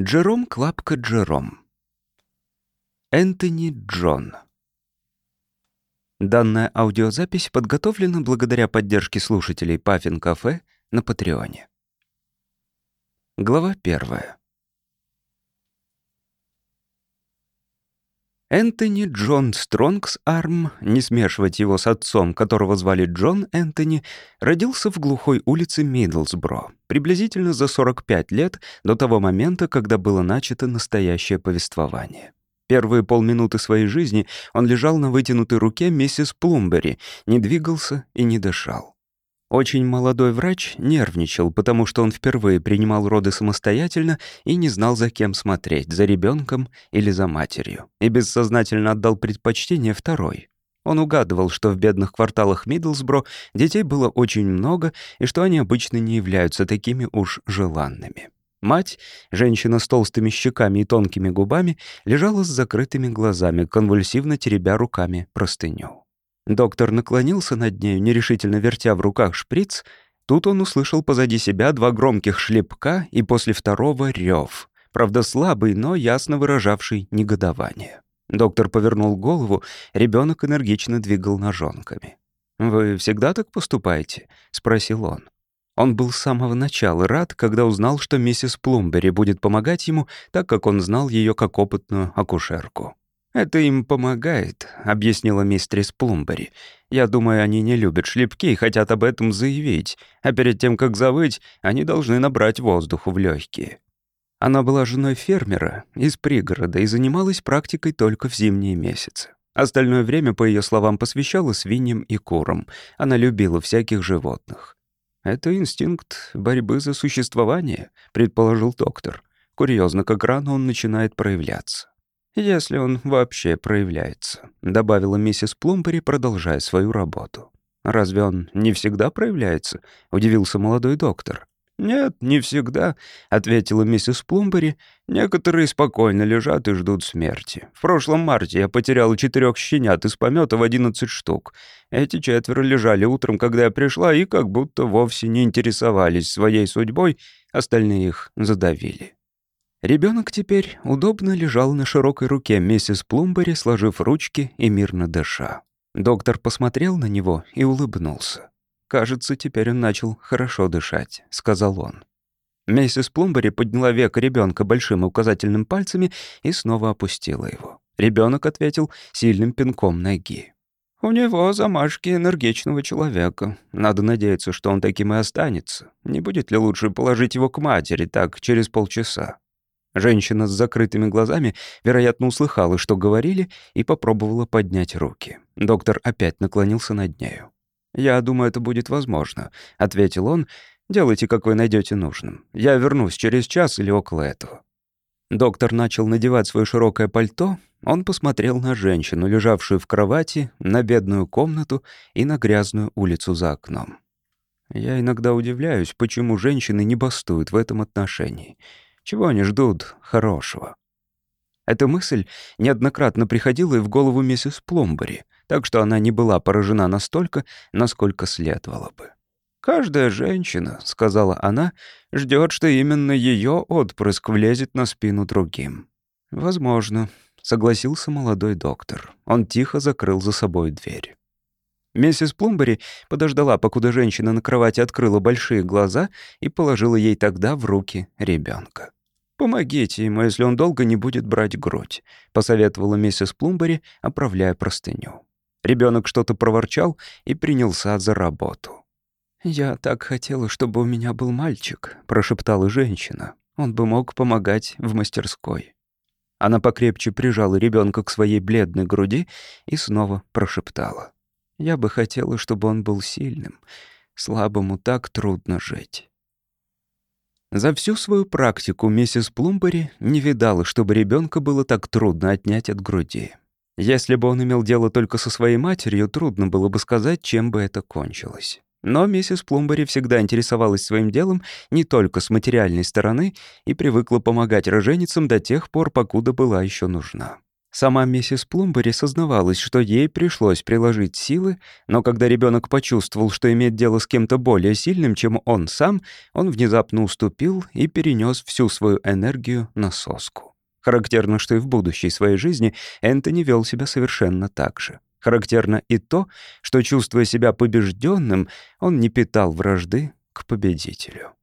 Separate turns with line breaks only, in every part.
Джером Клапка Джером. Энтони Джон. Данная аудиозапись подготовлена благодаря поддержке слушателей Паффин Кафе на Патреоне. Глава первая. Энтони Джон Стронгс Арм, не смешивать его с отцом, которого звали Джон Энтони, родился в глухой улице Мидлсбро, приблизительно за 45 лет до того момента, когда было начато настоящее повествование. Первые полминуты своей жизни он лежал на вытянутой руке миссис Плумбери, не двигался и не дышал. Очень молодой врач нервничал, потому что он впервые принимал роды самостоятельно и не знал, за кем смотреть, за ребенком или за матерью, и бессознательно отдал предпочтение второй. Он угадывал, что в бедных кварталах Мидлсбро детей было очень много и что они обычно не являются такими уж желанными. Мать, женщина с толстыми щеками и тонкими губами, лежала с закрытыми глазами, конвульсивно теребя руками простыню. Доктор наклонился над нею, нерешительно вертя в руках шприц. Тут он услышал позади себя два громких шлепка и после второго рев. Правда, слабый, но ясно выражавший негодование. Доктор повернул голову, ребенок энергично двигал ножонками. «Вы всегда так поступаете?» — спросил он. Он был с самого начала рад, когда узнал, что миссис Плумбери будет помогать ему, так как он знал ее как опытную акушерку. «Это им помогает», — объяснила мистерис Плумбери. «Я думаю, они не любят шлепки и хотят об этом заявить, а перед тем, как завыть, они должны набрать воздуху в легкие». Она была женой фермера из пригорода и занималась практикой только в зимние месяцы. Остальное время, по ее словам, посвящала свиньям и курам. Она любила всяких животных. «Это инстинкт борьбы за существование», — предположил доктор. Курьезно, как рано он начинает проявляться. «Если он вообще проявляется», — добавила миссис Плумбери, продолжая свою работу. «Разве он не всегда проявляется?» — удивился молодой доктор. «Нет, не всегда», — ответила миссис Плумбери. «Некоторые спокойно лежат и ждут смерти. В прошлом марте я потеряла четырех щенят из помета в одиннадцать штук. Эти четверо лежали утром, когда я пришла, и как будто вовсе не интересовались своей судьбой, остальные их задавили». Ребенок теперь удобно лежал на широкой руке миссис Плумбери, сложив ручки и мирно дыша. Доктор посмотрел на него и улыбнулся. «Кажется, теперь он начал хорошо дышать», — сказал он. Миссис Плумбери подняла век ребенка большим указательным пальцами и снова опустила его. Ребенок ответил сильным пинком ноги. «У него замашки энергичного человека. Надо надеяться, что он таким и останется. Не будет ли лучше положить его к матери так через полчаса?» Женщина с закрытыми глазами, вероятно, услыхала, что говорили, и попробовала поднять руки. Доктор опять наклонился над нею. «Я думаю, это будет возможно», — ответил он. «Делайте, как вы найдете нужным. Я вернусь через час или около этого». Доктор начал надевать свое широкое пальто. Он посмотрел на женщину, лежавшую в кровати, на бедную комнату и на грязную улицу за окном. Я иногда удивляюсь, почему женщины не бастуют в этом отношении. Чего они ждут хорошего? Эта мысль неоднократно приходила и в голову миссис Пломбери, так что она не была поражена настолько, насколько следовало бы. «Каждая женщина», — сказала она, — «ждет, что именно ее отпрыск влезет на спину другим». «Возможно», — согласился молодой доктор. Он тихо закрыл за собой дверь. Миссис Плумбери подождала, покуда женщина на кровати открыла большие глаза и положила ей тогда в руки ребенка. «Помогите ему, если он долго не будет брать грудь», — посоветовала миссис Плумбери, оправляя простыню. Ребенок что-то проворчал и принялся за работу. «Я так хотела, чтобы у меня был мальчик», — прошептала женщина. «Он бы мог помогать в мастерской». Она покрепче прижала ребенка к своей бледной груди и снова прошептала. «Я бы хотела, чтобы он был сильным. Слабому так трудно жить». За всю свою практику миссис Плумбери не видала, чтобы ребенка было так трудно отнять от груди. Если бы он имел дело только со своей матерью, трудно было бы сказать, чем бы это кончилось. Но миссис Плумбери всегда интересовалась своим делом не только с материальной стороны и привыкла помогать роженицам до тех пор, покуда была еще нужна. Сама миссис Плумбери сознавалась, что ей пришлось приложить силы, но когда ребенок почувствовал, что имеет дело с кем-то более сильным, чем он сам, он внезапно уступил и перенес всю свою энергию на соску. Характерно, что и в будущей своей жизни Энтони вел себя совершенно так же. Характерно и то, что, чувствуя себя побежденным, он не питал вражды к победителю.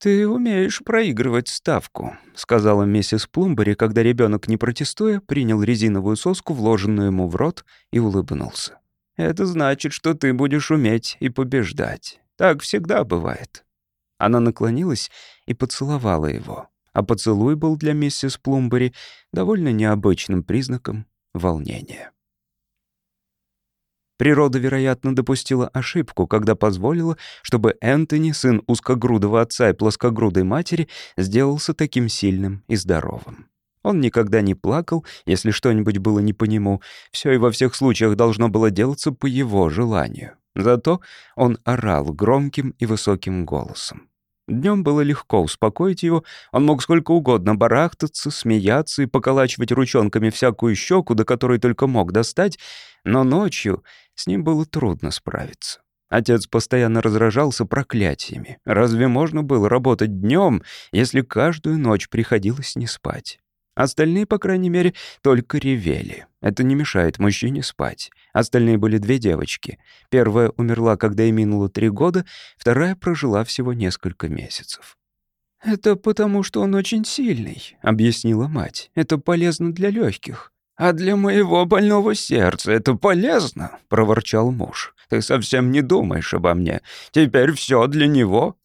«Ты умеешь проигрывать ставку», — сказала миссис Плумбери, когда ребенок, не протестуя, принял резиновую соску, вложенную ему в рот, и улыбнулся. «Это значит, что ты будешь уметь и побеждать. Так всегда бывает». Она наклонилась и поцеловала его, а поцелуй был для миссис Плумбери довольно необычным признаком волнения. Природа, вероятно, допустила ошибку, когда позволила, чтобы Энтони, сын узкогрудого отца и плоскогрудой матери, сделался таким сильным и здоровым. Он никогда не плакал, если что-нибудь было не по нему. Все и во всех случаях должно было делаться по его желанию. Зато он орал громким и высоким голосом. Днем было легко успокоить его, он мог сколько угодно барахтаться, смеяться и поколачивать ручонками всякую щеку, до которой только мог достать, но ночью с ним было трудно справиться. Отец постоянно разражался проклятиями. Разве можно было работать днем, если каждую ночь приходилось не спать? Остальные, по крайней мере, только ревели. Это не мешает мужчине спать. Остальные были две девочки. Первая умерла, когда ей минуло три года, вторая прожила всего несколько месяцев. «Это потому, что он очень сильный», — объяснила мать. «Это полезно для легких. «А для моего больного сердца это полезно», — проворчал муж. «Ты совсем не думаешь обо мне. Теперь все для него».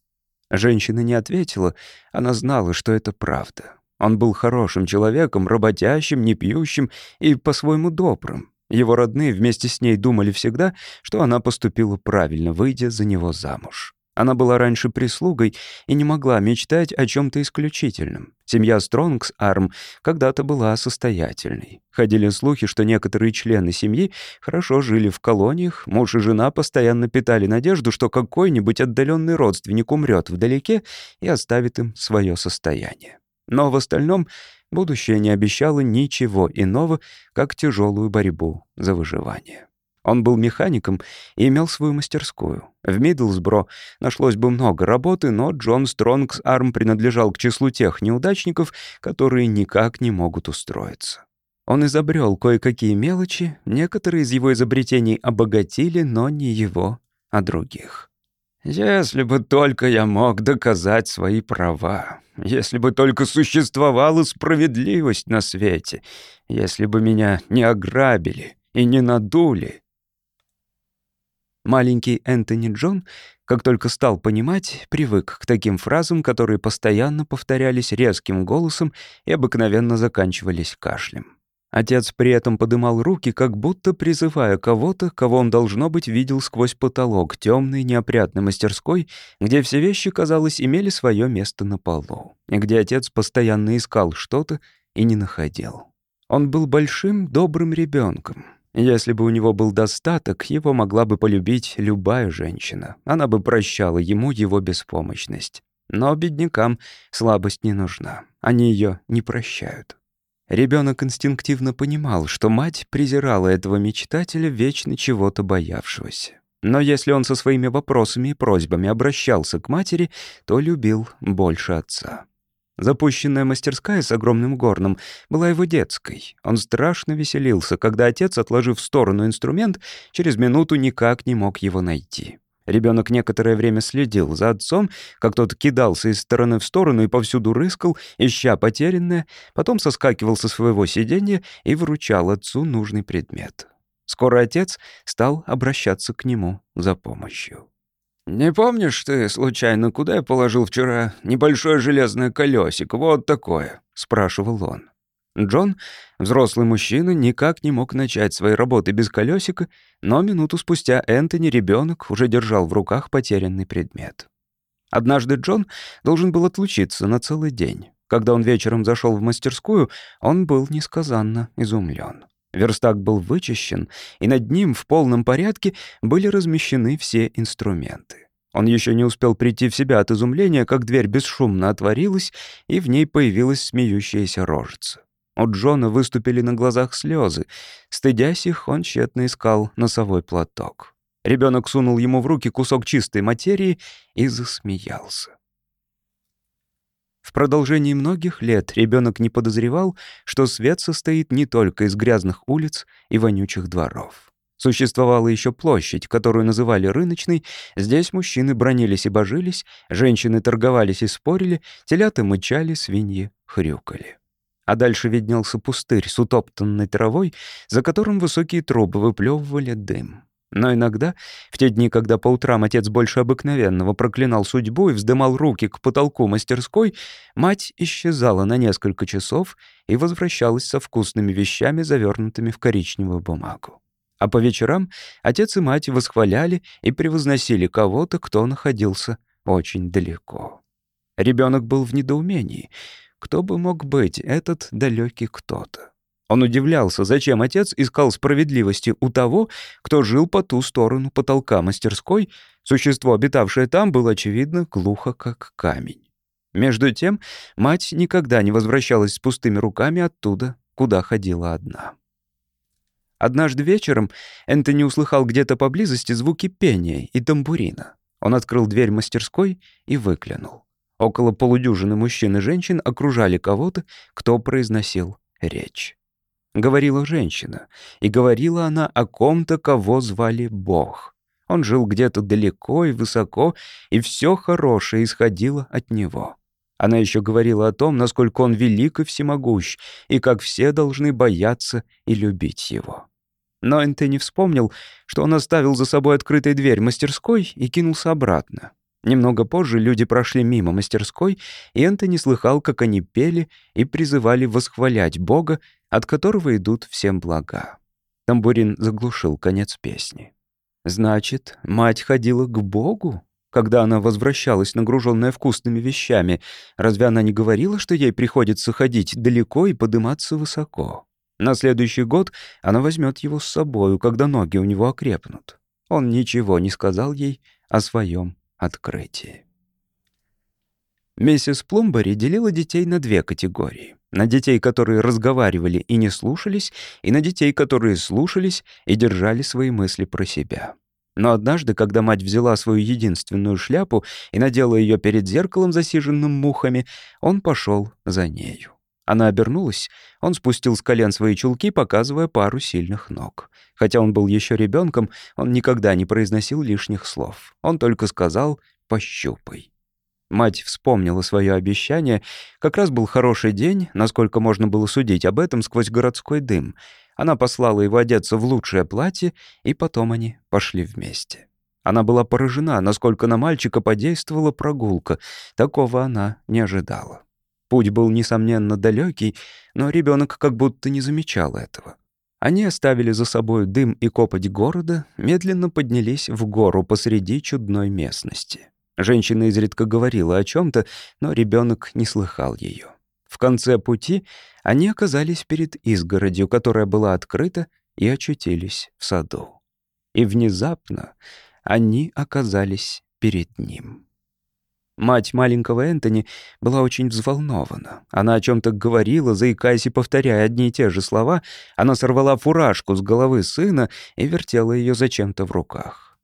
Женщина не ответила. Она знала, что это правда. Он был хорошим человеком, работящим, не пьющим и по-своему добрым. Его родные вместе с ней думали всегда, что она поступила правильно, выйдя за него замуж. Она была раньше прислугой и не могла мечтать о чем то исключительном. Семья Стронгс Арм когда-то была состоятельной. Ходили слухи, что некоторые члены семьи хорошо жили в колониях, муж и жена постоянно питали надежду, что какой-нибудь отдаленный родственник умрет вдалеке и оставит им свое состояние. Но в остальном будущее не обещало ничего иного, как тяжелую борьбу за выживание. Он был механиком и имел свою мастерскую. В Миддлсбро нашлось бы много работы, но Джон Стронгс Арм принадлежал к числу тех неудачников, которые никак не могут устроиться. Он изобрел кое-какие мелочи, некоторые из его изобретений обогатили, но не его, а других. Если бы только я мог доказать свои права, если бы только существовала справедливость на свете, если бы меня не ограбили и не надули, Маленький Энтони Джон, как только стал понимать, привык к таким фразам, которые постоянно повторялись резким голосом и обыкновенно заканчивались кашлем. Отец при этом подымал руки, как будто призывая кого-то, кого он, должно быть, видел сквозь потолок темной неопрятной мастерской, где все вещи, казалось, имели свое место на полу, и где отец постоянно искал что-то и не находил. Он был большим, добрым ребенком, если бы у него был достаток, его могла бы полюбить любая женщина. Она бы прощала ему его беспомощность. Но беднякам слабость не нужна. Они ее не прощают. Ребенок инстинктивно понимал, что мать презирала этого мечтателя, вечно чего-то боявшегося. Но если он со своими вопросами и просьбами обращался к матери, то любил больше отца. Запущенная мастерская с огромным горном была его детской. Он страшно веселился, когда отец, отложив в сторону инструмент, через минуту никак не мог его найти. Ребенок некоторое время следил за отцом, как тот кидался из стороны в сторону и повсюду рыскал, ища потерянное, потом соскакивал со своего сиденья и вручал отцу нужный предмет. Скоро отец стал обращаться к нему за помощью. «Не помнишь ты, случайно, куда я положил вчера небольшое железное колесико, вот такое?» — спрашивал он. Джон, взрослый мужчина, никак не мог начать свои работы без колесика, но минуту спустя Энтони, ребенок, уже держал в руках потерянный предмет. Однажды Джон должен был отлучиться на целый день. Когда он вечером зашел в мастерскую, он был несказанно изумлен. Верстак был вычищен, и над ним в полном порядке были размещены все инструменты. Он еще не успел прийти в себя от изумления, как дверь бесшумно отворилась, и в ней появилась смеющаяся рожица. У Джона выступили на глазах слезы. Стыдясь их, он тщетно искал носовой платок. Ребенок сунул ему в руки кусок чистой материи и засмеялся. В продолжении многих лет ребенок не подозревал, что свет состоит не только из грязных улиц и вонючих дворов. Существовала еще площадь, которую называли рыночной. Здесь мужчины бронились и божились, женщины торговались и спорили, телята мычали, свиньи хрюкали. А дальше виднелся пустырь с утоптанной травой, за которым высокие трубы выплевывали дым. Но иногда, в те дни, когда по утрам отец больше обыкновенного проклинал судьбу и вздымал руки к потолку мастерской, мать исчезала на несколько часов и возвращалась со вкусными вещами, завернутыми в коричневую бумагу. А по вечерам отец и мать восхваляли и превозносили кого-то, кто находился очень далеко. Ребенок был в недоумении. Кто бы мог быть этот далекий кто-то? Он удивлялся, зачем отец искал справедливости у того, кто жил по ту сторону потолка мастерской. Существо, обитавшее там, было, очевидно, глухо, как камень. Между тем, мать никогда не возвращалась с пустыми руками оттуда, куда ходила одна. Однажды вечером Энтони услыхал где-то поблизости звуки пения и тамбурина. Он открыл дверь мастерской и выглянул. Около полудюжины мужчин и женщин окружали кого-то, кто произносил речь. Говорила женщина, и говорила она о ком-то, кого звали Бог. Он жил где-то далеко и высоко, и все хорошее исходило от него. Она еще говорила о том, насколько он велик и всемогущ, и как все должны бояться и любить его. Но Энтони вспомнил, что он оставил за собой открытой дверь мастерской и кинулся обратно. Немного позже люди прошли мимо мастерской, и Энтони слыхал, как они пели и призывали восхвалять Бога, от которого идут всем блага. Тамбурин заглушил конец песни. «Значит, мать ходила к Богу?» Когда она возвращалась, нагруженная вкусными вещами, разве она не говорила, что ей приходится ходить далеко и подниматься высоко? На следующий год она возьмет его с собою, когда ноги у него окрепнут. Он ничего не сказал ей о своем открытии. Миссис Плумбери делила детей на две категории. На детей, которые разговаривали и не слушались, и на детей, которые слушались и держали свои мысли про себя. Но однажды, когда мать взяла свою единственную шляпу и надела ее перед зеркалом, засиженным мухами, он пошел за нею. Она обернулась, он спустил с колен свои чулки, показывая пару сильных ног. Хотя он был еще ребенком, он никогда не произносил лишних слов. Он только сказал «пощупай». Мать вспомнила свое обещание. Как раз был хороший день, насколько можно было судить об этом сквозь городской дым. Она послала его одеться в лучшее платье, и потом они пошли вместе. Она была поражена, насколько на мальчика подействовала прогулка. Такого она не ожидала. Путь был, несомненно, далекий, но ребенок как будто не замечал этого. Они оставили за собой дым и копоть города, медленно поднялись в гору посреди чудной местности. Женщина изредка говорила о чем то но ребенок не слыхал ее. В конце пути они оказались перед изгородью, которая была открыта, и очутились в саду. И внезапно они оказались перед ним. Мать маленького Энтони была очень взволнована. Она о чем то говорила, заикаясь и повторяя одни и те же слова. Она сорвала фуражку с головы сына и вертела ее зачем-то в руках.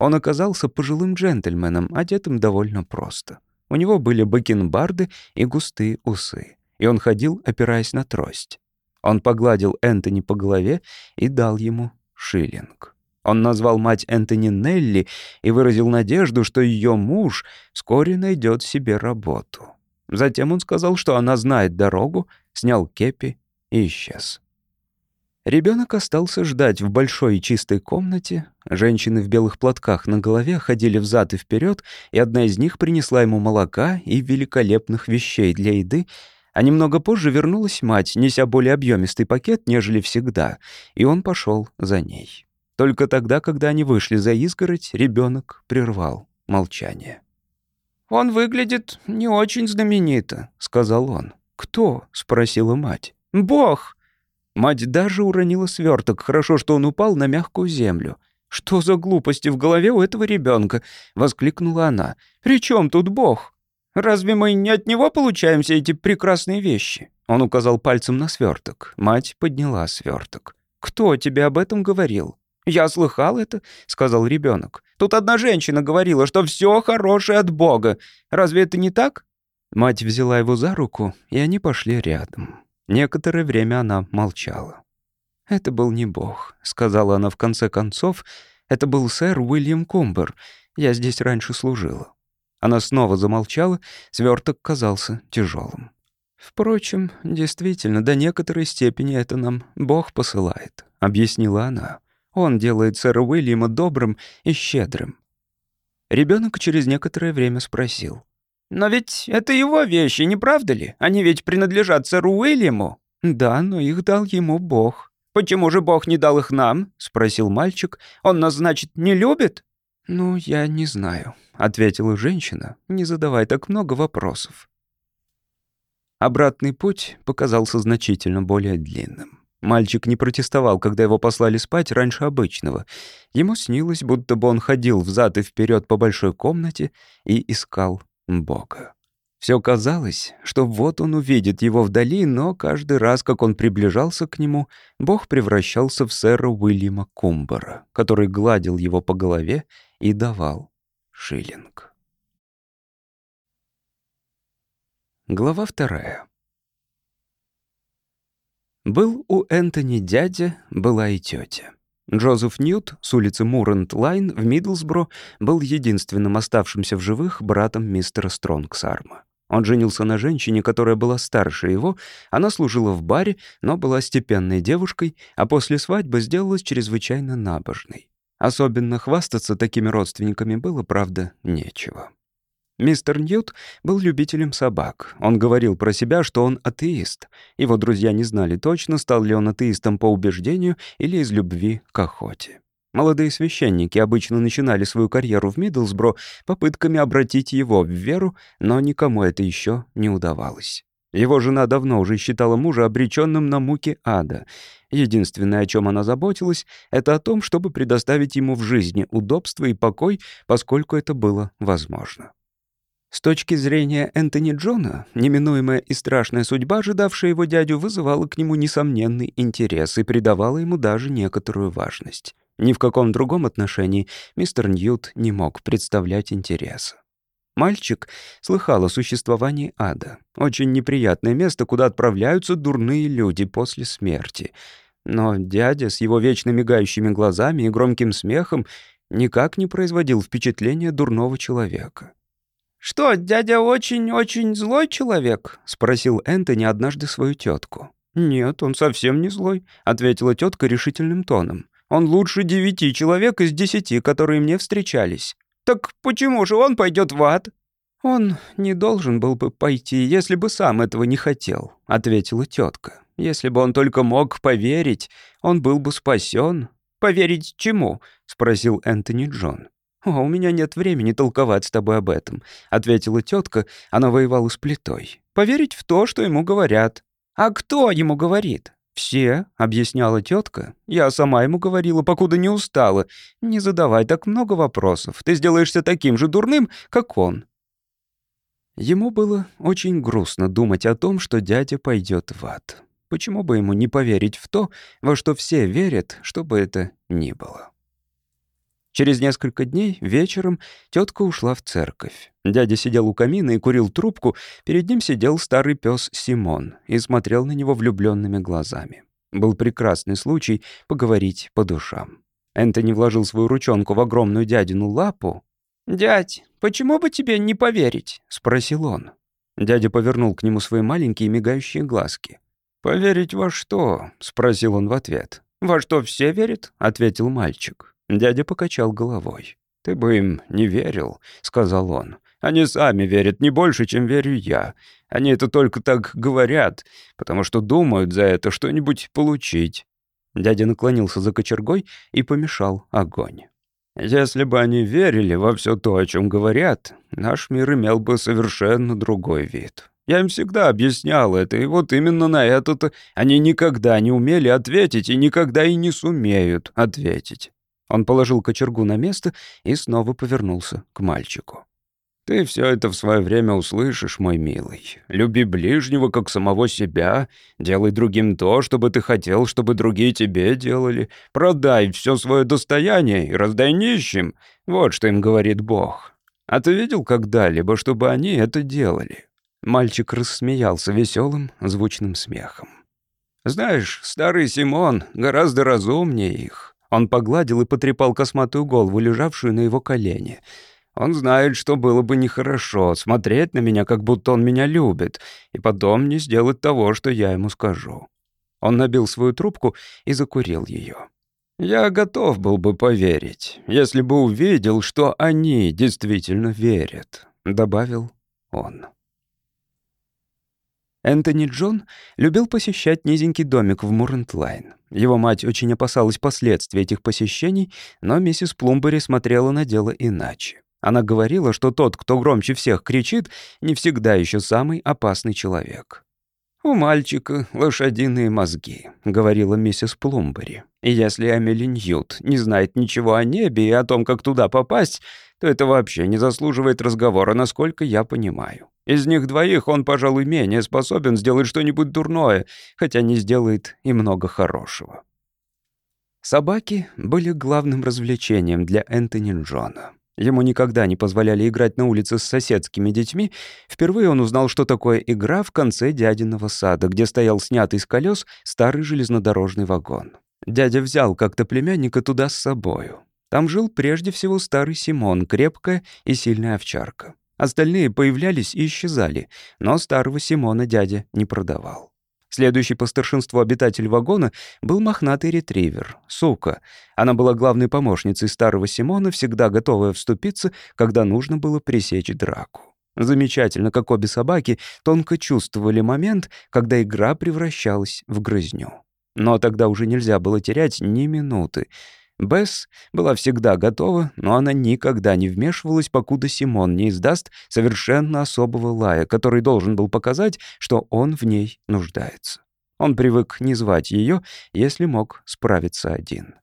Он оказался пожилым джентльменом, одетым довольно просто. У него были бакенбарды и густые усы, и он ходил, опираясь на трость. Он погладил Энтони по голове и дал ему шиллинг. Он назвал мать Энтони Нелли и выразил надежду, что ее муж вскоре найдет себе работу. Затем он сказал, что она знает дорогу, снял кепи и исчез. Ребенок остался ждать в большой и чистой комнате. Женщины в белых платках на голове ходили взад и вперед, и одна из них принесла ему молока и великолепных вещей для еды, а немного позже вернулась мать, неся более объемистый пакет, нежели всегда, и он пошел за ней. Только тогда, когда они вышли за изгородь, ребенок прервал молчание. «Он выглядит не очень знаменито», — сказал он. «Кто?» — спросила мать. «Бог!» Мать даже уронила сверток. Хорошо, что он упал на мягкую землю. «Что за глупости в голове у этого ребенка? воскликнула она. «При чем тут Бог? Разве мы не от него получаем все эти прекрасные вещи? Он указал пальцем на сверток. Мать подняла сверток. «Кто тебе об этом говорил?» «Я слыхал это», — сказал ребенок. «Тут одна женщина говорила, что все хорошее от Бога. Разве это не так?» Мать взяла его за руку, и они пошли рядом. Некоторое время она молчала. «Это был не Бог», — сказала она в конце концов. «Это был сэр Уильям Кумбер. Я здесь раньше служила». Она снова замолчала, сверток казался тяжелым. «Впрочем, действительно, до некоторой степени это нам Бог посылает», — объяснила она. Он делает сэра Уильяма добрым и щедрым. Ребенок через некоторое время спросил. «Но ведь это его вещи, не правда ли? Они ведь принадлежат сэру Уильяму». «Да, но их дал ему Бог». «Почему же Бог не дал их нам?» — спросил мальчик. «Он нас, значит, не любит?» «Ну, я не знаю», — ответила женщина. «Не задавай так много вопросов». Обратный путь показался значительно более длинным. Мальчик не протестовал, когда его послали спать раньше обычного. Ему снилось, будто бы он ходил взад и вперед по большой комнате и искал Бога. Все казалось, что вот он увидит его вдали, но каждый раз, как он приближался к нему, Бог превращался в сэра Уильяма Кумбера, который гладил его по голове и давал шиллинг. Глава вторая. Был у Энтони дядя, была и тетя. Джозеф Ньют с улицы Муррент-Лайн в Мидлсбро был единственным оставшимся в живых братом мистера Стронгсарма. Он женился на женщине, которая была старше его, она служила в баре, но была степенной девушкой, а после свадьбы сделалась чрезвычайно набожной. Особенно хвастаться такими родственниками было, правда, нечего. Мистер Ньют был любителем собак. Он говорил про себя, что он атеист. Его друзья не знали точно, стал ли он атеистом по убеждению или из любви к охоте. Молодые священники обычно начинали свою карьеру в Миддлсбро попытками обратить его в веру, но никому это еще не удавалось. Его жена давно уже считала мужа обреченным на муки ада. Единственное, о чем она заботилась, это о том, чтобы предоставить ему в жизни удобство и покой, поскольку это было возможно. С точки зрения Энтони Джона, неминуемая и страшная судьба, ожидавшая его дядю, вызывала к нему несомненный интерес и придавала ему даже некоторую важность. Ни в каком другом отношении мистер Ньют не мог представлять интереса. Мальчик слыхал о существовании ада. Очень неприятное место, куда отправляются дурные люди после смерти. Но дядя с его вечно мигающими глазами и громким смехом никак не производил впечатления дурного человека. «Что, дядя очень-очень злой человек?» — спросил Энтони однажды свою тетку. «Нет, он совсем не злой», — ответила тетка решительным тоном. «Он лучше девяти человек из десяти, которые мне встречались». «Так почему же он пойдет в ад?» «Он не должен был бы пойти, если бы сам этого не хотел», — ответила тетка. «Если бы он только мог поверить, он был бы спасен». «Поверить чему?» — спросил Энтони Джон. «О, у меня нет времени толковать с тобой об этом», — ответила тетка. Она воевала с плитой. «Поверить в то, что ему говорят». «А кто ему говорит?» «Все», — объясняла тетка. «Я сама ему говорила, покуда не устала. Не задавай так много вопросов. Ты сделаешься таким же дурным, как он». Ему было очень грустно думать о том, что дядя пойдет в ад. Почему бы ему не поверить в то, во что все верят, что бы это ни было? Через несколько дней, вечером, тетка ушла в церковь. Дядя сидел у камина и курил трубку, перед ним сидел старый пес Симон и смотрел на него влюбленными глазами. Был прекрасный случай поговорить по душам. Энтони вложил свою ручонку в огромную дядину лапу. «Дядь, почему бы тебе не поверить?» — спросил он. Дядя повернул к нему свои маленькие мигающие глазки. «Поверить во что?» — спросил он в ответ. «Во что все верят?» — ответил мальчик. Дядя покачал головой. «Ты бы им не верил», — сказал он. «Они сами верят не больше, чем верю я. Они это только так говорят, потому что думают за это что-нибудь получить». Дядя наклонился за кочергой и помешал огонь. «Если бы они верили во все то, о чем говорят, наш мир имел бы совершенно другой вид. Я им всегда объяснял это, и вот именно на это-то они никогда не умели ответить и никогда и не сумеют ответить. Он положил кочергу на место и снова повернулся к мальчику. Ты все это в свое время услышишь, мой милый. Люби ближнего, как самого себя. Делай другим то, чтобы ты хотел, чтобы другие тебе делали. Продай все свое достояние и раздай нищим. Вот что им говорит Бог. А ты видел когда-либо, чтобы они это делали?» Мальчик рассмеялся веселым, звучным смехом. «Знаешь, старый Симон гораздо разумнее их». Он погладил и потрепал косматую голову, лежавшую на его колене. Он знает, что было бы нехорошо смотреть на меня, как будто он меня любит, и потом не сделать того, что я ему скажу. Он набил свою трубку и закурил ее. Я готов был бы поверить, если бы увидел, что они действительно верят, добавил он. Энтони Джон любил посещать низенький домик в Мурентлайн. Его мать очень опасалась последствий этих посещений, но миссис Плумбери смотрела на дело иначе. Она говорила, что тот, кто громче всех кричит, не всегда еще самый опасный человек. «У мальчика лошадиные мозги», — говорила миссис Плумбери. «И если Эмили Ньют не знает ничего о небе и о том, как туда попасть, то это вообще не заслуживает разговора, насколько я понимаю. Из них двоих он, пожалуй, менее способен сделать что-нибудь дурное, хотя не сделает и много хорошего». Собаки были главным развлечением для Энтони Джона. Ему никогда не позволяли играть на улице с соседскими детьми. Впервые он узнал, что такое игра в конце дядиного сада, где стоял снятый с колес старый железнодорожный вагон. Дядя взял как-то племянника туда с собою. Там жил прежде всего старый Симон, крепкая и сильная овчарка. Остальные появлялись и исчезали, но старого Симона дядя не продавал. Следующий по старшинству обитатель вагона был мохнатый ретривер, сука. Она была главной помощницей старого Симона, всегда готовая вступиться, когда нужно было пресечь драку. Замечательно, как обе собаки тонко чувствовали момент, когда игра превращалась в грызню. Но тогда уже нельзя было терять ни минуты. Бесс была всегда готова, но она никогда не вмешивалась, покуда Симон не издаст совершенно особого лая, который должен был показать, что он в ней нуждается. Он привык не звать ее, если мог справиться один.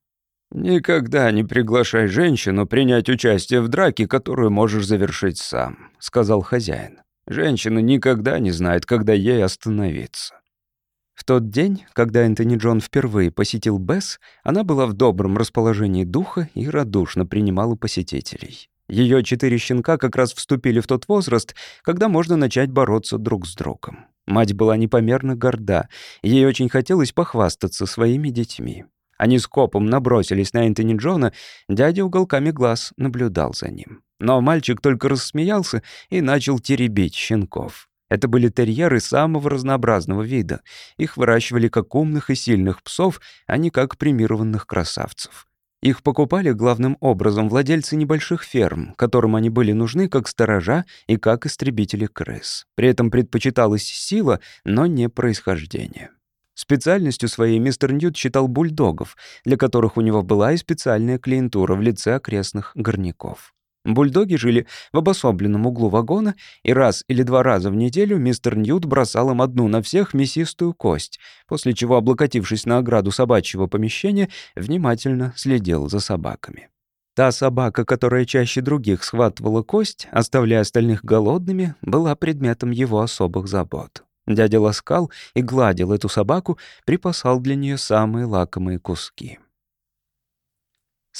«Никогда не приглашай женщину принять участие в драке, которую можешь завершить сам», — сказал хозяин. «Женщина никогда не знает, когда ей остановиться». В тот день, когда Энтони Джон впервые посетил Бесс, она была в добром расположении духа и радушно принимала посетителей. Ее четыре щенка как раз вступили в тот возраст, когда можно начать бороться друг с другом. Мать была непомерно горда, ей очень хотелось похвастаться своими детьми. Они с копом набросились на Энтони Джона, дядя уголками глаз наблюдал за ним. Но мальчик только рассмеялся и начал теребить щенков. Это были терьеры самого разнообразного вида. Их выращивали как умных и сильных псов, а не как премированных красавцев. Их покупали главным образом владельцы небольших ферм, которым они были нужны как сторожа и как истребители крыс. При этом предпочиталась сила, но не происхождение. Специальностью своей мистер Ньют считал бульдогов, для которых у него была и специальная клиентура в лице окрестных горняков. Бульдоги жили в обособленном углу вагона, и раз или два раза в неделю мистер Ньют бросал им одну на всех мясистую кость, после чего, облокотившись на ограду собачьего помещения, внимательно следил за собаками. Та собака, которая чаще других схватывала кость, оставляя остальных голодными, была предметом его особых забот. Дядя ласкал и гладил эту собаку, припасал для нее самые лакомые куски.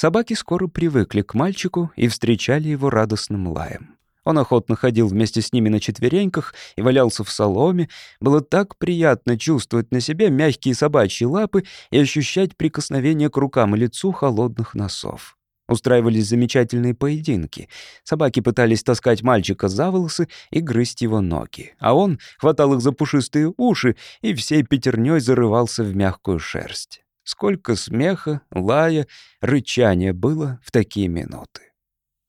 Собаки скоро привыкли к мальчику и встречали его радостным лаем. Он охотно ходил вместе с ними на четвереньках и валялся в соломе. Было так приятно чувствовать на себе мягкие собачьи лапы и ощущать прикосновение к рукам и лицу холодных носов. Устраивались замечательные поединки. Собаки пытались таскать мальчика за волосы и грызть его ноги, а он хватал их за пушистые уши и всей пятерней зарывался в мягкую шерсть. Сколько смеха, лая, рычания было в такие минуты.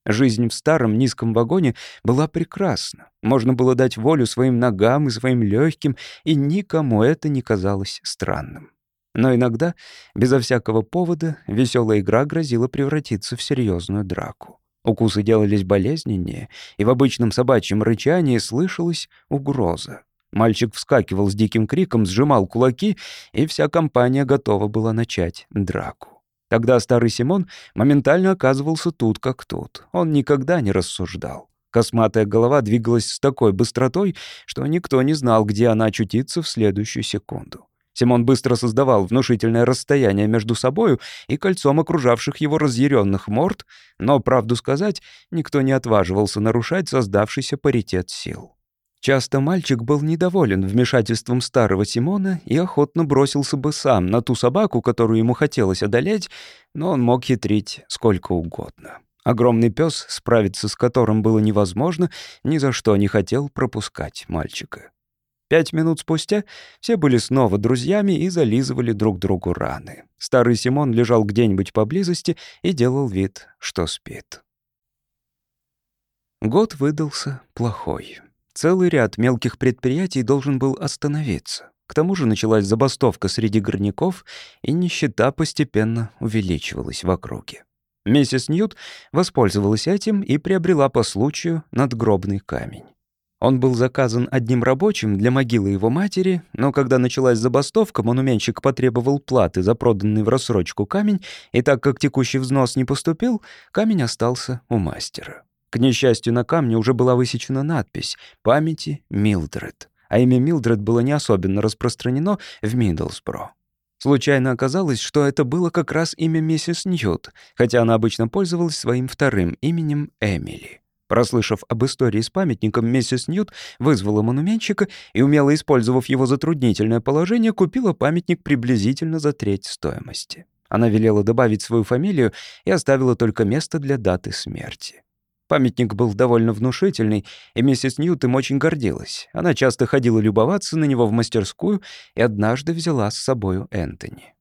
Жизнь в старом низком вагоне была прекрасна. Можно было дать волю своим ногам и своим легким, и никому это не казалось странным. Но иногда, безо всякого повода, веселая игра грозила превратиться в серьезную драку. Укусы делались болезненнее, и в обычном собачьем рычании слышалась угроза. Мальчик вскакивал с диким криком, сжимал кулаки, и вся компания готова была начать драку. Тогда старый Симон моментально оказывался тут как тут. Он никогда не рассуждал. Косматая голова двигалась с такой быстротой, что никто не знал, где она очутится в следующую секунду. Симон быстро создавал внушительное расстояние между собою и кольцом окружавших его разъяренных морд, но, правду сказать, никто не отваживался нарушать создавшийся паритет сил. Часто мальчик был недоволен вмешательством старого Симона и охотно бросился бы сам на ту собаку, которую ему хотелось одолеть, но он мог хитрить сколько угодно. Огромный пес, справиться с которым было невозможно, ни за что не хотел пропускать мальчика. Пять минут спустя все были снова друзьями и зализывали друг другу раны. Старый Симон лежал где-нибудь поблизости и делал вид, что спит. Год выдался плохой. Целый ряд мелких предприятий должен был остановиться. К тому же началась забастовка среди горняков, и нищета постепенно увеличивалась в округе. Миссис Ньют воспользовалась этим и приобрела по случаю надгробный камень. Он был заказан одним рабочим для могилы его матери, но когда началась забастовка, монуменщик потребовал платы за проданный в рассрочку камень, и так как текущий взнос не поступил, камень остался у мастера. К несчастью, на камне уже была высечена надпись «Памяти Милдред», а имя Милдред было не особенно распространено в Миддлсбро. Случайно оказалось, что это было как раз имя миссис Ньют, хотя она обычно пользовалась своим вторым именем Эмили. Прослышав об истории с памятником, миссис Ньют вызвала монументщика и, умело использовав его затруднительное положение, купила памятник приблизительно за треть стоимости. Она велела добавить свою фамилию и оставила только место для даты смерти. Памятник был довольно внушительный, и миссис Ньют им очень гордилась. Она часто ходила любоваться на него в мастерскую и однажды взяла с собою Энтони.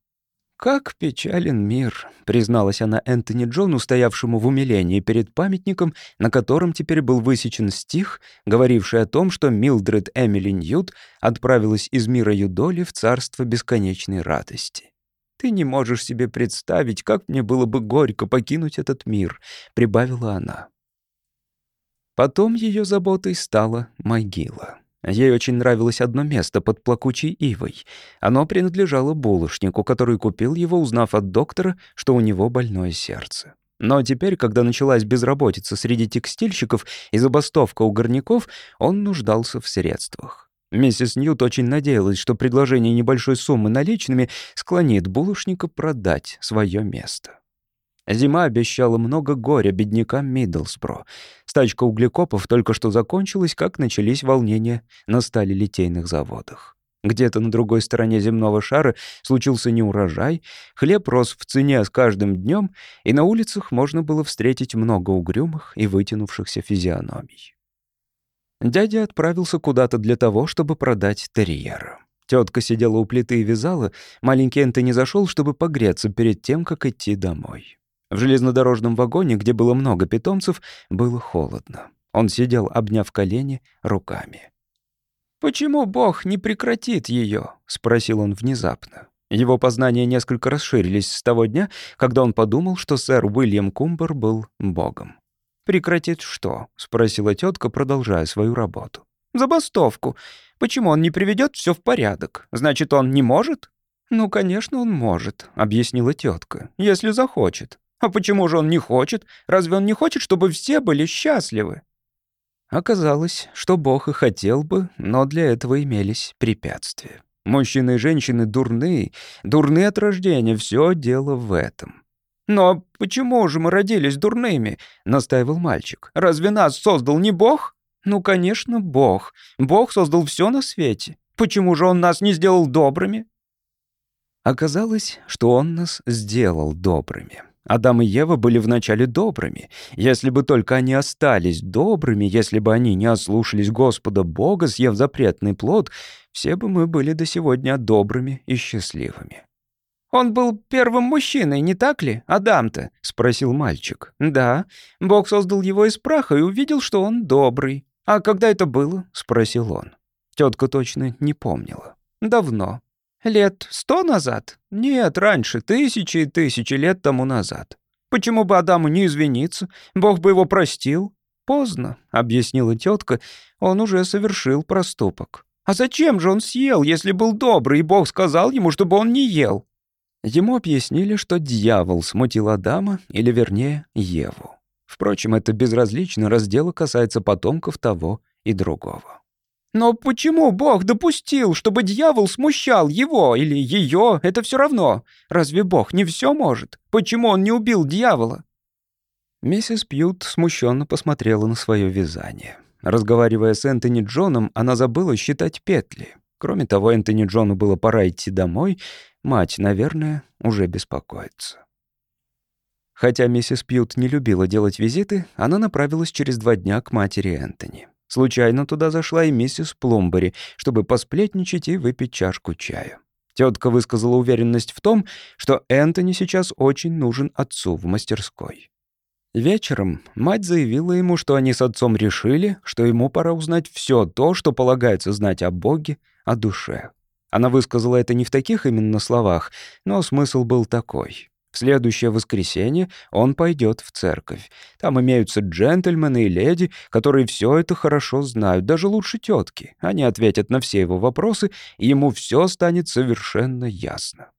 «Как печален мир», — призналась она Энтони Джону, стоявшему в умилении перед памятником, на котором теперь был высечен стих, говоривший о том, что Милдред Эмили Ньют отправилась из мира Юдоли в царство бесконечной радости. «Ты не можешь себе представить, как мне было бы горько покинуть этот мир», — прибавила она. Потом ее заботой стала могила. Ей очень нравилось одно место под плакучей ивой. Оно принадлежало булочнику, который купил его, узнав от доктора, что у него больное сердце. Но теперь, когда началась безработица среди текстильщиков и забастовка у горняков, он нуждался в средствах. Миссис Ньют очень надеялась, что предложение небольшой суммы наличными склонит булочника продать свое место. Зима обещала много горя беднякам Миддлсбро. Стачка углекопов только что закончилась, как начались волнения на сталелитейных заводах. Где-то на другой стороне земного шара случился неурожай, хлеб рос в цене с каждым днем, и на улицах можно было встретить много угрюмых и вытянувшихся физиономий. Дядя отправился куда-то для того, чтобы продать терьера. Тетка сидела у плиты и вязала, маленький Энтони зашел, чтобы погреться перед тем, как идти домой. В железнодорожном вагоне, где было много питомцев, было холодно. Он сидел, обняв колени руками. «Почему Бог не прекратит ее? спросил он внезапно. Его познания несколько расширились с того дня, когда он подумал, что сэр Уильям Кумбер был Богом. «Прекратит что?» — спросила тетка, продолжая свою работу. «Забастовку. Почему он не приведет все в порядок? Значит, он не может?» «Ну, конечно, он может», — объяснила тетка, — «если захочет. А почему же он не хочет? Разве он не хочет, чтобы все были счастливы? Оказалось, что Бог и хотел бы, но для этого имелись препятствия. Мужчины и женщины дурны, дурны от рождения, все дело в этом. «Но почему же мы родились дурными?» — настаивал мальчик. «Разве нас создал не Бог?» «Ну, конечно, Бог. Бог создал все на свете. Почему же Он нас не сделал добрыми?» Оказалось, что Он нас сделал добрыми. Адам и Ева были вначале добрыми. Если бы только они остались добрыми, если бы они не ослушались Господа Бога, съев запретный плод, все бы мы были до сегодня добрыми и счастливыми. «Он был первым мужчиной, не так ли, Адам-то?» — спросил мальчик. «Да. Бог создал его из праха и увидел, что он добрый. А когда это было?» — спросил он. Тетка точно не помнила. «Давно. Лет сто назад? Нет, раньше, тысячи и тысячи лет тому назад. Почему бы Адаму не извиниться? Бог бы его простил. Поздно, объяснила тетка, он уже совершил проступок. А зачем же он съел, если был добрый, и Бог сказал ему, чтобы он не ел? Ему объяснили, что дьявол смутил Адама, или вернее, Еву. Впрочем, это безразлично, раз дело касается потомков того и другого.
Но почему Бог допустил, чтобы дьявол смущал его или ее? Это все равно. Разве Бог не все может? Почему он не убил дьявола?
Миссис Пьют смущенно посмотрела на свое вязание. Разговаривая с Энтони Джоном, она забыла считать петли. Кроме того, Энтони Джону было пора идти домой. Мать, наверное, уже беспокоится. Хотя миссис Пьют не любила делать визиты, она направилась через два дня к матери Энтони. Случайно туда зашла и миссис Плумбери, чтобы посплетничать и выпить чашку чая. Тетка высказала уверенность в том, что Энтони сейчас очень нужен отцу в мастерской. Вечером мать заявила ему, что они с отцом решили, что ему пора узнать все то, что полагается знать о Боге, о душе. Она высказала это не в таких именно словах, но смысл был такой. В следующее воскресенье он пойдет в церковь. Там имеются джентльмены и леди, которые все это хорошо знают, даже лучше тетки. Они ответят на все его вопросы, и ему все станет совершенно ясно.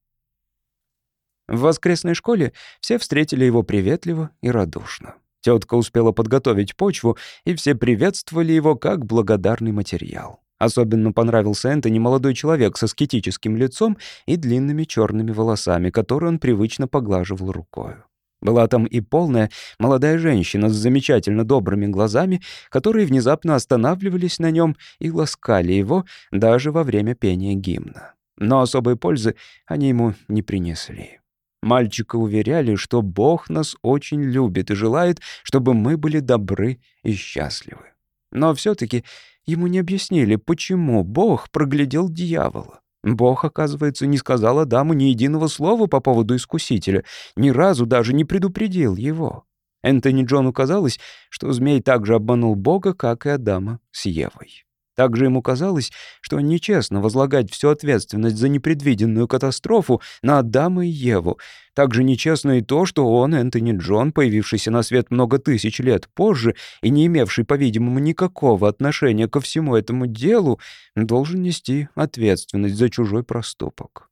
В воскресной школе все встретили его приветливо и радушно. Тетка успела подготовить почву, и все приветствовали его как благодарный материал. Особенно понравился Энтони молодой человек со скетическим лицом и длинными черными волосами, которые он привычно поглаживал рукою. Была там и полная молодая женщина с замечательно добрыми глазами, которые внезапно останавливались на нем и ласкали его даже во время пения гимна. Но особой пользы они ему не принесли. Мальчика уверяли, что Бог нас очень любит и желает, чтобы мы были добры и счастливы. Но все-таки ему не объяснили, почему Бог проглядел дьявола. Бог, оказывается, не сказал Адаму ни единого слова по поводу искусителя, ни разу даже не предупредил его. Энтони Джону казалось, что змей также обманул Бога, как и Адама с Евой. Также ему казалось, что нечестно возлагать всю ответственность за непредвиденную катастрофу на Адама и Еву. Также нечестно и то, что он, Энтони Джон, появившийся на свет много тысяч лет позже и не имевший, по-видимому, никакого отношения ко всему этому делу, должен нести ответственность за чужой проступок.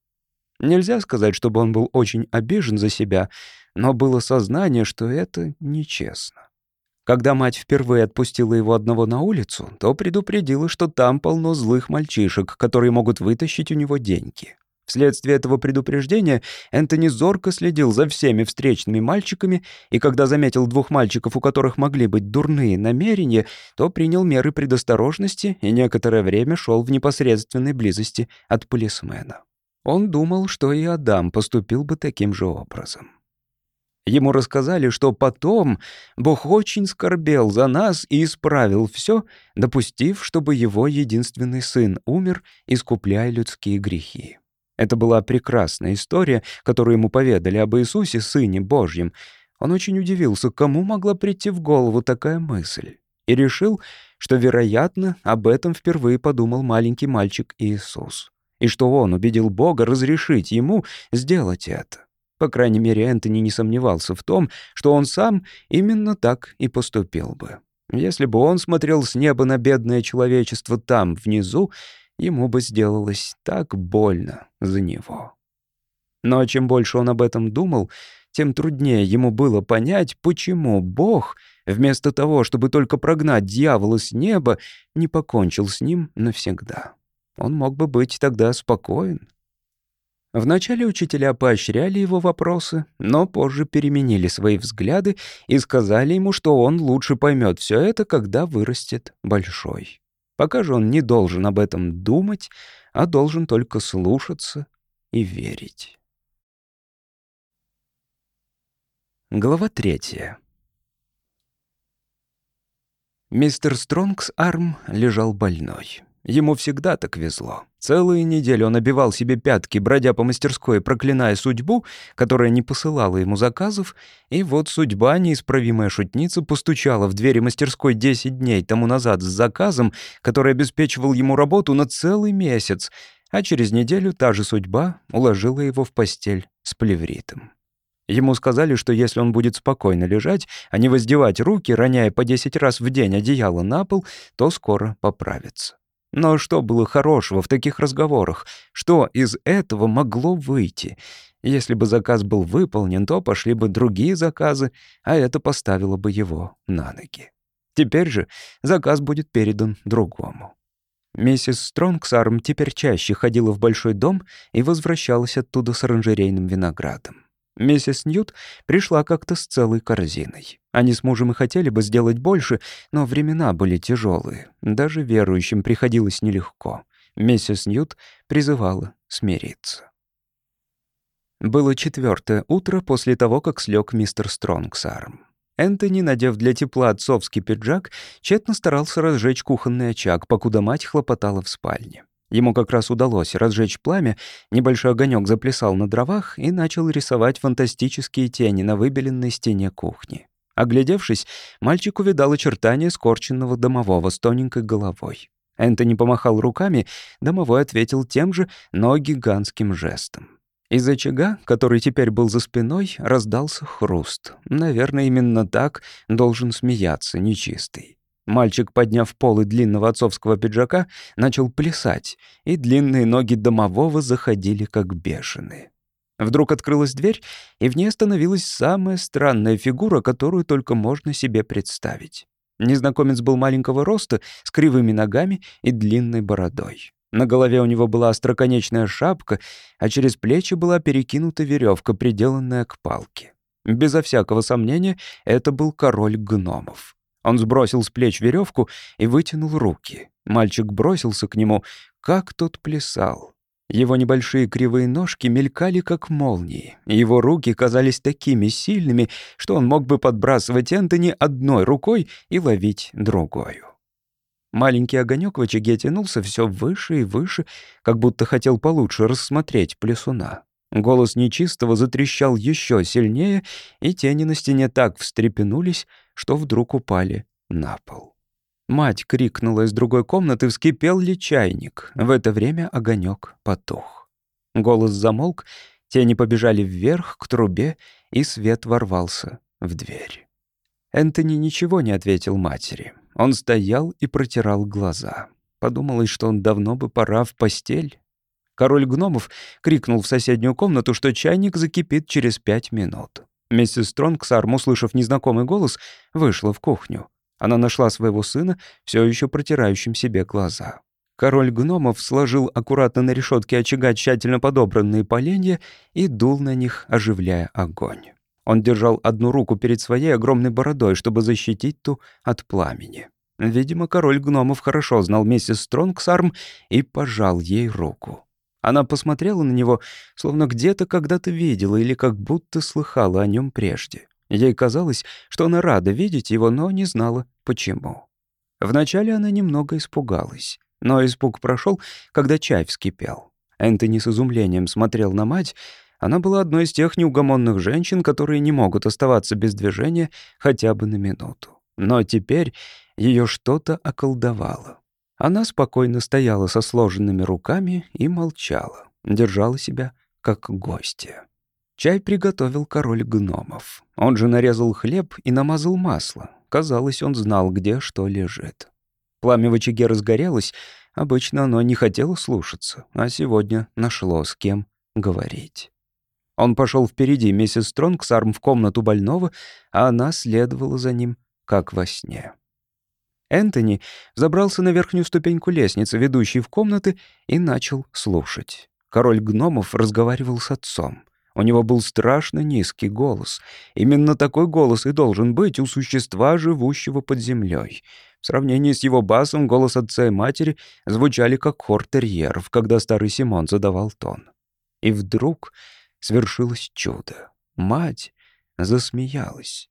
Нельзя сказать, чтобы он был очень обижен за себя, но было сознание, что это нечестно. Когда мать впервые отпустила его одного на улицу, то предупредила, что там полно злых мальчишек, которые могут вытащить у него деньги. Вследствие этого предупреждения Энтони зорко следил за всеми встречными мальчиками, и когда заметил двух мальчиков, у которых могли быть дурные намерения, то принял меры предосторожности и некоторое время шел в непосредственной близости от полисмена. Он думал, что и Адам поступил бы таким же образом. Ему рассказали, что потом Бог очень скорбел за нас и исправил все, допустив, чтобы его единственный сын умер, искупляя людские грехи. Это была прекрасная история, которую ему поведали об Иисусе, Сыне Божьем. Он очень удивился, кому могла прийти в голову такая мысль, и решил, что, вероятно, об этом впервые подумал маленький мальчик Иисус, и что он убедил Бога разрешить ему сделать это. По крайней мере, Энтони не сомневался в том, что он сам именно так и поступил бы. Если бы он смотрел с неба на бедное человечество там, внизу, ему бы сделалось так больно за него. Но чем больше он об этом думал, тем труднее ему было понять, почему Бог, вместо того, чтобы только прогнать дьявола с неба, не покончил с ним навсегда. Он мог бы быть тогда спокоен. Вначале учителя поощряли его вопросы, но позже переменили свои взгляды и сказали ему, что он лучше поймет все это, когда вырастет большой. Пока же он не должен об этом думать, а должен только слушаться и верить. Глава третья. Мистер Стронгс Арм лежал больной. Ему всегда так везло. Целую неделю он обивал себе пятки, бродя по мастерской, проклиная судьбу, которая не посылала ему заказов, и вот судьба, неисправимая шутница, постучала в двери мастерской 10 дней тому назад с заказом, который обеспечивал ему работу на целый месяц, а через неделю та же судьба уложила его в постель с плевритом. Ему сказали, что если он будет спокойно лежать, а не воздевать руки, роняя по 10 раз в день одеяло на пол, то скоро поправится. Но что было хорошего в таких разговорах? Что из этого могло выйти? Если бы заказ был выполнен, то пошли бы другие заказы, а это поставило бы его на ноги. Теперь же заказ будет передан другому. Миссис Стронгсарм теперь чаще ходила в большой дом и возвращалась оттуда с оранжерейным виноградом. Миссис Ньют пришла как-то с целой корзиной. Они с мужем и хотели бы сделать больше, но времена были тяжелые. Даже верующим приходилось нелегко. Миссис Ньют призывала смириться. Было четвертое утро после того, как слег мистер Стронгсарм. Энтони, надев для тепла отцовский пиджак, тщетно старался разжечь кухонный очаг, покуда мать хлопотала в спальне. Ему как раз удалось разжечь пламя, небольшой огонек заплясал на дровах и начал рисовать фантастические тени на выбеленной стене кухни. Оглядевшись, мальчик увидал очертания скорченного домового с тоненькой головой. Энтони помахал руками, домовой ответил тем же, но гигантским жестом. Из очага, который теперь был за спиной, раздался хруст. Наверное, именно так должен смеяться нечистый. Мальчик, подняв полы длинного отцовского пиджака, начал плясать, и длинные ноги домового заходили как бешеные. Вдруг открылась дверь, и в ней остановилась самая странная фигура, которую только можно себе представить. Незнакомец был маленького роста, с кривыми ногами и длинной бородой. На голове у него была остроконечная шапка, а через плечи была перекинута веревка, приделанная к палке. Безо всякого сомнения, это был король гномов. Он сбросил с плеч веревку и вытянул руки. Мальчик бросился к нему, как тот плясал. Его небольшие кривые ножки мелькали, как молнии. Его руки казались такими сильными, что он мог бы подбрасывать Энтони одной рукой и ловить другую. Маленький огонек в очаге тянулся все выше и выше, как будто хотел получше рассмотреть плясуна. Голос нечистого затрещал еще сильнее, и тени на стене так встрепенулись, что вдруг упали на пол. Мать крикнула из другой комнаты, вскипел ли чайник. В это время огонек потух. Голос замолк, тени побежали вверх, к трубе, и свет ворвался в дверь. Энтони ничего не ответил матери. Он стоял и протирал глаза. Подумалось, что он давно бы пора в постель. Король гномов крикнул в соседнюю комнату, что чайник закипит через пять минут. Миссис Стронгсарм, услышав незнакомый голос, вышла в кухню. Она нашла своего сына, все еще протирающим себе глаза. Король гномов сложил аккуратно на решетке очага тщательно подобранные поленья и дул на них, оживляя огонь. Он держал одну руку перед своей огромной бородой, чтобы защитить ту от пламени. Видимо, король гномов хорошо знал миссис Стронгсарм и пожал ей руку. Она посмотрела на него, словно где-то когда-то видела или как будто слыхала о нем прежде. Ей казалось, что она рада видеть его, но не знала, почему. Вначале она немного испугалась, но испуг прошел, когда чай вскипел. Энтони с изумлением смотрел на мать. Она была одной из тех неугомонных женщин, которые не могут оставаться без движения хотя бы на минуту. Но теперь ее что-то околдовало. Она спокойно стояла со сложенными руками и молчала, держала себя как гостья. Чай приготовил король гномов. Он же нарезал хлеб и намазал масло. Казалось, он знал, где что лежит. Пламя в очаге разгорелось. Обычно оно не хотело слушаться, а сегодня нашло с кем говорить. Он пошел впереди миссис Стронгсарм в комнату больного, а она следовала за ним, как во сне. Энтони забрался на верхнюю ступеньку лестницы, ведущей в комнаты, и начал слушать. Король гномов разговаривал с отцом. У него был страшно низкий голос. Именно такой голос и должен быть у существа, живущего под землей. В сравнении с его басом голос отца и матери звучали как хор терьеров, когда старый Симон задавал тон. И вдруг свершилось чудо. Мать засмеялась.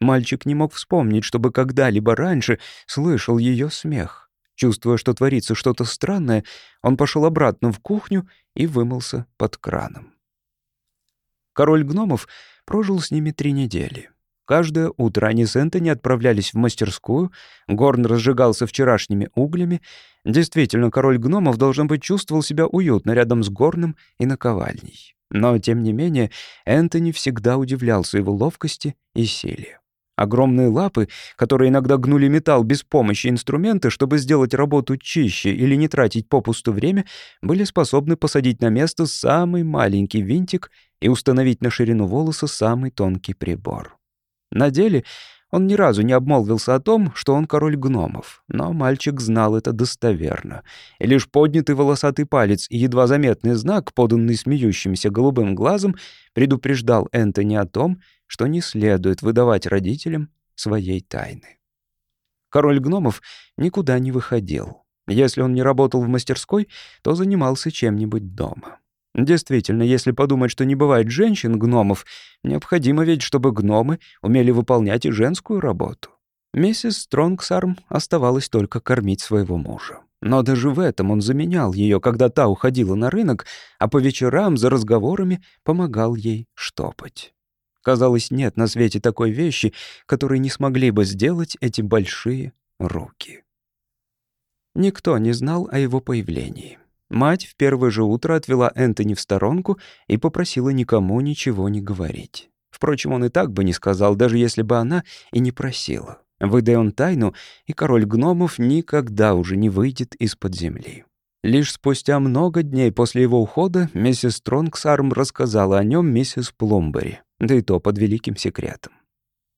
Мальчик не мог вспомнить, чтобы когда-либо раньше слышал ее смех. Чувствуя, что творится что-то странное, он пошел обратно в кухню и вымылся под краном. Король гномов прожил с ними три недели. Каждое утро они с Энтони отправлялись в мастерскую, Горн разжигался вчерашними углями. Действительно, король гномов, должен быть, чувствовал себя уютно рядом с Горном и наковальней. Но, тем не менее, Энтони всегда удивлялся его ловкости и силе.
Огромные лапы, которые иногда гнули металл без помощи инструмента, чтобы сделать работу чище или не тратить попусту время, были способны посадить на место самый маленький винтик и установить на ширину волоса самый тонкий прибор. На деле он ни разу не обмолвился о том, что он король гномов, но мальчик знал это достоверно. И лишь поднятый волосатый палец и едва заметный знак, поданный смеющимся голубым глазом, предупреждал Энтони о том, что не следует выдавать родителям своей тайны. Король гномов никуда не выходил. Если он не работал в мастерской, то занимался чем-нибудь дома. Действительно, если подумать, что не бывает женщин-гномов, необходимо ведь, чтобы гномы умели выполнять и женскую работу. Миссис Стронгсарм оставалось только кормить своего мужа. Но даже в этом он заменял ее, когда та уходила на рынок, а по вечерам за разговорами помогал ей штопать. Казалось, нет на свете такой вещи, которую не смогли бы сделать эти большие руки. Никто не знал о его появлении. Мать в первое же утро отвела Энтони в сторонку и попросила никому ничего не говорить. Впрочем, он и так бы не сказал, даже если бы она и не просила. Выдай он тайну, и король гномов никогда уже не выйдет из-под земли. Лишь спустя много дней после его ухода миссис Стронгсарм рассказала о нем миссис Плумбери да и то под великим секретом.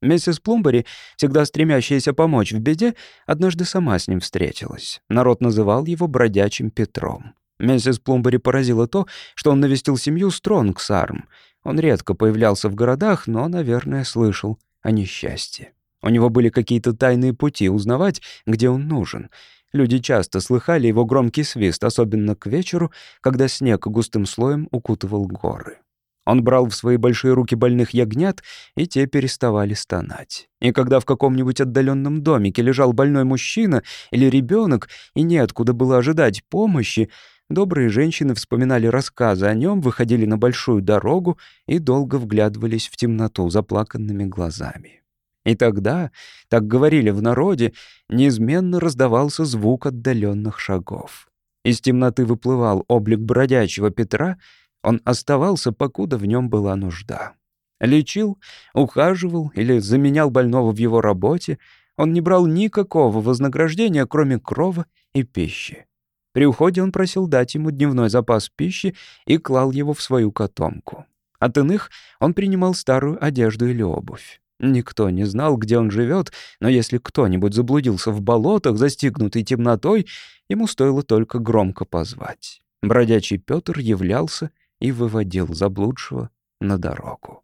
Миссис Плумбери, всегда стремящаяся помочь в беде, однажды сама с ним встретилась. Народ называл его бродячим Петром. Миссис Плумбери поразило то, что он навестил семью Стронгсарм. Он редко появлялся в городах, но, наверное, слышал о несчастье. У него были какие-то тайные пути узнавать, где он нужен. Люди часто слыхали его громкий свист, особенно к вечеру, когда снег густым слоем укутывал горы. Он брал в свои большие руки больных ягнят, и те переставали стонать. И когда в каком-нибудь отдаленном домике лежал больной мужчина или ребенок, и неоткуда было ожидать помощи, добрые женщины вспоминали рассказы о нем, выходили на большую дорогу и долго вглядывались в темноту заплаканными глазами. И тогда, так говорили в народе, неизменно раздавался звук отдаленных шагов. Из темноты выплывал облик бродячего Петра — он оставался, покуда в нем была нужда. Лечил, ухаживал или заменял больного в его работе. Он не брал никакого вознаграждения, кроме крова и пищи. При уходе он просил дать ему дневной запас пищи и клал его в свою котомку. От иных он принимал старую одежду или обувь. Никто не знал, где он живет, но если кто-нибудь заблудился в болотах, застигнутый темнотой, ему стоило только громко позвать. Бродячий Петр являлся и выводил заблудшего на дорогу.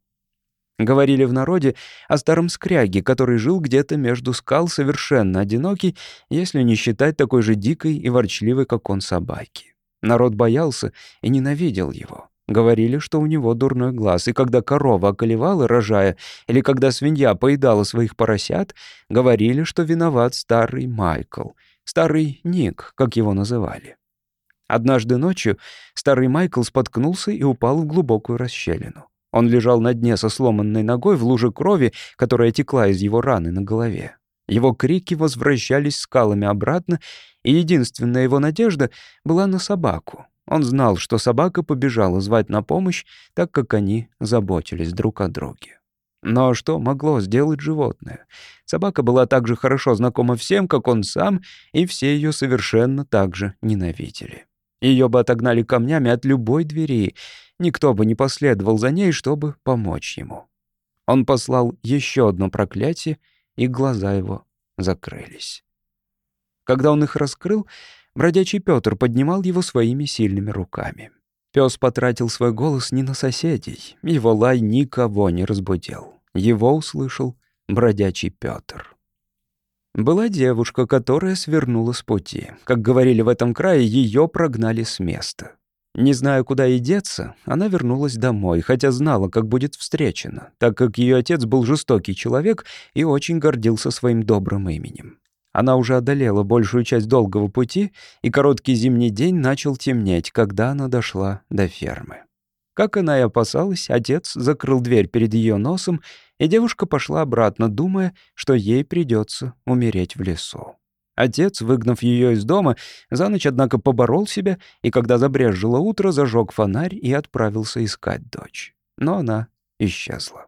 Говорили в народе о старом скряге, который жил где-то между скал, совершенно одинокий, если не считать такой же дикой и ворчливой, как он, собаки. Народ боялся и ненавидел его. Говорили, что у него дурной глаз, и когда корова околевала, рожая, или когда свинья поедала своих поросят, говорили, что виноват старый Майкл, старый Ник, как его называли. Однажды ночью старый Майкл споткнулся и упал в глубокую расщелину. Он лежал на дне со сломанной ногой в луже крови, которая текла из его раны на голове. Его крики возвращались скалами обратно, и единственная его надежда была на собаку. Он знал, что собака побежала звать на помощь, так как они заботились друг о друге. Но что могло сделать животное? Собака была так же хорошо знакома всем, как он сам, и все ее совершенно так же ненавидели. Ее бы отогнали камнями от любой двери. Никто бы не последовал за ней, чтобы помочь ему. Он послал еще одно проклятие, и глаза его закрылись. Когда он их раскрыл, бродячий Петр поднимал его своими сильными руками. Пес потратил свой голос не на соседей, его лай никого не разбудил. Его услышал бродячий Петр. Была девушка, которая свернула с пути. Как говорили в этом крае, ее прогнали с места. Не зная, куда ей деться, она вернулась домой, хотя знала, как будет встречена, так как ее отец был жестокий человек и очень гордился своим добрым именем. Она уже одолела большую часть долгого пути, и короткий зимний день начал темнеть, когда она дошла до фермы. Как она и опасалась, отец закрыл дверь перед ее носом, и девушка пошла обратно, думая, что ей придется умереть в лесу. Отец, выгнав ее из дома, за ночь, однако, поборол себя, и когда забрежило утро, зажег фонарь и отправился искать дочь. Но она исчезла.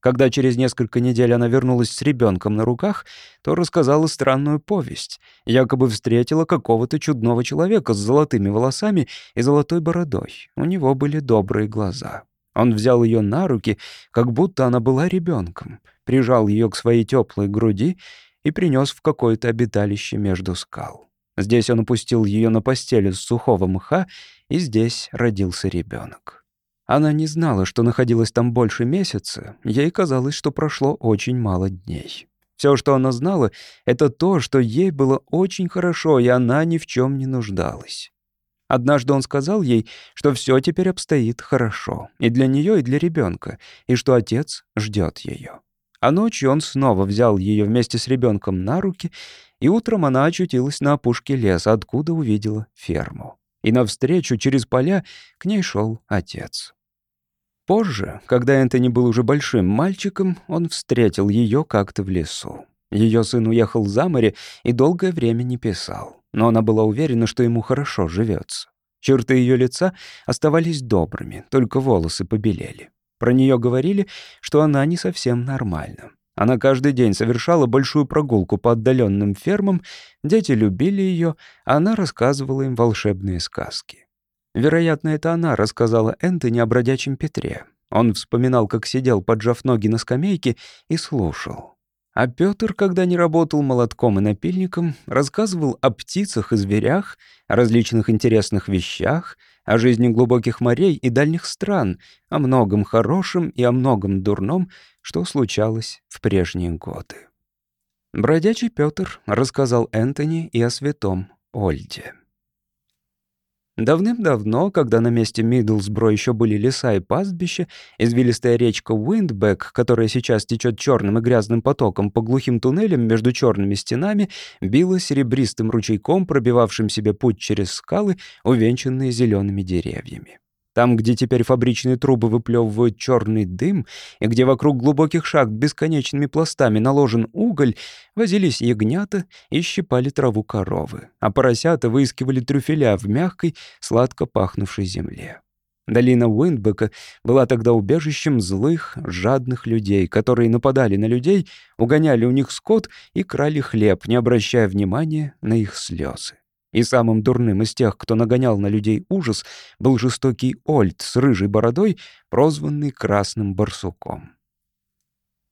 Когда через несколько недель она вернулась с ребенком на руках, то рассказала странную повесть. Якобы встретила какого-то чудного человека с золотыми волосами и золотой бородой. У него были добрые глаза. Он взял ее на руки, как будто она была ребенком, прижал ее к своей теплой груди и принес в какое-то обиталище между скал. Здесь он опустил ее на постель из сухого мха, и здесь родился ребенок. Она не знала, что находилась там больше месяца, ей казалось, что прошло очень мало дней. Все, что она знала, это то, что ей было очень хорошо, и она ни в чем не нуждалась. Однажды он сказал ей, что все теперь обстоит хорошо, и для нее, и для ребенка, и что отец ждет ее. А ночью он снова взял ее вместе с ребенком на руки, и утром она очутилась на опушке леса, откуда увидела ферму. И навстречу через поля к ней шел отец. Позже, когда Энтони был уже большим мальчиком, он встретил ее как-то в лесу. Ее сын уехал за море и долгое время не писал, но она была уверена, что ему хорошо живется. Черты ее лица оставались добрыми, только волосы побелели. Про нее говорили, что она не совсем нормальна. Она каждый день совершала большую прогулку по отдаленным фермам, дети любили ее, а она рассказывала им волшебные сказки. Вероятно, это она рассказала Энтони о бродячем Петре. Он вспоминал, как сидел, поджав ноги на скамейке, и слушал. А Пётр, когда не работал молотком и напильником, рассказывал о птицах и зверях, о различных интересных вещах — о жизни глубоких морей и дальних стран, о многом хорошем и о многом дурном, что случалось в прежние годы. Бродячий Пётр рассказал Энтони и о святом Ольде. Давным-давно, когда на месте Миддлсбро еще были леса и пастбища, извилистая речка Уиндбек, которая сейчас течет черным и грязным потоком по глухим туннелям между черными стенами, била серебристым ручейком, пробивавшим себе путь через скалы, увенчанные зелеными деревьями. Там, где теперь фабричные трубы выплевывают черный дым, и где вокруг глубоких шахт бесконечными пластами наложен уголь, возились ягнята и щипали траву коровы, а поросята выискивали трюфеля в мягкой, сладко пахнувшей земле. Долина Уиндбека была тогда убежищем злых, жадных людей, которые нападали на людей, угоняли у них скот и крали хлеб, не обращая внимания на их слезы. И самым дурным из тех, кто нагонял на людей ужас, был жестокий Ольд с рыжей бородой, прозванный Красным Барсуком.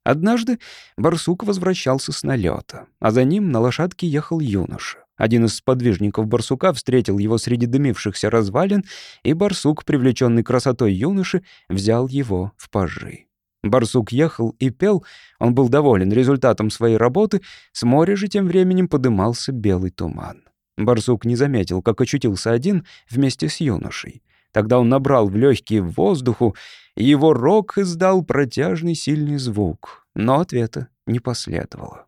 Однажды барсук возвращался с налета, а за ним на лошадке ехал юноша. Один из сподвижников барсука встретил его среди дымившихся развалин, и барсук, привлеченный красотой юноши, взял его в пажи. Барсук ехал и пел, он был доволен результатом своей работы, с моря же тем временем подымался белый туман. Барсук не заметил, как очутился один вместе с юношей. Тогда он набрал в легкие воздуху, и его рог издал протяжный сильный звук, но ответа не последовало.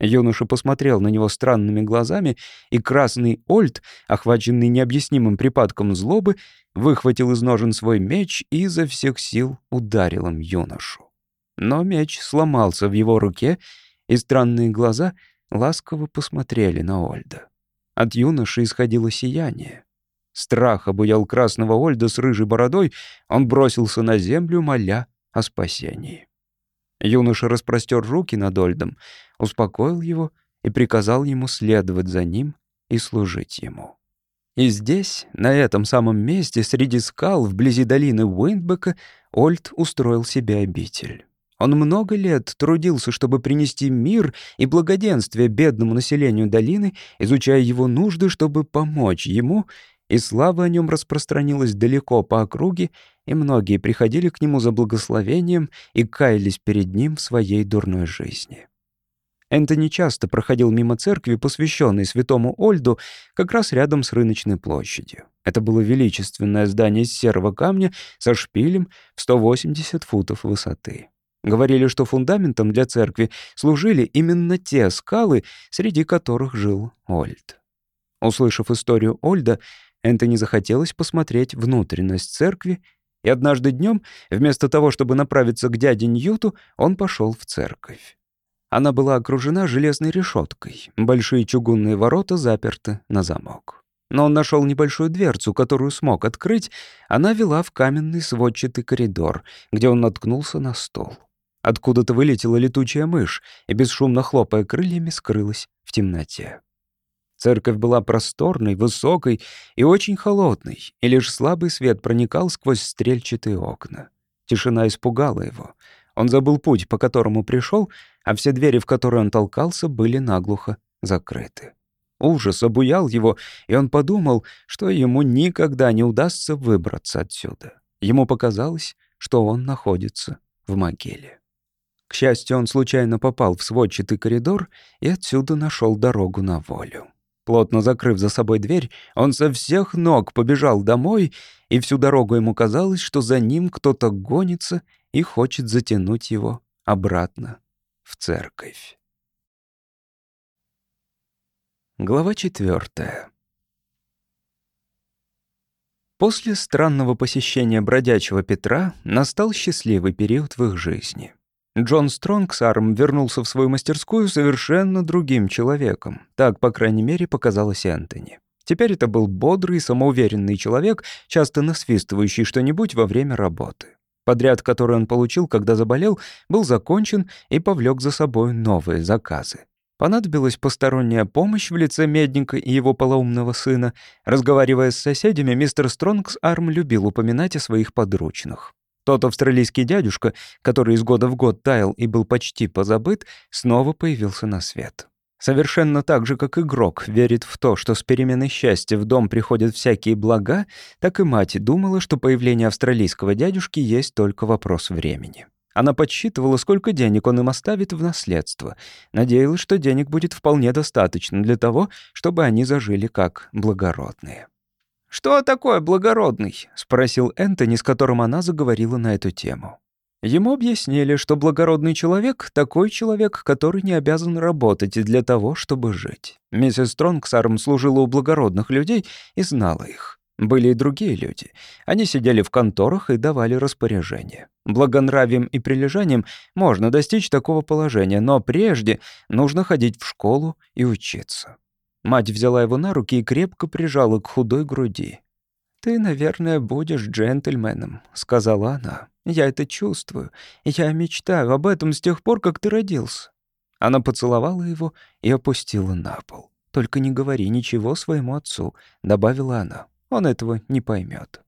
Юноша посмотрел на него странными глазами, и красный Ольд, охваченный необъяснимым припадком злобы, выхватил из ножен свой меч и изо всех сил ударил им юношу. Но меч сломался в его руке, и странные глаза ласково посмотрели на Ольда. От юноши исходило сияние. Страх обуял красного Ольда с рыжей бородой, он бросился на землю, моля о спасении. Юноша распростер руки над Ольдом, успокоил его и приказал ему следовать за ним и служить ему. И здесь, на этом самом месте, среди скал, вблизи долины Уиндбека, Ольд устроил себе обитель. Он много лет трудился, чтобы принести мир и благоденствие бедному населению долины, изучая его нужды, чтобы помочь ему, и слава о нем распространилась далеко по округе, и многие приходили к нему за благословением и каялись перед ним в своей дурной жизни. Энтони часто проходил мимо церкви, посвященной святому Ольду, как раз рядом с рыночной площадью. Это было величественное здание из серого камня со шпилем в 180 футов высоты. Говорили, что фундаментом для церкви служили именно те скалы, среди которых жил Ольд. Услышав историю Ольда, Энтони захотелось посмотреть внутренность церкви, и однажды днем, вместо того, чтобы направиться к дяде Ньюту, он пошел в церковь. Она была окружена железной решеткой, большие чугунные ворота заперты на замок. Но он нашел небольшую дверцу, которую смог открыть, она вела в каменный сводчатый коридор, где он наткнулся на стол. Откуда-то вылетела летучая мышь и, бесшумно хлопая крыльями, скрылась в темноте. Церковь была просторной, высокой и очень холодной, и лишь слабый свет проникал сквозь стрельчатые окна. Тишина испугала его. Он забыл путь, по которому пришел, а все двери, в которые он толкался, были наглухо закрыты. Ужас обуял его, и он подумал, что ему никогда не удастся выбраться отсюда. Ему показалось, что он находится в могиле. К счастью, он случайно попал в сводчатый коридор и отсюда нашел дорогу на волю. Плотно закрыв за собой дверь, он со всех ног побежал домой, и всю дорогу ему казалось, что за ним кто-то гонится и хочет затянуть его обратно в церковь. Глава четвертая. После странного посещения бродячего Петра настал счастливый период в их жизни. Джон Стронгсарм вернулся в свою мастерскую совершенно другим человеком. Так, по крайней мере, показалось Энтони. Теперь это был бодрый, самоуверенный человек, часто насвистывающий что-нибудь во время работы. Подряд, который он получил, когда заболел, был закончен и повлек за собой новые заказы. Понадобилась посторонняя помощь в лице Медника и его полоумного сына. Разговаривая с соседями, мистер Стронгс Арм любил упоминать о своих подручных. Тот австралийский дядюшка, который из года в год таял и был почти позабыт, снова появился на свет. Совершенно так же, как игрок верит в то, что с переменой счастья в дом приходят всякие блага, так и мать думала, что появление австралийского дядюшки есть только вопрос времени. Она подсчитывала, сколько денег он им оставит в наследство. Надеялась, что денег будет вполне достаточно для того, чтобы они зажили как благородные. «Что такое благородный?» — спросил Энтони, с которым она заговорила на эту тему. Ему объяснили, что благородный человек — такой человек, который не обязан работать для того, чтобы жить. Миссис Стронгсарм служила у благородных людей и знала их. Были и другие люди. Они сидели в конторах и давали распоряжения. Благонравием и прилежанием можно достичь такого положения, но прежде нужно ходить в школу и учиться. Мать взяла его на руки и крепко прижала к худой груди. «Ты, наверное, будешь джентльменом», — сказала она. «Я это чувствую. Я мечтаю об этом с тех пор, как ты родился». Она поцеловала его и опустила на пол. «Только не говори ничего своему отцу», — добавила она. «Он этого не поймет.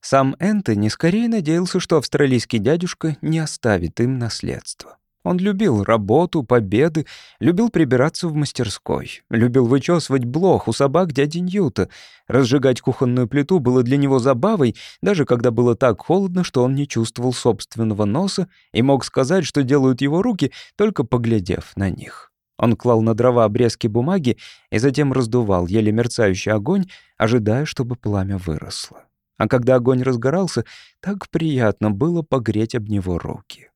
Сам Энтони скорее надеялся, что австралийский дядюшка не оставит им наследство. Он любил работу, победы, любил прибираться в мастерской, любил вычесывать блох у собак дяди Ньюта. Разжигать кухонную плиту было для него забавой, даже когда было так холодно, что он не чувствовал собственного носа и мог сказать, что делают его руки, только поглядев на них. Он клал на дрова обрезки бумаги и затем раздувал еле мерцающий огонь, ожидая, чтобы пламя выросло. А когда огонь разгорался, так приятно было погреть об него руки.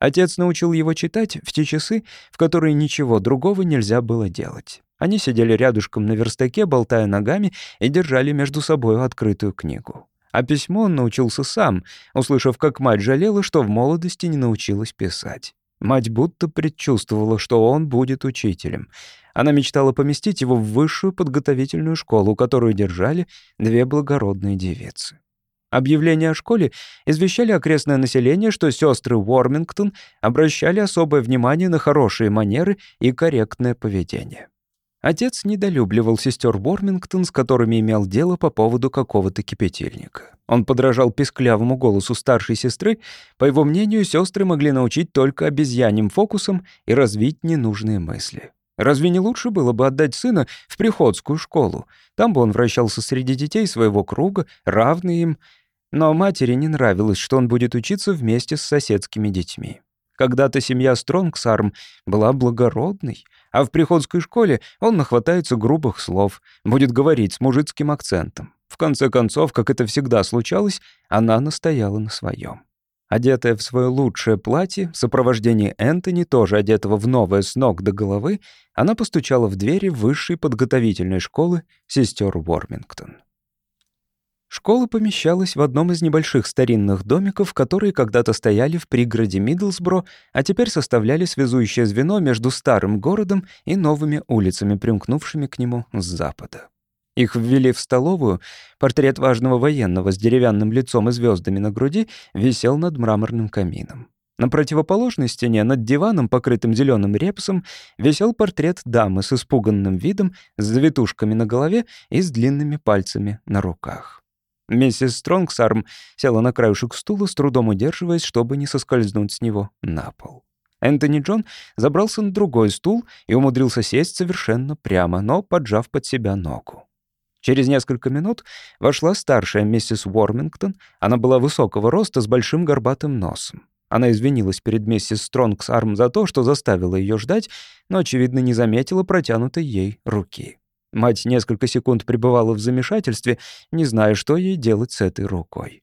Отец научил его читать в те часы, в которые ничего другого нельзя было делать. Они сидели рядышком на верстаке, болтая ногами, и держали между собой открытую книгу. А письмо он научился сам, услышав, как мать жалела, что в молодости не научилась писать. Мать будто предчувствовала, что он будет учителем. Она мечтала поместить его в высшую подготовительную школу, которую держали две благородные девицы. Объявления о школе извещали окрестное население, что сестры Уормингтон обращали особое внимание на хорошие манеры и корректное поведение. Отец недолюбливал сестер Уормингтон, с которыми имел дело по поводу какого-то кипятильника. Он подражал писклявому голосу старшей сестры. По его мнению, сестры могли научить только обезьяним фокусам и развить ненужные мысли. Разве не лучше было бы отдать сына в приходскую школу? Там бы он вращался среди детей своего круга, равный им, но матери не нравилось, что он будет учиться вместе с соседскими детьми. Когда-то семья Стронгсарм была благородной, а в приходской школе он нахватается грубых слов, будет говорить с мужицким акцентом. В конце концов, как это всегда случалось, она настояла на своем. Одетая в свое лучшее платье, в сопровождении Энтони, тоже одетого в новое с ног до головы, она постучала в двери высшей подготовительной школы сестер Уормингтон. Школа помещалась в одном из небольших старинных домиков, которые когда-то стояли в пригороде Мидлсбро, а теперь составляли связующее звено между старым городом и новыми улицами, примкнувшими к нему с запада. Их ввели в столовую. Портрет важного военного с деревянным лицом и звездами на груди висел над мраморным камином. На противоположной стене, над диваном, покрытым зеленым репсом, висел портрет дамы с испуганным видом, с завитушками на голове и с длинными пальцами на руках. Миссис Стронгсарм села на краешек стула, с трудом удерживаясь, чтобы не соскользнуть с него на пол. Энтони Джон забрался на другой стул и умудрился сесть совершенно прямо, но поджав под себя ногу. Через несколько минут вошла старшая миссис Уормингтон. Она была высокого роста с большим горбатым носом. Она извинилась перед миссис Стронгсарм за то, что заставила ее ждать, но, очевидно, не заметила протянутой ей руки. Мать несколько секунд пребывала в замешательстве, не зная, что ей делать с этой рукой.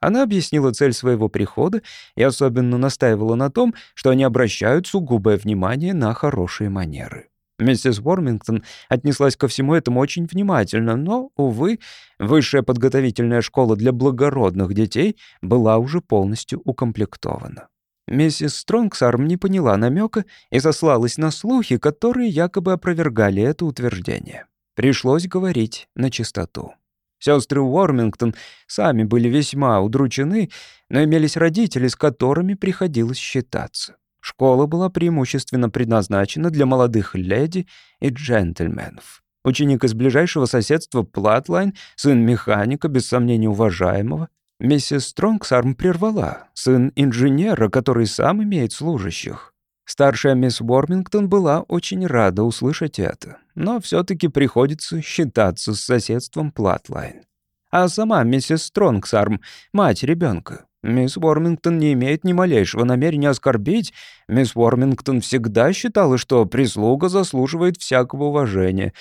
Она объяснила цель своего прихода и особенно настаивала на том, что они обращают сугубое внимание на хорошие манеры. Миссис Уормингтон отнеслась ко всему этому очень внимательно, но, увы, высшая подготовительная школа для благородных детей была уже полностью укомплектована. Миссис Стронгсарм не поняла намека и сослалась на слухи, которые якобы опровергали это утверждение. Пришлось говорить на чистоту. Сестры Уормингтон сами были весьма удручены, но имелись родители, с которыми приходилось считаться. Школа была преимущественно предназначена для молодых леди и джентльменов. Ученик из ближайшего соседства Платлайн, сын механика, без сомнения уважаемого, Миссис Стронгсарм прервала. Сын инженера, который сам имеет служащих. Старшая мисс Уормингтон была очень рада услышать это, но все таки приходится считаться с соседством Платлайн. А сама миссис Стронгсарм, мать ребенка, Мисс Уормингтон не имеет ни малейшего намерения оскорбить. Мисс Уормингтон всегда считала, что прислуга заслуживает всякого уважения.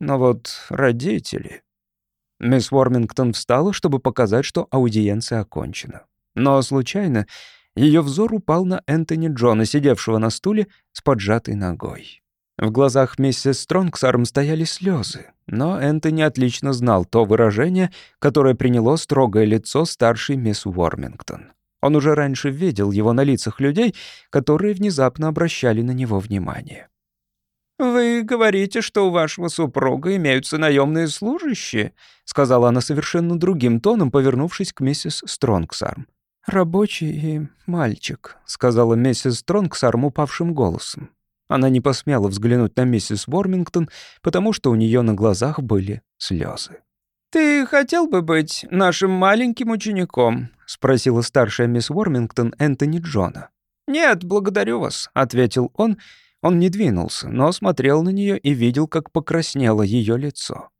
Но вот родители... Мисс Уормингтон встала, чтобы показать, что аудиенция окончена. Но случайно ее взор упал на Энтони Джона, сидевшего на стуле с поджатой ногой. В глазах миссис Стронгсарм стояли слезы, но Энтони отлично знал то выражение, которое приняло строгое лицо старшей мисс Уормингтон. Он уже раньше видел его на лицах людей, которые внезапно обращали на него внимание. «Вы говорите, что у вашего супруга имеются наемные служащие?» — сказала она совершенно другим тоном, повернувшись к миссис Стронгсарм. «Рабочий и мальчик», — сказала миссис Стронгсарм упавшим голосом. Она не посмела взглянуть на миссис Вормингтон, потому что у нее на глазах были слезы. «Ты хотел бы быть нашим маленьким учеником?» — спросила старшая мисс Вормингтон Энтони Джона. «Нет, благодарю вас», — ответил он, — он не двинулся, но смотрел на нее и видел, как покраснело ее лицо.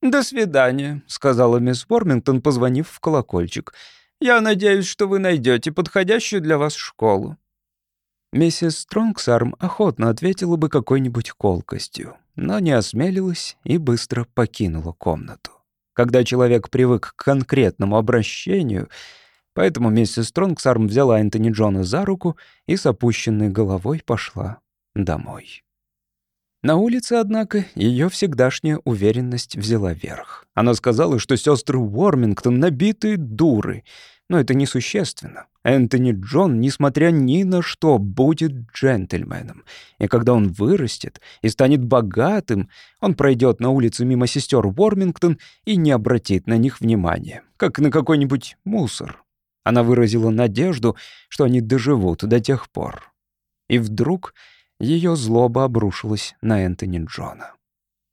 «До свидания», — сказала мисс Вормингтон, позвонив в колокольчик. «Я надеюсь, что вы найдете подходящую для вас школу». Миссис Стронгсарм охотно ответила бы какой-нибудь колкостью, но не осмелилась и быстро покинула комнату. Когда человек привык к конкретному обращению, поэтому миссис Стронгсарм взяла Энтони Джона за руку и с опущенной головой пошла домой. На улице, однако, ее всегдашняя уверенность взяла верх. Она сказала, что сестры Уормингтон набитые дуры, но это несущественно. Энтони Джон, несмотря ни на что, будет джентльменом. И когда он вырастет и станет богатым, он пройдет на улице мимо сестер Уормингтон и не обратит на них внимания, как на какой-нибудь мусор. Она выразила надежду, что они доживут до тех пор. И вдруг ее злоба обрушилась на Энтони Джона.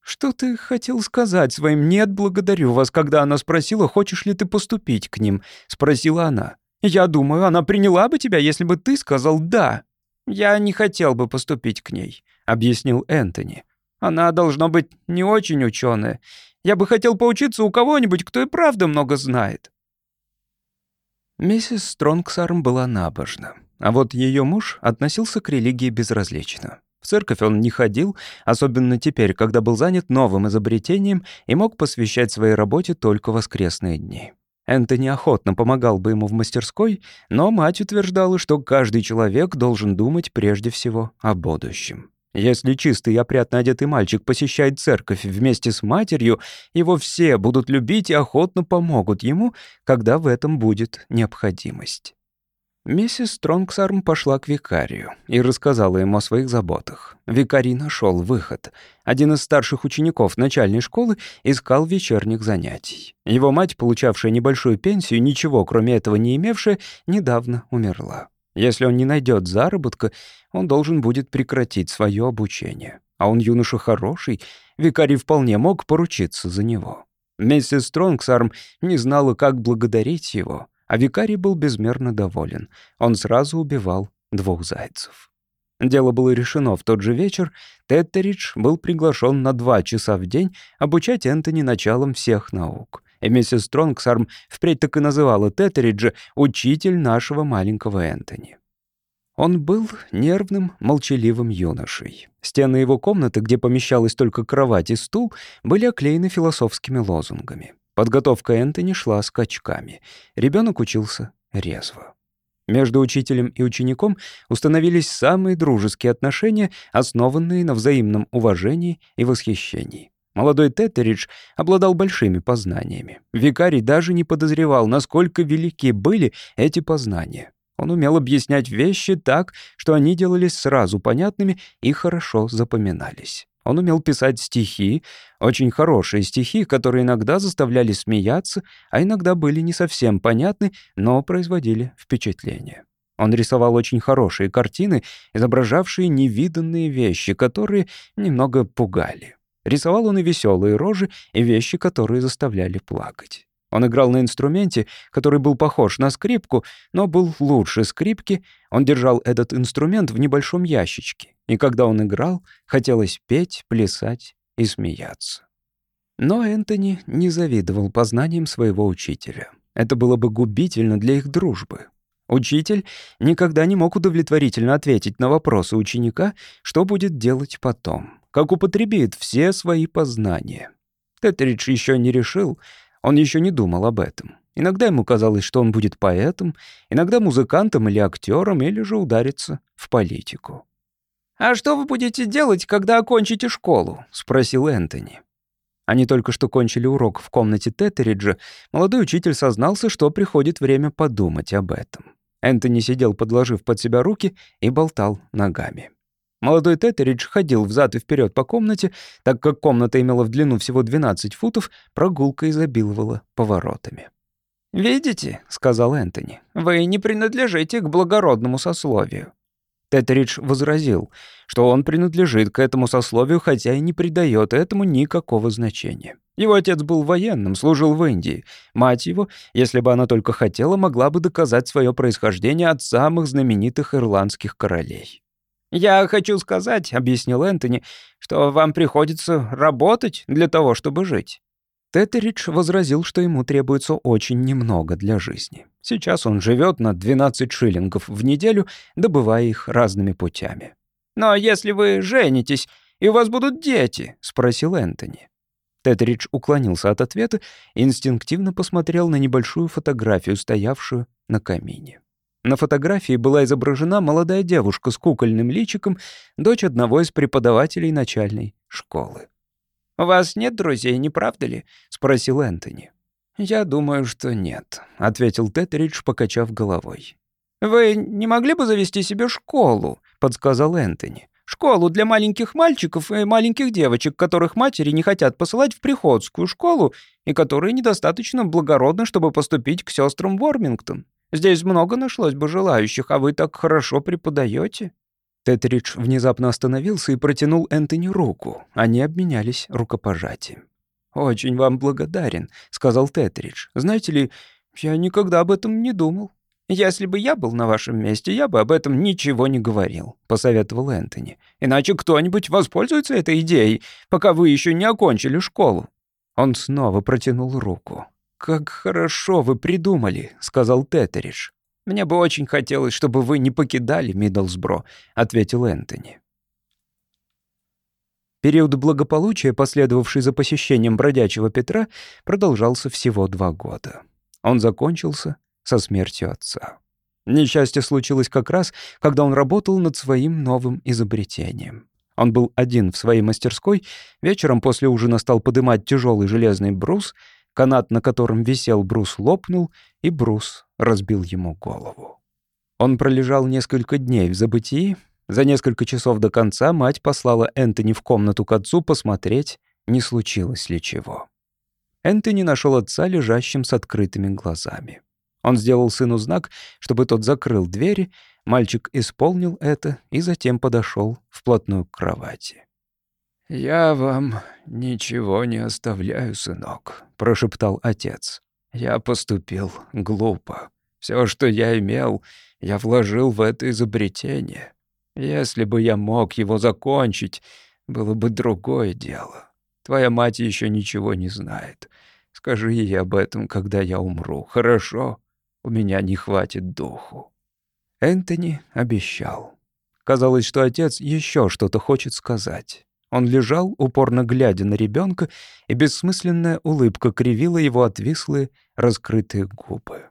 «Что ты хотел сказать своим «нет, благодарю вас», когда она спросила, хочешь ли ты поступить к ним?» — спросила она. «Я думаю, она приняла бы тебя, если бы ты сказал «да». «Я не хотел бы поступить к ней», — объяснил Энтони. «Она, должно быть, не очень ученая. Я бы хотел поучиться у кого-нибудь, кто и правда много знает». Миссис Стронгсарм была набожна. А вот ее муж относился к религии безразлично. В церковь он не ходил, особенно теперь, когда был занят новым изобретением и мог посвящать своей работе только воскресные дни. Энтони охотно помогал бы ему в мастерской, но мать утверждала, что каждый человек должен думать прежде всего о будущем. Если чистый и опрятно одетый мальчик посещает церковь вместе с матерью, его все будут любить и охотно помогут ему, когда в этом будет необходимость. Миссис Стронгсарм пошла к викарию и рассказала ему о своих заботах. Викарий нашел выход. Один из старших учеников начальной школы искал вечерних занятий. Его мать, получавшая небольшую пенсию, ничего кроме этого не имевшая, недавно умерла. Если он не найдет заработка, он должен будет прекратить свое обучение. А он юноша хороший, викарий вполне мог поручиться за него. Миссис Стронгсарм не знала, как благодарить его — а викарий был безмерно доволен. Он сразу убивал двух зайцев. Дело было решено в тот же вечер. Теттеридж был приглашен на два часа в день обучать Энтони началом всех наук. И миссис Стронгсарм впредь так и называла Теттериджа «учитель нашего маленького Энтони». Он был нервным, молчаливым юношей. Стены его комнаты, где помещалась только кровать и стул, были оклеены философскими лозунгами. Подготовка Энтони шла скачками. Ребенок учился резво. Между учителем и учеником установились самые дружеские отношения, основанные на взаимном уважении и восхищении. Молодой Теттеридж обладал большими познаниями. Викарий даже не подозревал, насколько велики были эти познания. Он умел объяснять вещи так, что они делались сразу понятными и хорошо запоминались. Он умел писать стихи, очень хорошие стихи, которые иногда заставляли смеяться, а иногда были не совсем понятны, но производили впечатление. Он рисовал очень хорошие картины, изображавшие невиданные вещи, которые немного пугали. Рисовал он и веселые рожи, и вещи, которые заставляли плакать. Он играл на инструменте, который был похож на скрипку, но был лучше скрипки. Он держал этот инструмент в небольшом ящичке. И когда он играл, хотелось петь, плясать и смеяться. Но Энтони не завидовал познаниям своего учителя. Это было бы губительно для их дружбы. Учитель никогда не мог удовлетворительно ответить на вопросы ученика, что будет делать потом, как употребит все свои познания. Тетридж еще не решил, он еще не думал об этом. Иногда ему казалось, что он будет поэтом, иногда музыкантом или актером, или же ударится в политику.
«А что вы будете делать, когда окончите школу?» — спросил Энтони.
Они только что кончили урок в комнате Теттериджа. Молодой учитель сознался, что приходит время подумать об этом. Энтони сидел, подложив под себя руки, и болтал ногами. Молодой Теттеридж ходил взад и вперед по комнате, так как комната имела в длину всего 12 футов, прогулка изобиловала поворотами.
«Видите», — сказал Энтони, — «вы не принадлежите к благородному сословию».
Теттеридж возразил, что он принадлежит к этому сословию, хотя и не придает этому никакого значения. Его отец был военным, служил в Индии. Мать его, если бы она только хотела, могла бы доказать свое происхождение от самых знаменитых ирландских королей.
«Я хочу сказать», — объяснил Энтони, «что вам приходится работать для того, чтобы жить».
Теттеридж возразил, что ему требуется очень немного для жизни. Сейчас он живет на 12 шиллингов в неделю, добывая их разными путями.
«Но если вы женитесь, и у вас будут дети?» — спросил Энтони.
Теттеридж уклонился от ответа и инстинктивно посмотрел на небольшую фотографию, стоявшую на камине. На фотографии была изображена молодая девушка с кукольным личиком, дочь одного из преподавателей начальной школы.
«У вас нет друзей, не правда ли?» — спросил Энтони.
«Я думаю, что нет», — ответил Теттеридж, покачав головой.
«Вы не могли бы завести себе школу?» — подсказал Энтони. «Школу для маленьких мальчиков и маленьких девочек, которых матери не хотят посылать в приходскую школу и которые недостаточно благородны, чтобы поступить к сестрам Вормингтон. Здесь много нашлось бы желающих, а вы так хорошо преподаете.
Тетридж внезапно остановился и протянул Энтони руку. Они обменялись рукопожатием.
«Очень вам благодарен», — сказал Тетридж. «Знаете ли, я никогда об этом не думал. Если бы я был на вашем месте, я бы об этом ничего не говорил», — посоветовал Энтони. «Иначе кто-нибудь воспользуется этой идеей, пока вы еще не окончили школу».
Он снова протянул руку.
«Как хорошо вы придумали», — сказал Тетридж. «Мне бы очень хотелось, чтобы вы не покидали Миддлсбро», — ответил Энтони.
Период благополучия, последовавший за посещением бродячего Петра, продолжался всего два года. Он закончился со смертью отца. Несчастье случилось как раз, когда он работал над своим новым изобретением. Он был один в своей мастерской, вечером после ужина стал подымать тяжелый железный брус, канат, на котором висел брус, лопнул, и брус разбил ему голову. Он пролежал несколько дней в забытии. За несколько часов до конца мать послала Энтони в комнату к отцу посмотреть, не случилось ли чего. Энтони нашел отца лежащим с открытыми глазами. Он сделал сыну знак, чтобы тот закрыл двери. Мальчик исполнил это и затем подошел вплотную к кровати. «Я вам ничего не оставляю, сынок», — прошептал отец. «Я поступил глупо. Все, что я имел, я вложил в это изобретение. Если бы я мог его закончить, было бы другое дело. Твоя мать еще ничего не знает. Скажи ей об этом, когда я умру, хорошо? У меня не хватит духу». Энтони обещал. Казалось, что отец еще что-то хочет сказать. Он лежал, упорно глядя на ребенка, и бессмысленная улыбка кривила его отвислые, раскрытые губы.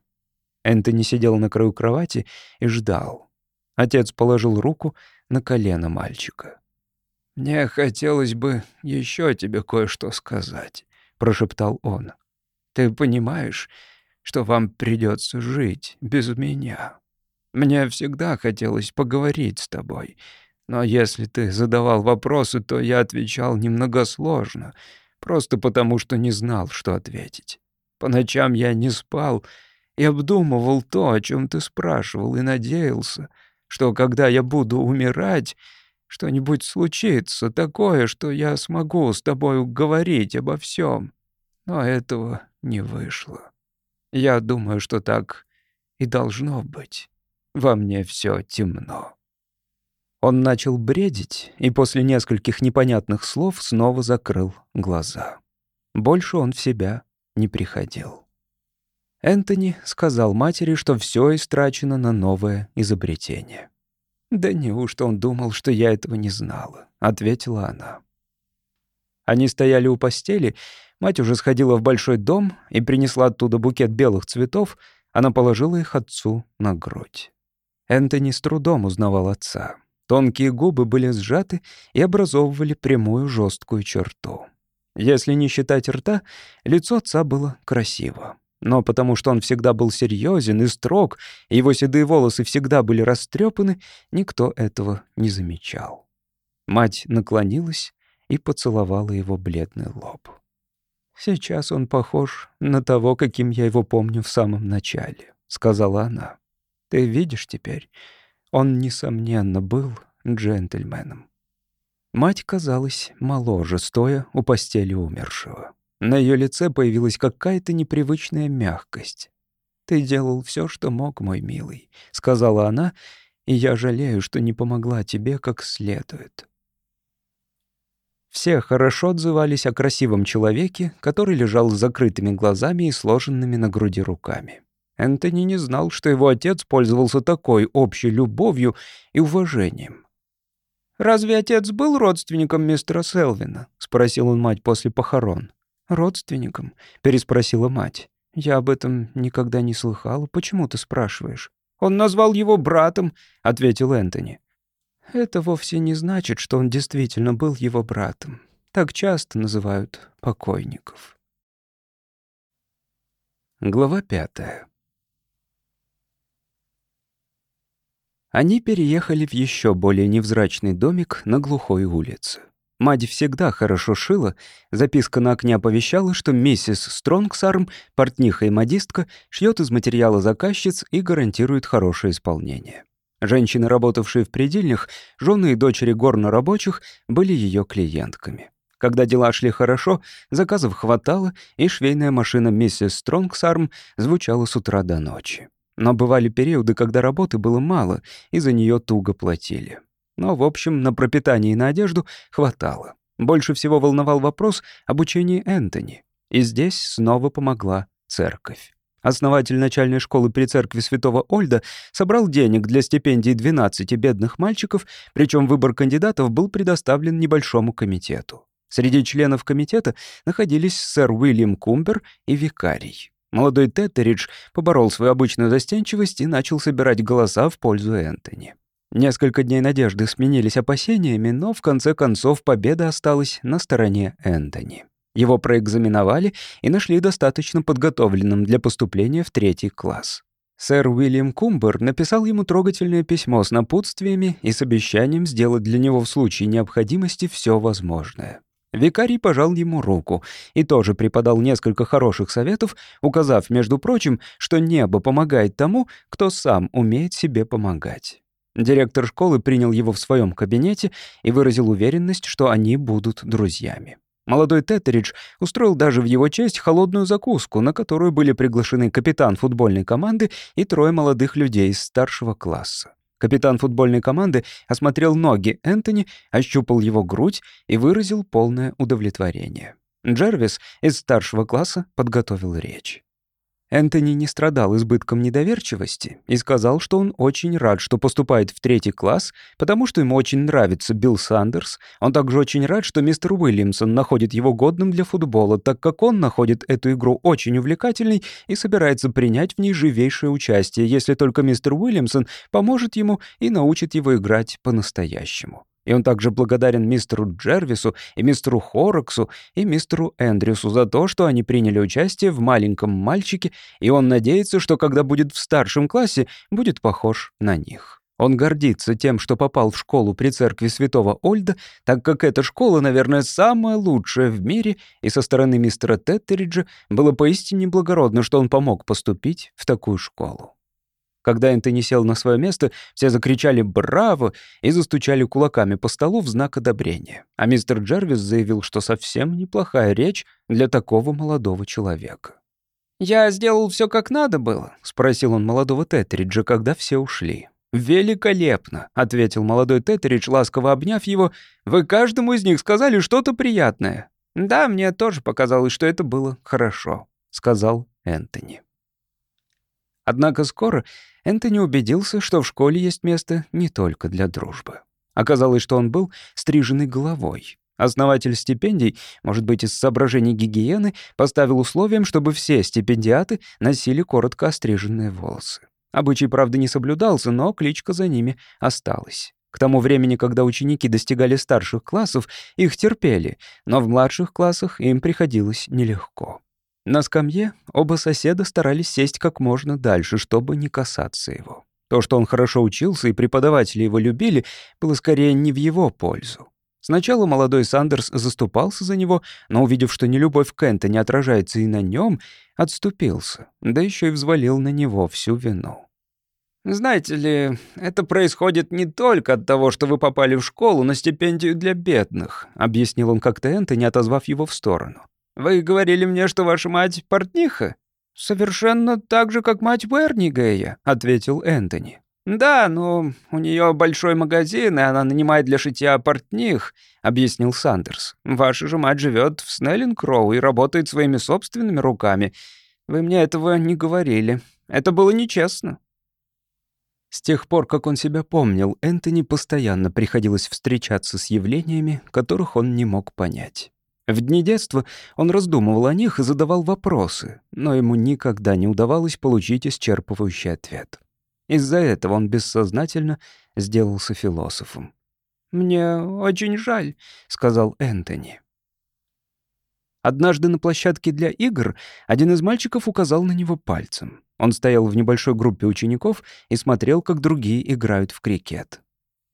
Энтони сидел на краю кровати и ждал. Отец положил руку на колено мальчика. «Мне хотелось бы еще тебе кое-что сказать», — прошептал он. «Ты понимаешь, что вам придется жить без меня? Мне всегда хотелось поговорить с тобой, но если ты задавал вопросы, то я отвечал немногосложно, просто потому что не знал, что ответить. По ночам я не спал и обдумывал то, о чем ты спрашивал, и надеялся, что когда я буду умирать, что-нибудь случится такое, что я смогу с тобой говорить обо всем. Но этого не вышло. Я думаю, что так и должно быть. Во мне все темно. Он начал бредить и после нескольких непонятных слов снова закрыл глаза. Больше он в себя не приходил. Энтони сказал матери, что все истрачено на новое изобретение. «Да неужто он думал, что я этого не знала?» — ответила она. Они стояли у постели, мать уже сходила в большой дом и принесла оттуда букет белых цветов, она положила их отцу на грудь. Энтони с трудом узнавал отца. Тонкие губы были сжаты и образовывали прямую жесткую черту. Если не считать рта, лицо отца было красиво. Но потому что он всегда был серьезен и строг, и его седые волосы всегда были растрепаны, никто этого не замечал. Мать наклонилась и поцеловала его бледный лоб. «Сейчас он похож на того, каким я его помню в самом начале», — сказала она. «Ты видишь теперь, он, несомненно, был джентльменом. Мать казалась моложе, стоя у постели умершего. На ее лице появилась какая-то непривычная мягкость. «Ты делал все, что мог, мой милый», — сказала она, «и я жалею, что не помогла тебе как следует». Все хорошо отзывались о красивом человеке, который лежал с закрытыми глазами и сложенными на груди руками. Энтони не знал, что его отец пользовался такой общей любовью и уважением. «Разве отец был родственником мистера Селвина?» — спросил он мать после похорон. «Родственником?» — переспросила мать. «Я об этом никогда не слыхала. Почему ты спрашиваешь?» «Он назвал его братом», — ответил Энтони. «Это вовсе не значит, что он действительно был его братом. Так часто называют покойников». Глава пятая. Они переехали в еще более невзрачный домик на глухой улице. Мать всегда хорошо шила. Записка на окне оповещала, что миссис Стронгсарм, портниха и модистка, шьет из материала заказчиц и гарантирует хорошее исполнение. Женщины, работавшие в предельных, жены и дочери горнорабочих, были ее клиентками. Когда дела шли хорошо, заказов хватало, и швейная машина миссис Стронгсарм звучала с утра до ночи. Но бывали периоды, когда работы было мало, и за нее туго платили. Но, в общем, на пропитание и на одежду хватало. Больше всего волновал вопрос обучения Энтони. И здесь снова помогла церковь. Основатель начальной школы при церкви святого Ольда собрал денег для стипендий 12 бедных мальчиков, причем выбор кандидатов был предоставлен небольшому комитету. Среди членов комитета находились сэр Уильям Кумбер и викарий. Молодой Теттеридж поборол свою обычную застенчивость и начал собирать голоса в пользу Энтони. Несколько дней надежды сменились опасениями, но в конце концов победа осталась на стороне Энтони. Его проэкзаменовали и нашли достаточно подготовленным для поступления в третий класс.
Сэр Уильям Кумбер написал ему трогательное письмо с напутствиями и с обещанием сделать для него в случае необходимости все возможное. Викарий пожал ему руку и тоже преподал несколько хороших советов, указав, между прочим, что небо помогает тому, кто сам умеет себе помогать. Директор школы принял его в своем кабинете и выразил уверенность, что они будут друзьями. Молодой Теттеридж устроил даже в его честь холодную закуску, на которую были приглашены капитан футбольной команды и трое молодых людей из старшего класса. Капитан футбольной команды осмотрел ноги Энтони, ощупал его грудь и выразил полное удовлетворение. Джервис из старшего класса подготовил речь. Энтони не страдал избытком недоверчивости и сказал, что он очень рад, что поступает в третий класс, потому что ему очень нравится Билл Сандерс. Он также очень рад, что мистер Уильямсон находит его годным для футбола, так как он находит эту игру очень увлекательной и собирается принять в ней живейшее участие, если только мистер Уильямсон поможет ему и научит его играть по-настоящему. И он также благодарен мистеру Джервису и мистеру Хороксу и мистеру Эндрюсу за то, что они приняли участие в маленьком мальчике, и он надеется, что когда будет в старшем классе, будет похож на них. Он гордится тем, что попал в школу при церкви святого Ольда, так как эта школа, наверное, самая лучшая в мире, и со стороны мистера Теттериджа было поистине благородно, что он помог поступить в такую школу. Когда Энтони сел на свое место, все закричали «Браво!» и застучали кулаками по столу в знак одобрения. А мистер Джервис заявил, что совсем неплохая речь для такого молодого человека.
«Я сделал все как надо было?» — спросил он молодого Теттериджа, когда все ушли. «Великолепно», — ответил молодой Теттеридж, ласково обняв его. «Вы каждому из них сказали что-то приятное». «Да, мне тоже показалось, что это было хорошо», — сказал Энтони. Однако скоро Энтони убедился, что в школе есть место не только для дружбы. Оказалось, что он был стриженный головой. Основатель стипендий, может быть, из соображений гигиены, поставил условием, чтобы все стипендиаты носили коротко остриженные волосы. Обычай, правда, не соблюдался, но кличка за ними осталась. К тому времени, когда ученики достигали старших классов, их терпели, но в младших классах им приходилось нелегко. На скамье оба соседа старались сесть как можно дальше, чтобы не касаться его. То, что он хорошо учился и преподаватели его любили, было скорее не в его пользу. Сначала молодой Сандерс заступался за него, но, увидев, что нелюбовь Кента не отражается и на нем, отступился, да еще и взвалил на него всю вину. «Знаете ли, это происходит не только от того, что вы попали в школу на стипендию для бедных», объяснил он как-то Энтони, отозвав его в сторону. Вы говорили мне, что ваша мать портниха?» «Совершенно так же, как мать Бернигея», — ответил Энтони. «Да, но у нее большой магазин, и она нанимает для шитья портних», — объяснил Сандерс. «Ваша же мать живет в Снеллинг-Кроу и работает своими собственными руками. Вы мне этого не говорили. Это было нечестно». С тех пор, как он себя помнил, Энтони постоянно приходилось встречаться с явлениями, которых он не мог понять. В дни детства он раздумывал о них и задавал вопросы, но ему никогда не удавалось получить исчерпывающий ответ. Из-за этого он бессознательно сделался философом. «Мне очень жаль», — сказал Энтони. Однажды на площадке для игр один из мальчиков указал на него пальцем. Он стоял в небольшой группе учеников и смотрел, как другие играют в крикет.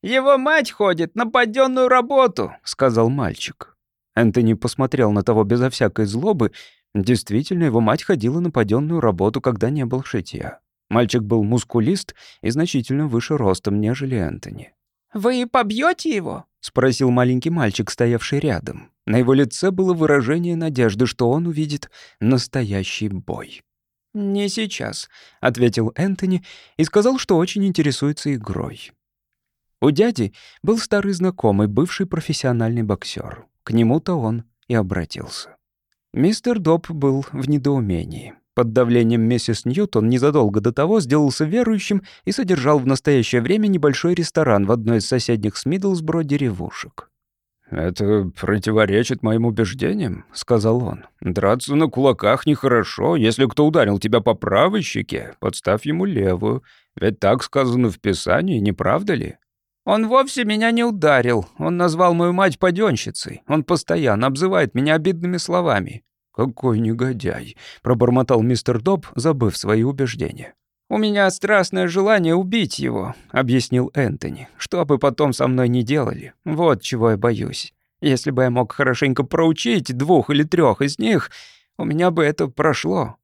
«Его мать ходит на подденную работу», — сказал мальчик. Энтони посмотрел на того безо всякой злобы. Действительно, его мать ходила на паденную работу, когда не был шитья. Мальчик был мускулист и значительно выше ростом, нежели Энтони. «Вы побьете его?» — спросил маленький мальчик, стоявший рядом. На его лице было выражение надежды, что он увидит настоящий бой. «Не сейчас», — ответил Энтони и сказал, что очень интересуется игрой. У дяди был старый знакомый, бывший профессиональный боксер. К нему-то он и обратился. Мистер Доп был в недоумении. Под давлением миссис Ньютон незадолго до того сделался верующим и содержал в настоящее время небольшой ресторан в одной из соседних с Миддлсбро деревушек. «Это противоречит моим убеждениям», — сказал он. «Драться на кулаках нехорошо. Если кто ударил тебя по правой щеке, подставь ему левую. Ведь так сказано в Писании, не правда ли?» Он вовсе меня не ударил. Он назвал мою мать паденщицей. Он постоянно обзывает меня обидными словами. «Какой негодяй!» — пробормотал мистер Доб, забыв свои убеждения. «У меня страстное желание убить его», — объяснил Энтони. «Что бы потом со мной ни делали. Вот чего я боюсь. Если бы я мог хорошенько проучить двух или трех из них, у меня бы это прошло».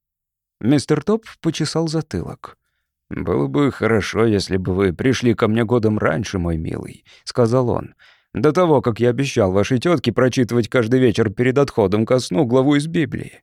Мистер Топ почесал затылок. «Было бы хорошо, если бы вы пришли ко мне годом раньше, мой милый», — сказал он. «До того, как я обещал вашей тетке прочитывать каждый вечер перед отходом ко сну главу из Библии».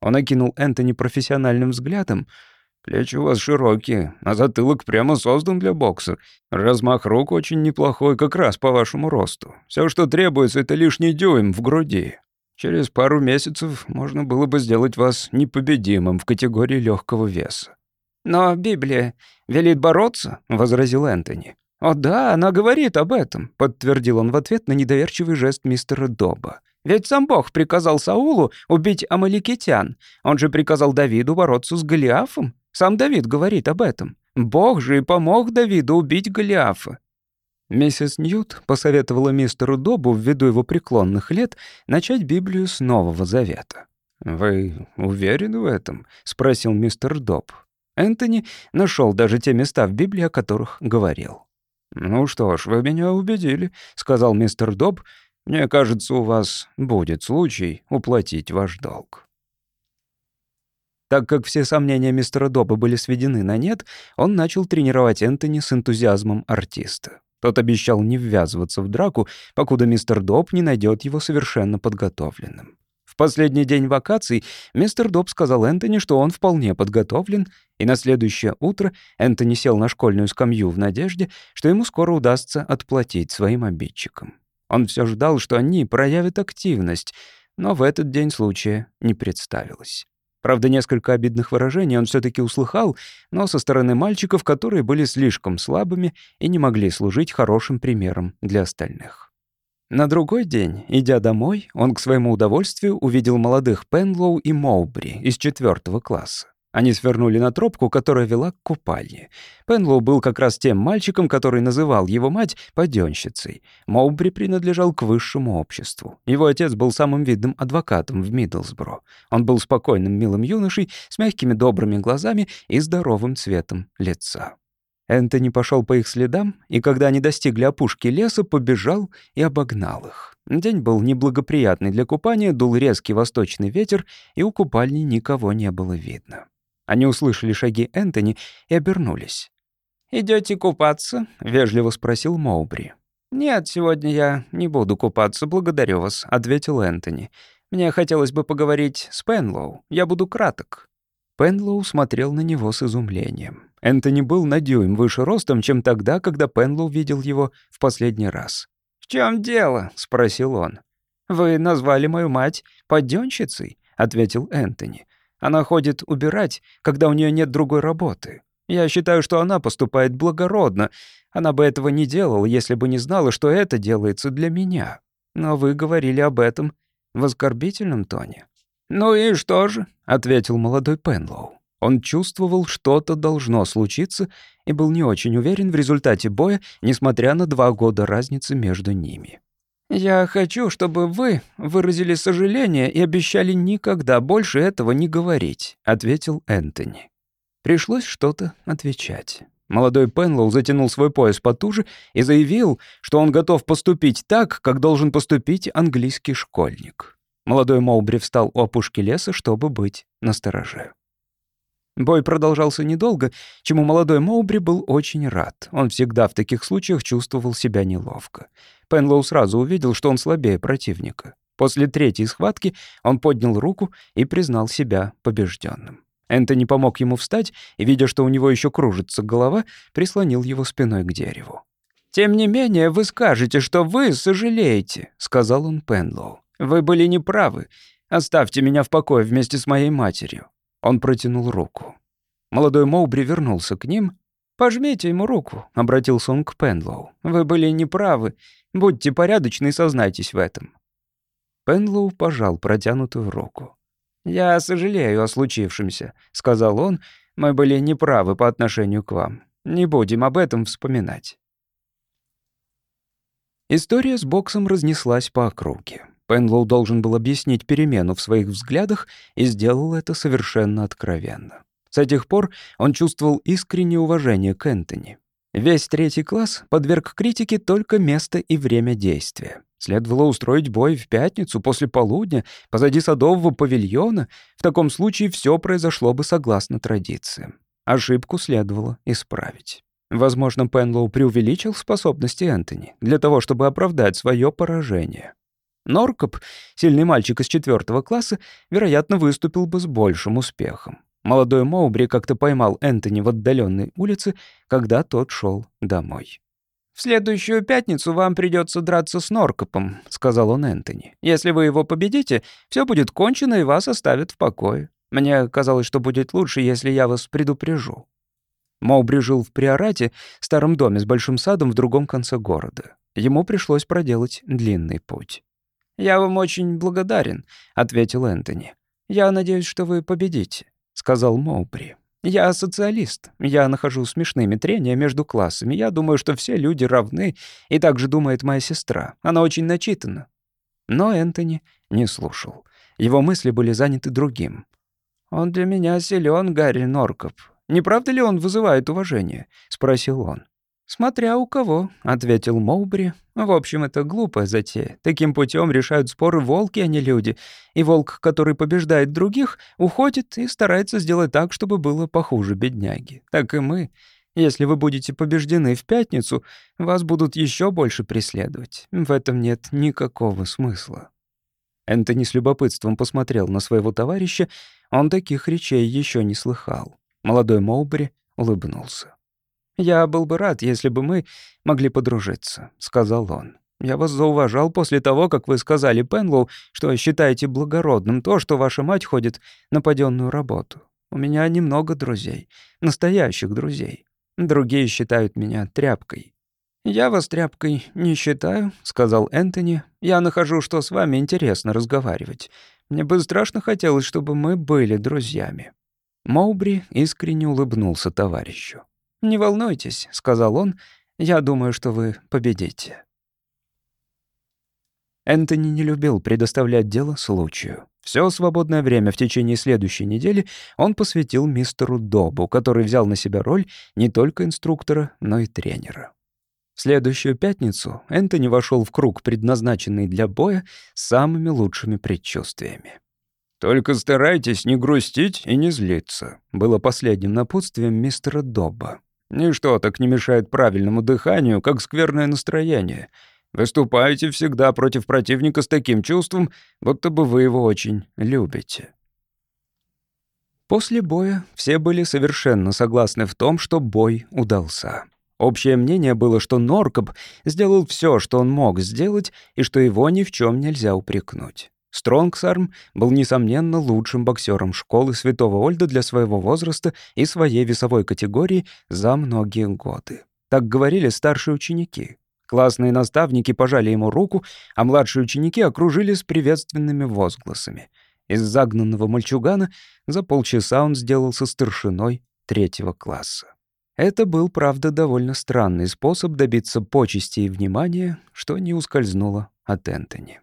Он окинул Энтони профессиональным взглядом — Плечи у вас широкие, а затылок прямо создан для бокса. Размах рук очень неплохой, как раз по вашему росту. Все, что требуется, это лишний дюйм в груди. Через пару месяцев можно было бы сделать вас непобедимым в категории легкого веса.
«Но Библия велит бороться», — возразил Энтони. «О да, она говорит об этом», — подтвердил он в ответ на недоверчивый жест мистера Доба. Ведь сам Бог приказал Саулу убить амаликитян. Он же приказал Давиду бороться с Голиафом. Сам Давид говорит об этом. Бог же и помог Давиду убить Голиафа.
Миссис Ньют посоветовала мистеру Добу, ввиду его преклонных лет, начать Библию с Нового Завета. «Вы уверены в этом?» — спросил мистер Доб. Энтони нашел даже те места в Библии, о которых говорил. «Ну что ж, вы меня убедили», — сказал мистер Доб, мне кажется, у вас будет случай уплатить ваш долг». Так как все сомнения мистера Доба были сведены на нет, он начал тренировать Энтони с энтузиазмом артиста. Тот обещал не ввязываться в драку, покуда мистер Доб не найдет его совершенно подготовленным. Последний день вакаций мистер Доб сказал Энтони, что он вполне подготовлен, и на следующее утро Энтони сел на школьную скамью в надежде, что ему скоро удастся отплатить своим обидчикам. Он все ждал, что они проявят активность, но в этот день случая не представилось. Правда, несколько обидных выражений он все таки услыхал, но со стороны мальчиков, которые были слишком слабыми и не могли служить хорошим примером для остальных. На другой день, идя домой, он к своему удовольствию увидел молодых Пенлоу и Моубри из четвертого класса. Они свернули на тропку, которая вела к купальне. Пенлоу был как раз тем мальчиком, который называл его мать паденщицей. Моубри принадлежал к высшему обществу. Его отец был самым видным адвокатом в Миддлсбро. Он был спокойным, милым юношей с мягкими добрыми глазами и здоровым цветом лица. Энтони пошел по их следам, и когда они достигли опушки леса, побежал и обогнал их. День был неблагоприятный для купания, дул резкий восточный ветер, и у купальни никого не было видно. Они услышали шаги Энтони и обернулись.
Идете купаться?» — вежливо спросил Моубри. «Нет, сегодня я не буду купаться, благодарю вас», — ответил Энтони. «Мне хотелось бы поговорить с Пенлоу. Я буду краток».
Пенлоу смотрел на него с изумлением. Энтони был на дюйм выше ростом, чем тогда, когда Пенлоу видел его в последний раз.
«В чем дело?» — спросил он. «Вы назвали мою мать поддёнщицей?» — ответил Энтони. Она ходит убирать, когда у нее нет другой работы. Я считаю, что она поступает благородно. Она бы этого не делала, если бы не знала, что это делается для меня. Но вы говорили об этом в оскорбительном тоне». «Ну и что же?» — ответил молодой Пенлоу. Он чувствовал, что-то должно случиться, и был не очень уверен в результате боя, несмотря на два года разницы между ними. «Я хочу, чтобы вы выразили сожаление и обещали никогда больше этого не говорить», — ответил Энтони. Пришлось что-то отвечать. Молодой Пенлоу затянул свой пояс потуже и заявил, что он готов поступить так, как должен поступить английский школьник. Молодой Моубри встал у опушки леса, чтобы быть настороже. Бой продолжался недолго, чему молодой Моубри был очень рад. Он всегда в таких случаях чувствовал себя неловко. Пенлоу сразу увидел, что он слабее противника. После третьей схватки он поднял руку и признал себя побежденным. Энтони помог ему встать и, видя, что у него еще кружится голова, прислонил его спиной к дереву. «Тем не менее, вы скажете, что вы сожалеете», — сказал он Пенлоу. «Вы были неправы. Оставьте меня в покое вместе с моей матерью». Он протянул руку. Молодой Моубри вернулся к ним. «Пожмите ему руку», — обратился он к Пенлоу. «Вы были неправы. Будьте порядочны и сознайтесь в этом». Пенлоу пожал протянутую руку. «Я сожалею о случившемся», — сказал он. «Мы были неправы по отношению к вам. Не будем об этом вспоминать». История с боксом разнеслась по округе. Пенлоу должен был объяснить перемену в своих взглядах и сделал это совершенно откровенно.
С этих пор он чувствовал искреннее уважение к Энтони. Весь третий класс подверг критике только место и время действия. Следовало устроить бой в пятницу после полудня позади садового павильона. В таком случае все произошло бы согласно традициям. Ошибку следовало исправить. Возможно, Пенлоу преувеличил способности Энтони для того, чтобы оправдать свое поражение. Норкоп, сильный мальчик из четвертого класса, вероятно, выступил бы с большим успехом. Молодой Моубри как-то поймал Энтони в отдаленной улице, когда тот шел домой.
«В следующую пятницу вам придется драться с Норкопом», — сказал он Энтони. «Если вы его победите, все будет кончено и вас оставят в покое. Мне казалось, что будет лучше, если я вас предупрежу».
Моубри жил в Приорате, старом доме с большим садом в другом конце города. Ему пришлось проделать длинный путь.
«Я вам очень благодарен», — ответил Энтони. «Я надеюсь, что вы победите», — сказал Моупри. «Я социалист. Я нахожу смешными трения между классами. Я думаю, что все люди равны, и так же думает моя сестра. Она очень начитана».
Но Энтони не слушал. Его мысли были заняты другим.
«Он для меня силен, Гарри Норкоп. Не правда ли он вызывает уважение?» — спросил он. «Смотря у кого», — ответил Моубри. «В общем, это глупая затея. Таким путем решают споры волки, а не люди. И волк, который побеждает других, уходит и старается сделать так, чтобы было похуже бедняги. Так и мы. Если вы будете побеждены в пятницу, вас будут еще больше преследовать. В этом нет никакого смысла».
Энтони с любопытством посмотрел на своего товарища. Он таких речей еще не слыхал. Молодой Моубри улыбнулся.
«Я был бы рад, если бы мы могли подружиться», — сказал он. «Я вас зауважал после того, как вы сказали Пенлоу, что считаете благородным то, что ваша мать ходит на паденную работу. У меня немного друзей, настоящих друзей. Другие считают меня тряпкой». «Я вас тряпкой не считаю», — сказал Энтони. «Я нахожу, что с вами интересно разговаривать. Мне бы страшно хотелось, чтобы мы были друзьями».
Моубри искренне улыбнулся товарищу.
«Не волнуйтесь», — сказал он, — «я думаю, что вы победите».
Энтони не любил предоставлять дело случаю. Все свободное время в течение следующей недели он посвятил мистеру Добу, который взял на себя роль не только инструктора, но и тренера. В следующую пятницу Энтони вошел в круг, предназначенный для боя, с самыми лучшими предчувствиями.
«Только старайтесь не грустить и не злиться», — было последним напутствием мистера Добба. Ничто так не мешает правильному дыханию, как скверное настроение. Выступайте всегда против противника с таким чувством, будто бы вы его очень любите.
После боя все были совершенно согласны в том, что бой удался. Общее мнение было, что Норкоп сделал все, что он мог сделать, и что его ни в чем нельзя упрекнуть. Стронгсарм был, несомненно, лучшим боксером школы Святого Ольда для своего возраста и своей весовой категории за многие годы. Так говорили старшие ученики. Классные наставники пожали ему руку, а младшие ученики окружили с приветственными возгласами. Из загнанного мальчугана за полчаса он сделался старшиной третьего класса. Это был, правда, довольно странный способ добиться почести и внимания, что не ускользнуло от Энтони.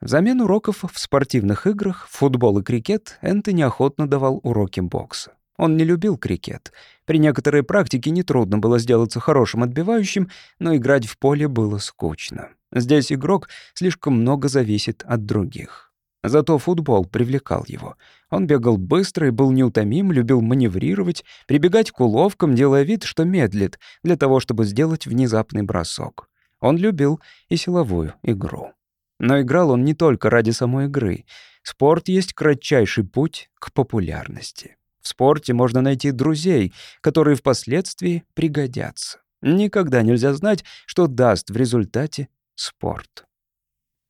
Взамен уроков в спортивных играх, футбол и крикет Энтони охотно давал уроки бокса. Он не любил крикет. При некоторой практике нетрудно было сделаться хорошим отбивающим, но играть в поле было скучно. Здесь игрок слишком много зависит от других. Зато футбол привлекал его. Он бегал быстро и был неутомим, любил маневрировать, прибегать к уловкам, делая вид, что медлит, для того, чтобы сделать внезапный бросок. Он любил и силовую игру. Но играл он не только ради самой игры. Спорт есть кратчайший путь к популярности. В спорте можно найти друзей, которые впоследствии пригодятся. Никогда нельзя знать, что даст в результате спорт.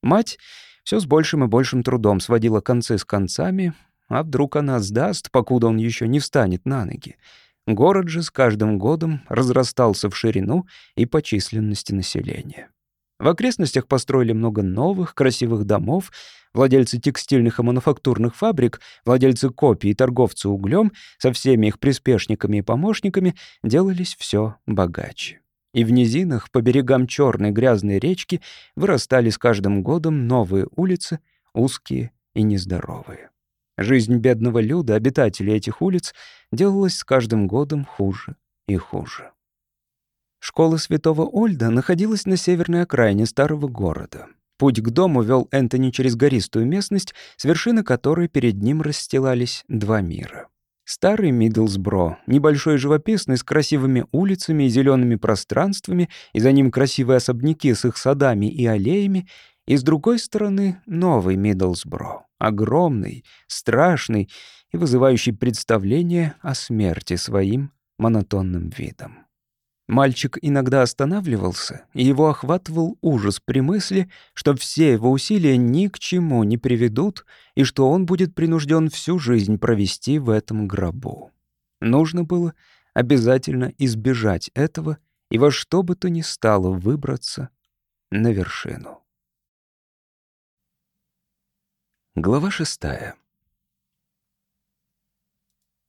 Мать все с большим и большим трудом сводила концы с концами, а вдруг она сдаст, покуда он еще не встанет на ноги. Город же с каждым годом разрастался в ширину и по численности населения. В окрестностях построили много новых, красивых домов. Владельцы текстильных и мануфактурных фабрик, владельцы копий и торговцы углем со всеми их приспешниками и помощниками делались все богаче. И в низинах, по берегам черной грязной речки, вырастали с каждым годом новые улицы, узкие и нездоровые. Жизнь бедного люда, обитателей этих улиц, делалась с каждым годом хуже и хуже. Школа Святого Ольда находилась на северной окраине старого города. Путь к дому вел Энтони через гористую местность, с вершины которой перед ним расстилались два мира. Старый Миддлсбро, небольшой живописный, с красивыми улицами и зелеными пространствами, и за ним красивые особняки с их садами и аллеями, и с другой стороны новый Миддлсбро, огромный, страшный и вызывающий представление о смерти своим монотонным видом. Мальчик иногда останавливался, и его охватывал ужас при мысли, что все его усилия ни к чему не приведут, и что он будет принужден всю жизнь провести в этом гробу. Нужно было обязательно избежать этого и во что бы то ни стало выбраться на вершину. Глава шестая.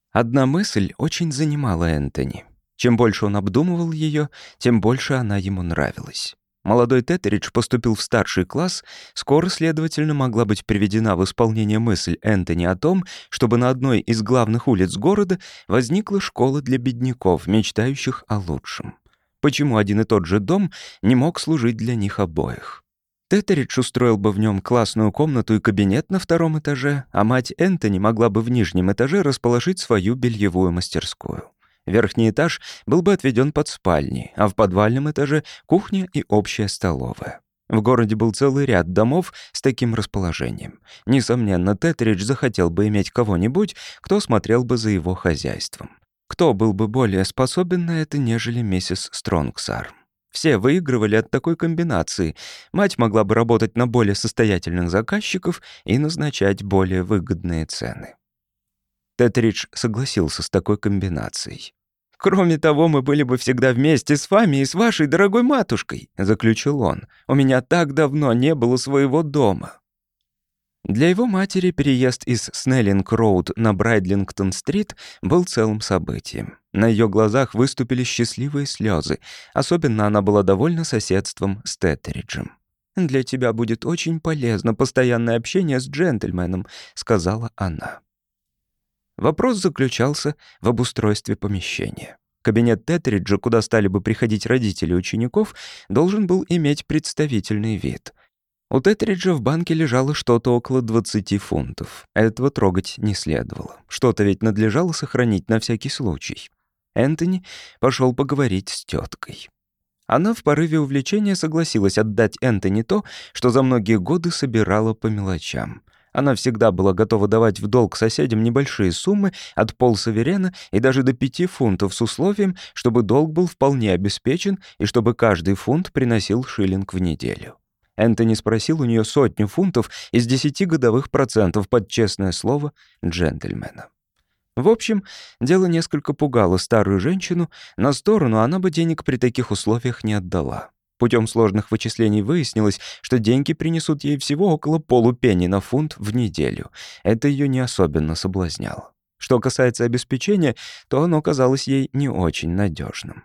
Одна мысль очень занимала Энтони. Чем больше он обдумывал ее, тем больше она ему нравилась. Молодой Тетеридж поступил в старший класс, скоро, следовательно, могла быть приведена в исполнение мысль Энтони о том, чтобы на одной из главных улиц города возникла школа для бедняков, мечтающих о лучшем. Почему один и тот же дом не мог служить для них обоих? Тетеридж устроил бы в нем классную комнату и кабинет на втором этаже, а мать Энтони могла бы в нижнем этаже расположить свою бельевую мастерскую. Верхний этаж был бы отведен под спальни, а в подвальном этаже — кухня и общая столовая. В городе был целый ряд домов с таким расположением. Несомненно, Тетридж захотел бы иметь кого-нибудь, кто смотрел бы за его хозяйством. Кто был бы более способен на это, нежели миссис Стронгсар? Все выигрывали от такой комбинации. Мать могла бы работать на более состоятельных заказчиков и назначать более выгодные цены. Тетридж согласился с такой комбинацией. «Кроме того, мы были бы всегда вместе с вами и с вашей дорогой матушкой», — заключил он. «У меня так давно не было своего дома». Для его матери переезд из Снеллинг-Роуд на Брайдлингтон-стрит был целым событием. На ее глазах выступили счастливые слезы. Особенно она была довольна соседством с Теттериджем. «Для тебя будет очень полезно постоянное общение с джентльменом», — сказала она. Вопрос заключался в обустройстве помещения. Кабинет Тетриджа, куда стали бы приходить родители учеников, должен был иметь представительный вид. У Тетриджа в банке лежало что-то около 20 фунтов. Этого трогать не следовало. Что-то ведь надлежало сохранить на всякий случай. Энтони пошел поговорить с теткой. Она в порыве увлечения согласилась отдать Энтони то, что за многие годы собирала по мелочам. Она всегда была готова давать в долг соседям небольшие суммы от полсаверена и даже до пяти фунтов с условием, чтобы долг был вполне обеспечен и чтобы каждый фунт приносил шиллинг в неделю. Энтони спросил у нее сотню фунтов из десяти годовых процентов под честное слово джентльмена. В общем, дело несколько пугало старую женщину, на сторону она бы денег при таких условиях не отдала. Путем сложных вычислений выяснилось, что деньги принесут ей всего около полупенни на фунт в неделю. Это ее не особенно соблазняло. Что касается обеспечения, то оно казалось ей не очень надежным.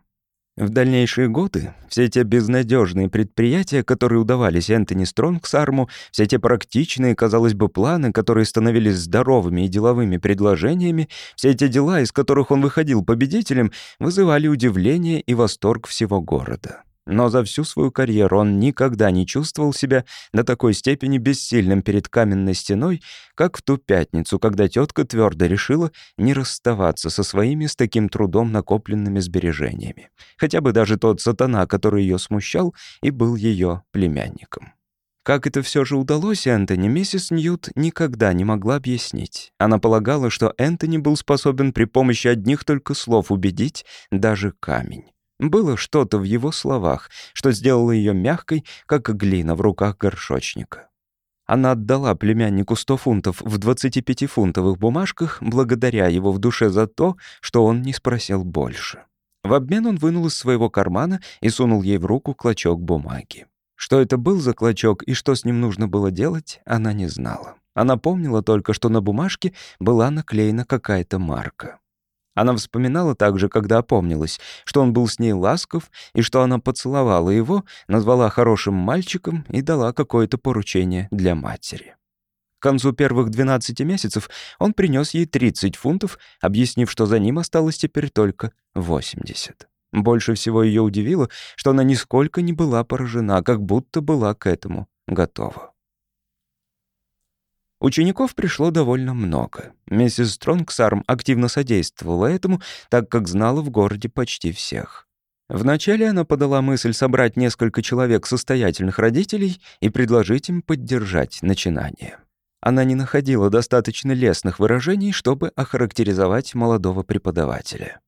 В дальнейшие годы все те безнадежные предприятия, которые удавались Энтони Стронгсарму, все те практичные, казалось бы, планы, которые становились здоровыми и деловыми предложениями, все эти дела, из которых он выходил победителем, вызывали удивление и восторг всего города. Но за всю свою карьеру он никогда не чувствовал себя до такой степени бессильным перед каменной стеной, как в ту пятницу, когда тетка твердо решила не расставаться со своими с таким трудом накопленными сбережениями. Хотя бы даже тот сатана, который ее смущал, и был ее племянником. Как это все же удалось Энтони, миссис Ньют никогда не могла объяснить. Она полагала, что Энтони был способен при помощи одних только слов убедить даже камень. Было что-то в его словах, что сделало ее мягкой, как глина в руках горшочника. Она отдала племяннику 100 фунтов в 25-фунтовых бумажках, благодаря его в душе за то, что он не спросил больше. В обмен он вынул из своего кармана и сунул ей в руку клочок бумаги. Что это был за клочок и что с ним нужно было делать, она не знала. Она помнила только, что на бумажке была наклеена какая-то марка. Она вспоминала также, когда опомнилась, что он был с ней ласков, и что она поцеловала его, назвала хорошим мальчиком и дала какое-то поручение для матери. К концу первых 12 месяцев он принес ей 30 фунтов, объяснив, что за ним осталось теперь только 80. Больше всего ее удивило, что она нисколько не была поражена, как будто была к этому готова. Учеников пришло довольно много. Миссис Стронгсарм активно содействовала этому, так как знала в городе почти всех. Вначале она подала мысль собрать несколько человек состоятельных родителей и предложить им поддержать начинание. Она не находила достаточно лестных выражений, чтобы охарактеризовать молодого преподавателя.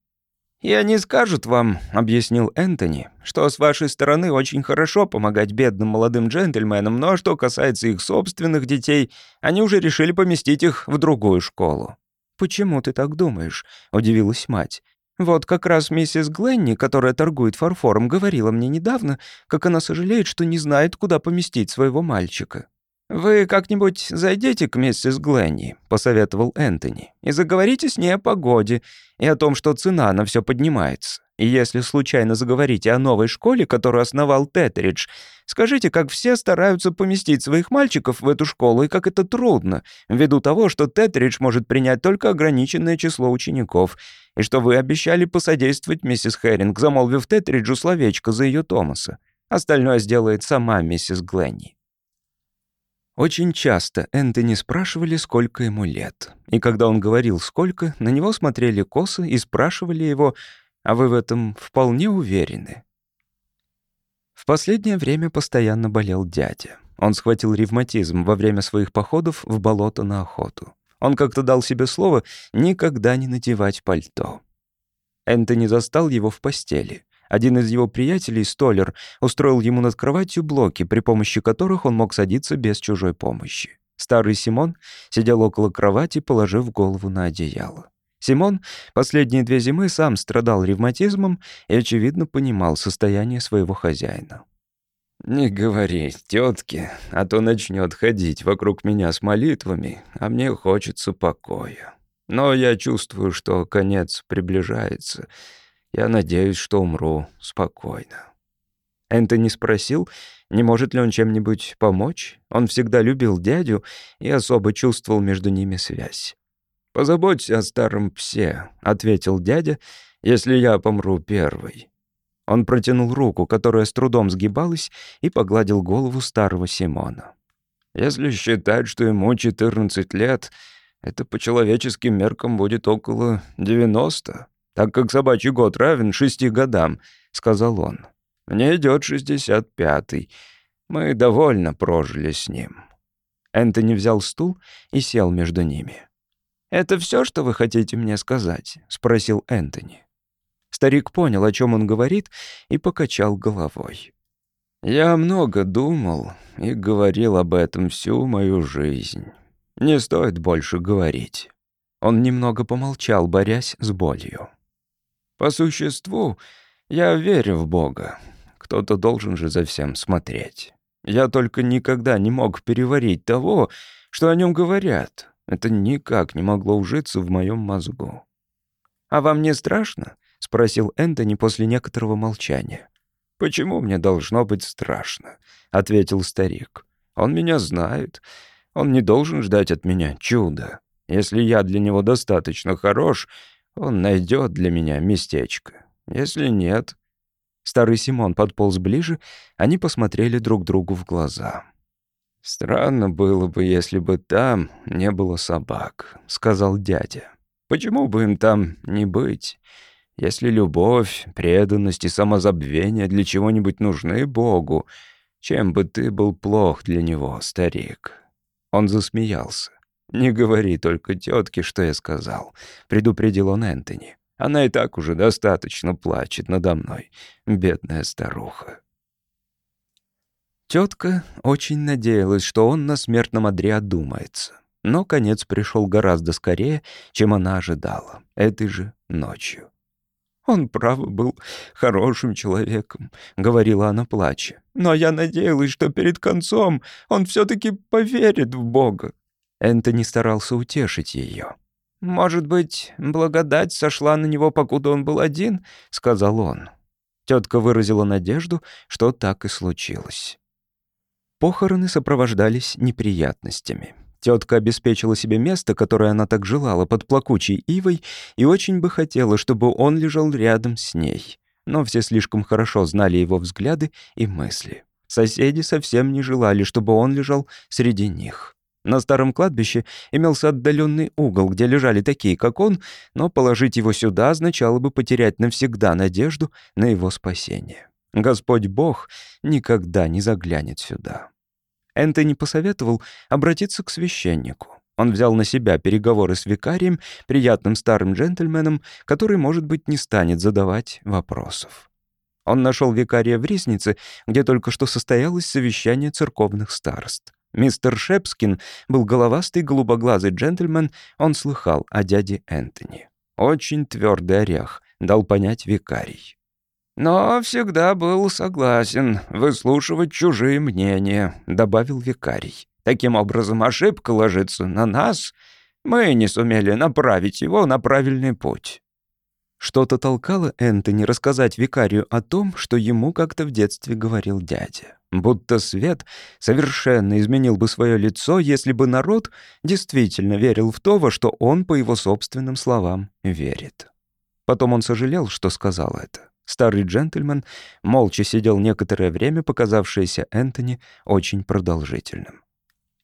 «И они скажут вам», — объяснил Энтони, «что с вашей стороны очень хорошо помогать бедным молодым джентльменам, но что касается их собственных детей, они уже решили поместить их в другую школу».
«Почему ты так думаешь?» — удивилась мать. «Вот как раз миссис Гленни, которая торгует фарфором, говорила мне недавно, как она сожалеет, что не знает, куда поместить своего мальчика».
«Вы как-нибудь зайдите к миссис Гленни», — посоветовал Энтони, «и заговорите с ней о погоде и о том, что цена на все поднимается. И если случайно заговорите о новой школе, которую основал Теттеридж, скажите, как все стараются поместить своих мальчиков в эту школу и как это трудно, ввиду того, что Теттеридж может принять только ограниченное число учеников, и что вы обещали посодействовать миссис Херинг, замолвив Теттериджу словечко за ее Томаса. Остальное сделает сама миссис Гленни. Очень часто Энтони спрашивали, сколько ему лет. И когда он говорил «сколько», на него смотрели косо и спрашивали его «а вы в этом вполне уверены?» В последнее время постоянно болел дядя. Он схватил ревматизм во время своих походов в болото на охоту. Он как-то дал себе слово никогда не надевать пальто. Энтони застал его в постели. Один из его приятелей, Столер, устроил ему над кроватью блоки, при помощи которых он мог садиться без чужой помощи. Старый Симон сидел около кровати, положив голову на одеяло. Симон последние две зимы сам страдал ревматизмом и, очевидно, понимал состояние своего хозяина. «Не говори, тетки, а то начнет ходить вокруг меня с молитвами, а мне хочется покоя. Но я чувствую, что конец приближается, я надеюсь, что умру спокойно». Энтони спросил, не может ли он чем-нибудь помочь. Он всегда любил дядю и особо чувствовал между ними связь. «Позаботься о старом псе», — ответил дядя, — «если я помру первый». Он протянул руку, которая с трудом сгибалась, и погладил голову старого Симона. «Если считать, что ему 14 лет, это по человеческим меркам будет около 90 так как собачий год равен шести годам», — сказал он. «Мне идет шестьдесят пятый. Мы довольно прожили с ним». Энтони взял стул и сел между ними. «Это все, что вы хотите мне сказать?» — спросил Энтони. Старик понял, о чем он говорит, и покачал головой. «Я много думал и говорил об этом всю мою жизнь. Не стоит больше говорить». Он немного помолчал, борясь с болью. По существу, я верю в Бога. Кто-то должен же за всем смотреть. Я только никогда не мог переварить того, что о нем говорят. Это никак не могло ужиться в моем мозгу. «А вам не страшно?» — спросил Энтони после некоторого молчания. «Почему мне должно быть страшно?» — ответил старик. «Он меня знает. Он не должен ждать от меня чуда. Если я для него достаточно хорош, он найдет для меня местечко. Если нет... Старый Симон подполз ближе, они посмотрели друг другу в глаза. «Странно было бы, если бы там не было собак», — сказал дядя. «Почему бы им там не быть? Если любовь, преданность и самозабвение для чего-нибудь нужны Богу, чем бы ты был плох для него, старик?» Он засмеялся. «Не говори только тетке, что я сказал», — предупредил он Энтони. «Она и так уже достаточно плачет надо мной, бедная старуха». Тетка очень надеялась, что он на смертном одре одумается. Но конец пришел гораздо скорее, чем она ожидала, этой же ночью. «Он, право, был хорошим человеком», — говорила она, плача. «Но я надеялась, что перед концом он все таки поверит в Бога. Энтони старался утешить ее. «Может быть, благодать сошла на него, покуда он был один?» — сказал он. Тетка выразила надежду, что так и случилось. Похороны сопровождались неприятностями.
Тетка обеспечила себе место, которое она так желала, под плакучей ивой, и очень бы хотела, чтобы он лежал рядом с ней. Но все слишком хорошо знали его взгляды и мысли. Соседи совсем не желали, чтобы он лежал среди них. На старом кладбище имелся отдаленный угол, где лежали такие, как он, но положить его сюда означало бы потерять навсегда надежду на его спасение. Господь Бог никогда не заглянет сюда. Энтони посоветовал обратиться к священнику. Он взял на себя переговоры с викарием, приятным старым джентльменом, который, может быть, не станет задавать вопросов. Он нашел викария в Ризнице, где только что состоялось совещание церковных старост. Мистер Шепскин был головастый голубоглазый джентльмен, он слыхал о дяде Энтони. Очень твердый орех, дал понять викарий но всегда был согласен выслушивать чужие мнения», — добавил викарий. «Таким образом, ошибка ложится на нас. Мы не сумели направить его на правильный путь». Что-то толкало Энтони рассказать викарию о том, что ему как-то в детстве говорил дядя. Будто свет совершенно изменил бы свое лицо, если бы народ действительно верил в то, во что он, по его собственным словам, верит. Потом он сожалел, что сказал это. Старый джентльмен молча сидел некоторое время, показавшееся Энтони очень продолжительным.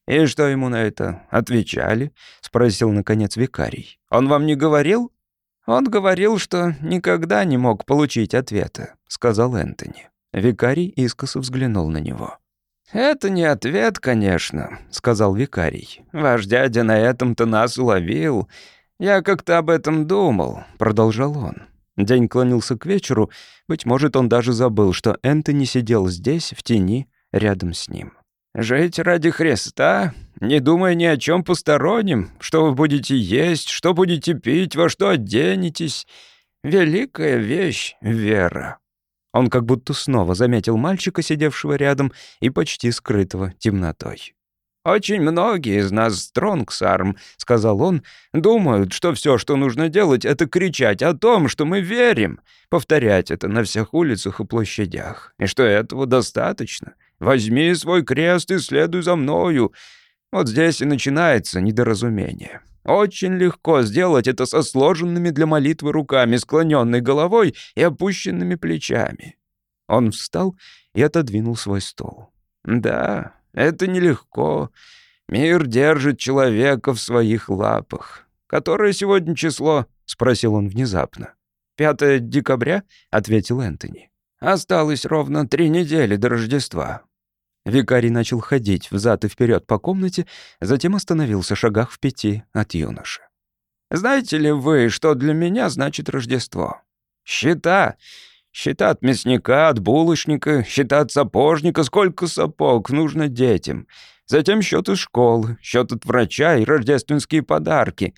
«И что ему на это отвечали?» — спросил, наконец, викарий. «Он вам не говорил?» «Он говорил, что никогда не мог получить ответа», — сказал Энтони. Викарий искоса взглянул на него. «Это не ответ, конечно», — сказал викарий. «Ваш дядя на этом-то нас уловил. Я как-то об этом думал», — продолжал он. День клонился к вечеру. Быть может, он даже забыл, что Энтони сидел здесь, в тени, рядом с ним. «Жить ради Христа, не думая ни о чем постороннем, что вы будете есть, что будете пить, во что оденетесь. Великая вещь — вера». Он как будто снова заметил мальчика, сидевшего рядом и почти скрытого темнотой. «Очень многие из нас Стронгсарм», — сказал он, — «думают, что все, что нужно делать, это кричать о том, что мы верим, повторять это на всех улицах и площадях, и что этого достаточно. Возьми свой крест и следуй за мною». Вот здесь и начинается недоразумение. Очень легко сделать это со сложенными для молитвы руками, склоненной головой и опущенными плечами. Он встал и отодвинул свой стол. «Да, это нелегко. Мир держит человека в своих лапах. Которое сегодня число?» — спросил он внезапно. «Пятое декабря?» — ответил Энтони. «Осталось ровно три недели до Рождества». Викарий начал ходить взад и вперед по комнате, затем остановился шагах в пяти от юноши. «Знаете ли вы, что для меня значит Рождество? Счета Счета от мясника, от булочника, счета от сапожника, сколько сапог нужно детям. Затем счет из школы, счет от врача и рождественские подарки.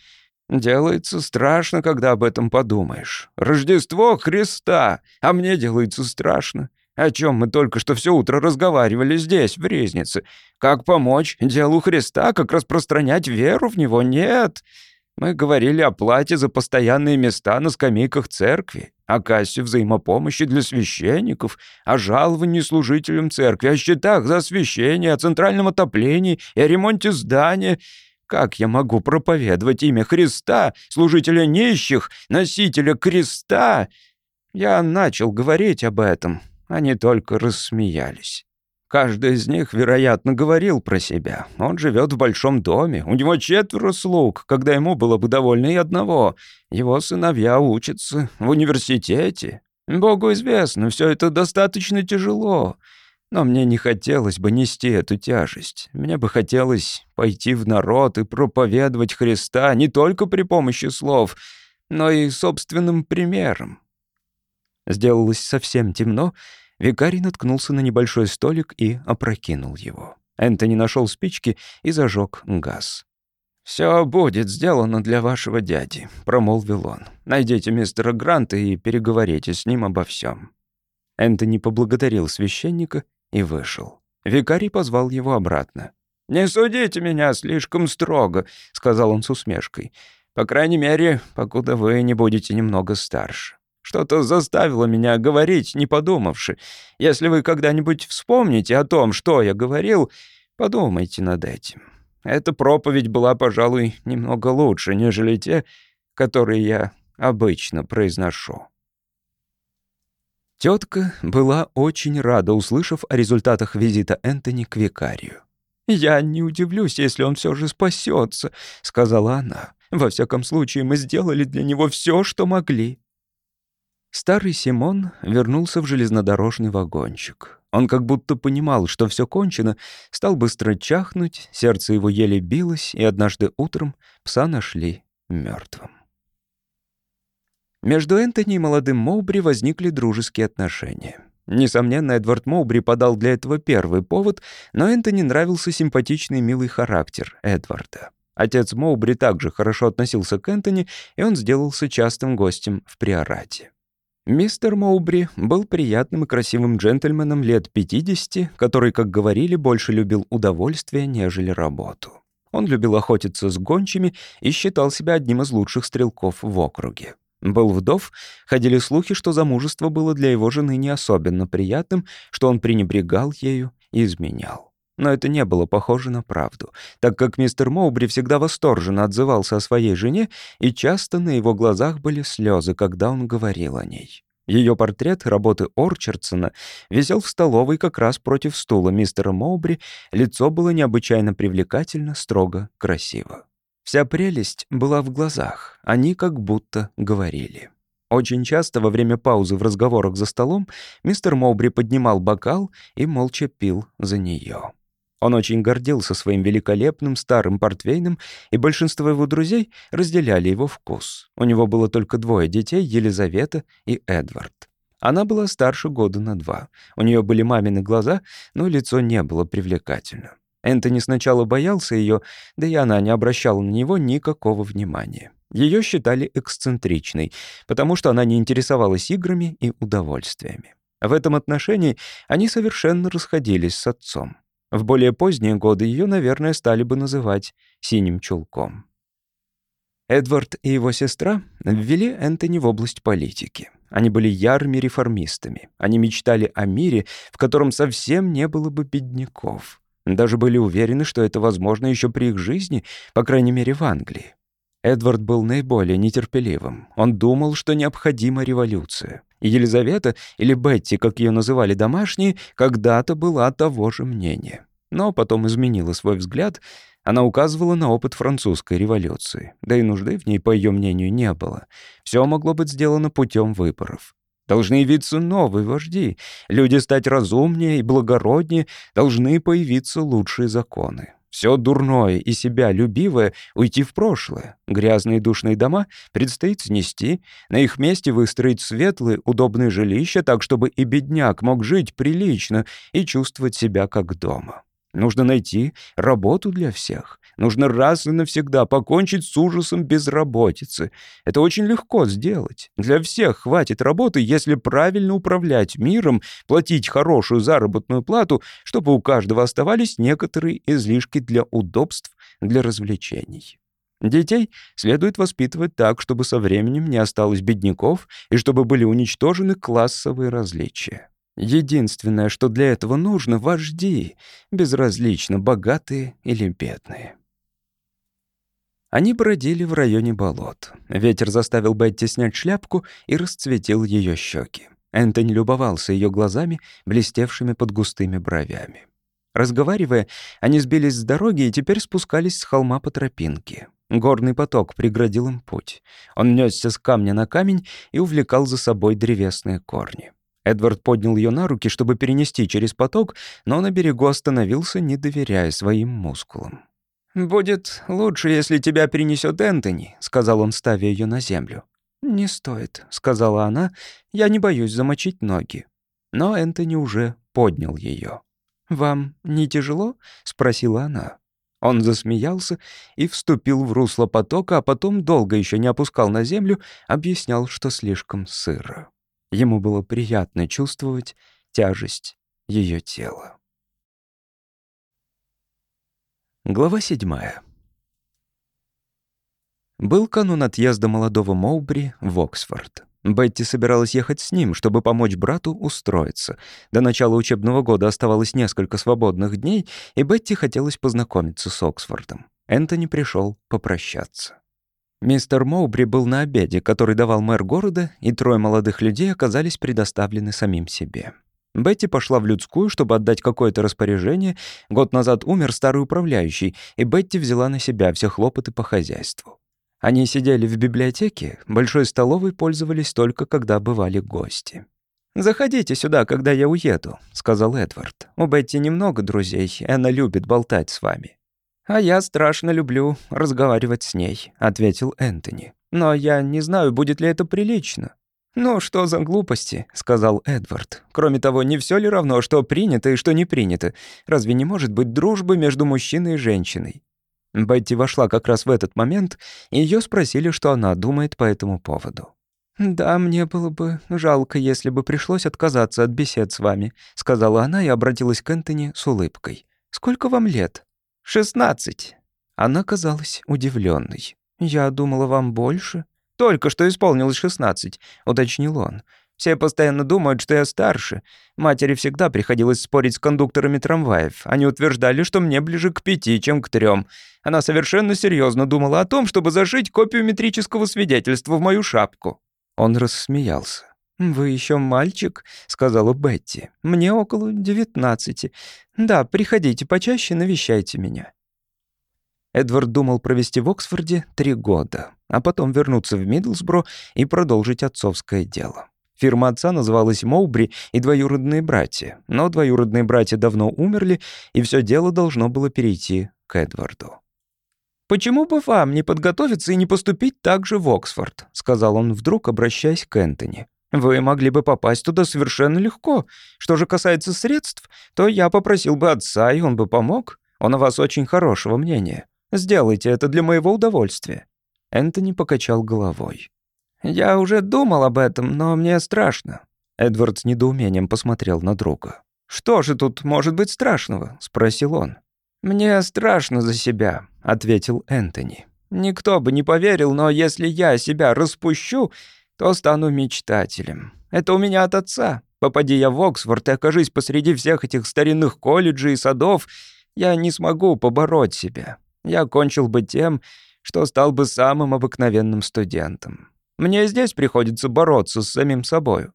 Делается страшно, когда об этом подумаешь. Рождество Христа, а мне делается страшно. О чем мы только что все утро разговаривали здесь, в Резнице. Как помочь делу Христа, как распространять веру в Него? Нет. Мы говорили о плате за постоянные места на скамейках церкви, о кассе взаимопомощи для священников, о жаловании служителям церкви, о счетах за освящение, о центральном отоплении и о ремонте здания. Как я могу проповедовать имя Христа, служителя нищих, носителя креста? Я начал говорить об этом, они только рассмеялись. Каждый из них, вероятно, говорил про себя. Он живет в большом доме, у него четверо слуг, когда ему было бы довольно и одного. Его сыновья учатся в университете. Богу известно, все это достаточно тяжело. Но мне не хотелось бы нести эту тяжесть. Мне бы хотелось пойти в народ и проповедовать Христа не только при помощи слов, но и собственным примером. Сделалось совсем темно, Викарий наткнулся на небольшой столик и опрокинул его. Энтони нашел спички и зажег газ. «Все будет сделано для вашего дяди», — промолвил он. «Найдите мистера Гранта и переговорите с ним обо всем». Энтони поблагодарил священника и вышел. Викарий позвал его обратно. «Не судите меня слишком строго», — сказал он с усмешкой. «По крайней мере, покуда вы не будете немного старше. Что-то заставило меня говорить, не подумавши. Если вы когда-нибудь вспомните о том, что я говорил, подумайте над этим. эта проповедь была, пожалуй, немного лучше, нежели те, которые я обычно произношу.
Тетка была очень рада, услышав о результатах визита Энтони к викарию.
«Я не удивлюсь, если он все же спасется», — сказала она. «Во всяком случае, мы сделали для него все, что могли».
Старый Симон вернулся в железнодорожный вагончик. Он как будто понимал, что все кончено, стал быстро чахнуть, сердце его еле билось, и однажды утром пса нашли мертвым. Между Энтони и молодым Моубри возникли дружеские отношения. Несомненно, Эдвард Моубри подал для этого первый повод, но Энтони нравился симпатичный милый характер Эдварда. Отец Моубри также хорошо относился к Энтони, и он сделался частым гостем в приорате. Мистер Моубри был приятным и красивым джентльменом лет 50, который, как говорили, больше любил удовольствие, нежели работу. Он любил охотиться с гончими и считал себя одним из лучших стрелков в округе. Был вдов, ходили слухи, что замужество было для его жены не особенно приятным, что он пренебрегал ею и изменял. Но это не было похоже на правду, так как мистер Моубри всегда восторженно отзывался о своей жене, и часто на его глазах были слезы, когда он говорил о ней. Ее портрет работы Орчардсона висел в столовой как раз против стула мистера Моубри, лицо было необычайно привлекательно, строго, красиво. Вся прелесть была в глазах, они как будто говорили. Очень часто во время паузы в разговорах за столом мистер Моубри поднимал бокал и молча пил за нее. Он очень гордился своим великолепным старым портвейном, и большинство его друзей разделяли его вкус. У него было только двое детей, Елизавета и Эдвард. Она была старше года на два. У нее были мамины глаза, но лицо не было привлекательно. Энтони сначала боялся ее, да и она не обращала на него никакого внимания. Ее считали эксцентричной, потому что она не интересовалась играми и удовольствиями. В этом отношении они совершенно расходились с отцом. В более поздние годы ее, наверное, стали бы называть «синим чулком». Эдвард и его сестра ввели Энтони в область политики. Они были ярыми реформистами. Они мечтали о мире, в котором совсем не было бы бедняков. Даже были уверены, что это возможно еще при их жизни, по крайней мере, в Англии. Эдвард был наиболее нетерпеливым. Он думал, что необходима революция. И Елизавета, или Бетти, как ее называли домашние, когда-то была того же мнения. Но потом изменила свой взгляд. Она указывала на опыт французской революции. Да и нужды в ней, по ее мнению, не было. Все могло быть сделано путем выборов. Должны явиться новые вожди. Люди стать разумнее и благороднее, должны появиться лучшие законы. Все дурное и себя любивое уйти в прошлое. Грязные душные дома предстоит снести, на их месте выстроить светлые, удобные жилища, так чтобы и бедняк мог жить прилично и чувствовать себя как дома. Нужно найти работу для всех. Нужно раз и навсегда покончить с ужасом безработицы. Это очень легко сделать. Для всех хватит работы, если правильно управлять миром, платить хорошую заработную плату, чтобы у каждого оставались некоторые излишки для удобств, для развлечений. Детей следует воспитывать так, чтобы со временем не осталось бедняков и чтобы были уничтожены классовые различия. Единственное, что для этого нужно — вожди, безразлично богатые или бедные. Они бродили в районе болот. Ветер заставил Бетти снять шляпку и расцветил ее щеки. Энтони любовался ее глазами, блестевшими под густыми бровями. Разговаривая, они сбились с дороги и теперь спускались с холма по тропинке. Горный поток преградил им путь. Он несся с камня на камень и увлекал за собой древесные корни. Эдвард поднял ее на руки, чтобы перенести через поток, но на берегу остановился, не доверяя своим мускулам. «Будет лучше, если тебя перенесет Энтони», — сказал он, ставя ее на землю. «Не стоит», — сказала она, — «я не боюсь замочить ноги». Но Энтони уже поднял ее. «Вам не тяжело?» — спросила она. Он засмеялся и вступил в русло потока, а потом долго еще не опускал на землю, объяснял, что слишком сыро. Ему было приятно чувствовать тяжесть ее тела. Глава седьмая. Был канун отъезда молодого Моубри в Оксфорд.
Бетти собиралась ехать с ним, чтобы помочь брату устроиться. До начала учебного года оставалось несколько свободных дней, и Бетти хотелось познакомиться с Оксфордом. Энтони пришел попрощаться. Мистер Моубри был на обеде, который давал мэр города, и трое молодых людей оказались предоставлены самим себе. Бетти пошла в людскую, чтобы отдать какое-то распоряжение. Год назад умер старый управляющий, и Бетти взяла на себя все хлопоты по хозяйству. Они сидели в библиотеке, большой столовой пользовались только, когда бывали гости. «Заходите сюда, когда я уеду», — сказал Эдвард. «У Бетти немного друзей, и она любит болтать с вами». «А я страшно люблю разговаривать с ней», — ответил Энтони. «Но я не знаю, будет ли это прилично». «Ну, что за глупости?» — сказал Эдвард. «Кроме того, не все ли равно, что принято и что не принято? Разве не может быть дружбы между мужчиной и женщиной? Бетти вошла как раз в этот момент, и её спросили, что она думает по этому поводу. «Да, мне было бы жалко, если бы пришлось отказаться от бесед с вами», сказала она и обратилась к Энтони с улыбкой. «Сколько вам лет?» «Шестнадцать». Она казалась удивленной. «Я думала, вам больше». «Только что исполнилось шестнадцать», — уточнил он. Все постоянно думают, что я старше. Матери всегда приходилось спорить с кондукторами трамваев. Они утверждали, что мне ближе к пяти, чем к трем. Она совершенно серьезно думала о том, чтобы зашить копию метрического свидетельства в мою шапку». Он рассмеялся. «Вы еще мальчик», — сказала Бетти. «Мне около девятнадцати. Да, приходите почаще, навещайте меня». Эдвард думал провести в Оксфорде три года, а потом вернуться в Мидлсбро и продолжить отцовское дело. Фирма отца называлась Моубри и двоюродные братья, но двоюродные братья давно умерли, и все дело должно было перейти к Эдварду. «Почему бы вам не подготовиться и не поступить так же в Оксфорд?» — сказал он вдруг, обращаясь к Энтони. «Вы могли бы попасть туда совершенно легко. Что же касается средств, то я попросил бы отца, и он бы помог. Он о вас очень хорошего мнения. Сделайте это для моего удовольствия». Энтони покачал головой. «Я уже думал об этом, но мне страшно». Эдвард с недоумением посмотрел на друга. «Что же тут может быть страшного?» — спросил он. «Мне страшно за себя», — ответил Энтони. «Никто бы не поверил, но если я себя распущу, то стану мечтателем. Это у меня от отца. Попади я в Оксфорд и окажись посреди всех этих старинных колледжей и садов, я не смогу побороть себя. Я кончил бы тем, что стал бы самым обыкновенным студентом. Мне здесь приходится бороться с самим собою».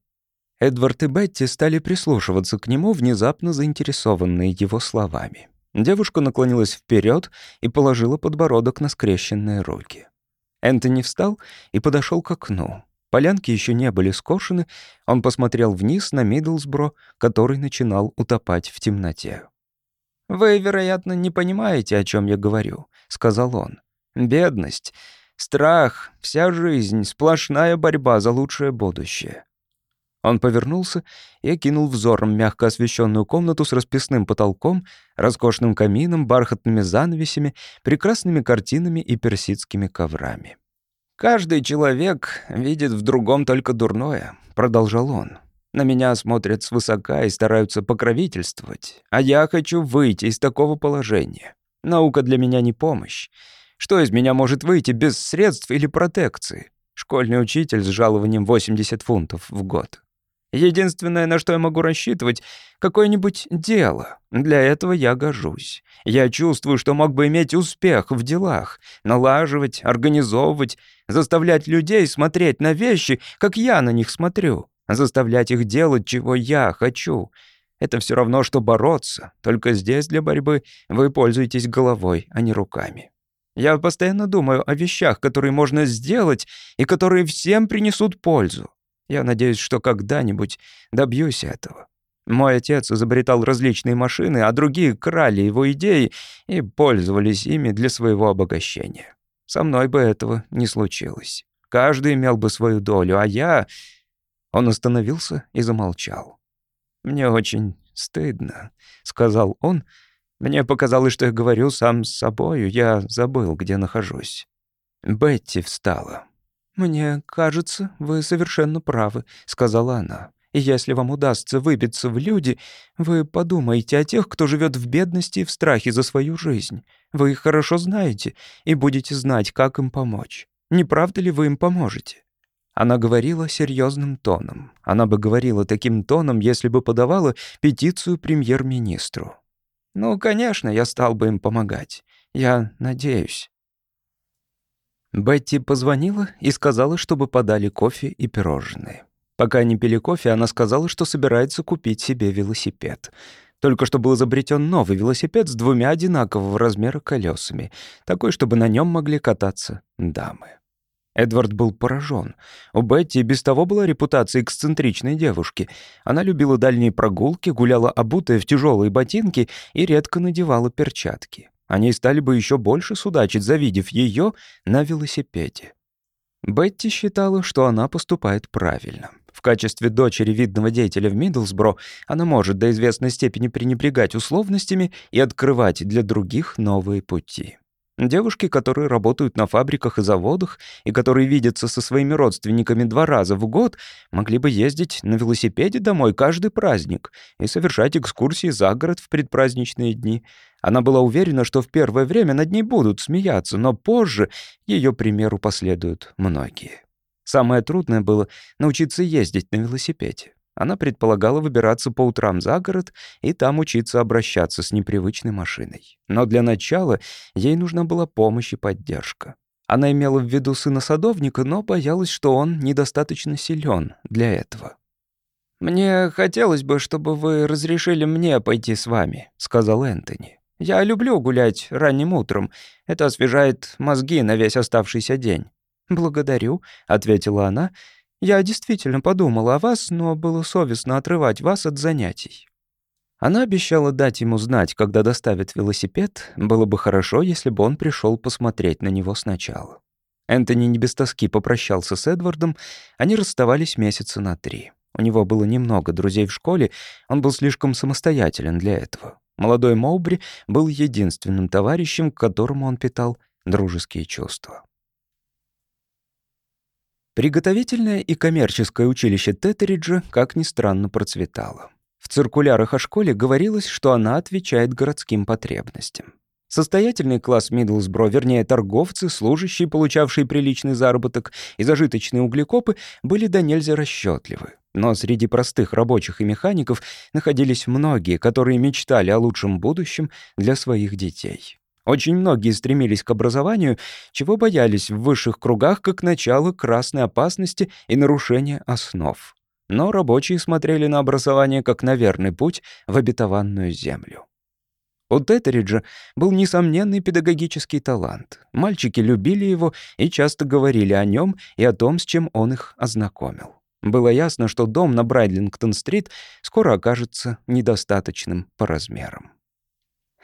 Эдвард и Бетти стали прислушиваться к нему, внезапно заинтересованные его словами. Девушка наклонилась вперед и положила подбородок на скрещенные руки. Энтони встал и подошел к окну. Полянки еще не были скошены, он посмотрел вниз на Мидлсбро, который начинал утопать в темноте. «Вы, вероятно, не понимаете, о чем я говорю», — сказал он. «Бедность Страх, вся жизнь, сплошная борьба за лучшее будущее. Он повернулся и окинул взором мягко освещенную комнату с расписным потолком, роскошным камином, бархатными занавесями, прекрасными картинами и персидскими коврами. «Каждый человек видит в другом только дурное», — продолжал он. «На меня смотрят свысока и стараются покровительствовать, а я хочу выйти из такого положения. Наука для меня не помощь. Что из меня может выйти без средств или протекции? Школьный учитель с жалованием 80 фунтов в год. Единственное, на что я могу рассчитывать, какое-нибудь дело. Для этого я гожусь. Я чувствую, что мог бы иметь успех в делах, налаживать, организовывать, заставлять людей смотреть на вещи, как я на них смотрю, заставлять их делать, чего я хочу. Это все равно, что бороться, только здесь для борьбы вы пользуетесь головой, а не руками. Я постоянно думаю о вещах, которые можно сделать и которые всем принесут пользу. Я надеюсь, что когда-нибудь добьюсь этого. Мой отец изобретал различные машины, а другие крали его идеи и пользовались ими для своего обогащения. Со мной бы этого не случилось. Каждый имел бы свою долю, а я... Он остановился и замолчал. «Мне очень стыдно», — сказал он, — мне показалось, что я говорю сам с собою, я забыл, где нахожусь. Бетти встала. «Мне кажется, вы совершенно правы», — сказала она. «И если вам удастся выбиться в люди, вы подумаете о тех, кто живет в бедности и в страхе за свою жизнь. Вы их хорошо знаете и будете знать, как им помочь. Не правда ли вы им поможете?» Она говорила серьезным тоном. Она бы говорила таким тоном, если бы подавала петицию премьер-министру. «Ну, конечно, я стал бы им помогать. Я надеюсь». Бетти позвонила и сказала, чтобы подали кофе и пирожные. Пока они пили кофе, она сказала, что собирается купить себе велосипед. Только что был изобретен новый велосипед с двумя одинакового размера колесами, такой, чтобы на нем могли кататься дамы. Эдвард был поражен. У Бетти без того была репутация эксцентричной девушки. Она любила дальние прогулки, гуляла обутая в тяжелые ботинки и редко надевала перчатки. Они стали бы еще больше судачить, завидев ее на велосипеде. Бетти считала, что она поступает правильно. В качестве дочери видного деятеля в Миддлсбро она может до известной степени пренебрегать условностями и открывать для других новые пути. Девушки, которые работают на фабриках и заводах и которые видятся со своими родственниками два раза в год, могли бы ездить на велосипеде домой каждый праздник и совершать экскурсии за город в предпраздничные дни. Она была уверена, что в первое время над ней будут смеяться, но позже ее примеру последуют многие. Самое трудное было научиться ездить на велосипеде. Она предполагала выбираться по утрам за город и там учиться обращаться с непривычной машиной. Но для начала ей нужна была помощь и поддержка. Она имела в виду сына садовника, но боялась, что он недостаточно силен для этого. «Мне хотелось бы, чтобы вы разрешили мне пойти с вами», — сказал Энтони. «Я люблю гулять ранним утром. Это освежает мозги на весь оставшийся день». «Благодарю», — ответила она, — я действительно подумала о вас, но было совестно отрывать вас от занятий». Она обещала дать ему знать, когда доставит велосипед. Было бы хорошо, если бы он пришел посмотреть на него сначала. Энтони не без тоски попрощался с Эдвардом. Они расставались месяца на три. У него было немного друзей в школе, он был слишком самостоятелен для этого. Молодой Моубри был единственным товарищем, к которому он питал дружеские чувства. Приготовительное и коммерческое училище Теттериджа, как ни странно, процветало. В циркулярах о школе говорилось, что она отвечает городским потребностям. Состоятельный класс Миддлсбро, вернее, торговцы, служащие, получавшие приличный заработок, и зажиточные углекопы были до нельзя расчетливы. Но среди простых рабочих и механиков находились многие, которые мечтали о лучшем будущем для своих детей. Очень многие стремились к образованию, чего боялись в высших кругах как начало красной опасности и нарушения основ. Но рабочие смотрели на образование как на верный путь в обетованную землю. У Теттериджа был несомненный педагогический талант. Мальчики любили его и часто говорили о нем и о том, с чем он их ознакомил. Было ясно, что дом на Брайдлингтон-стрит скоро окажется недостаточным по размерам.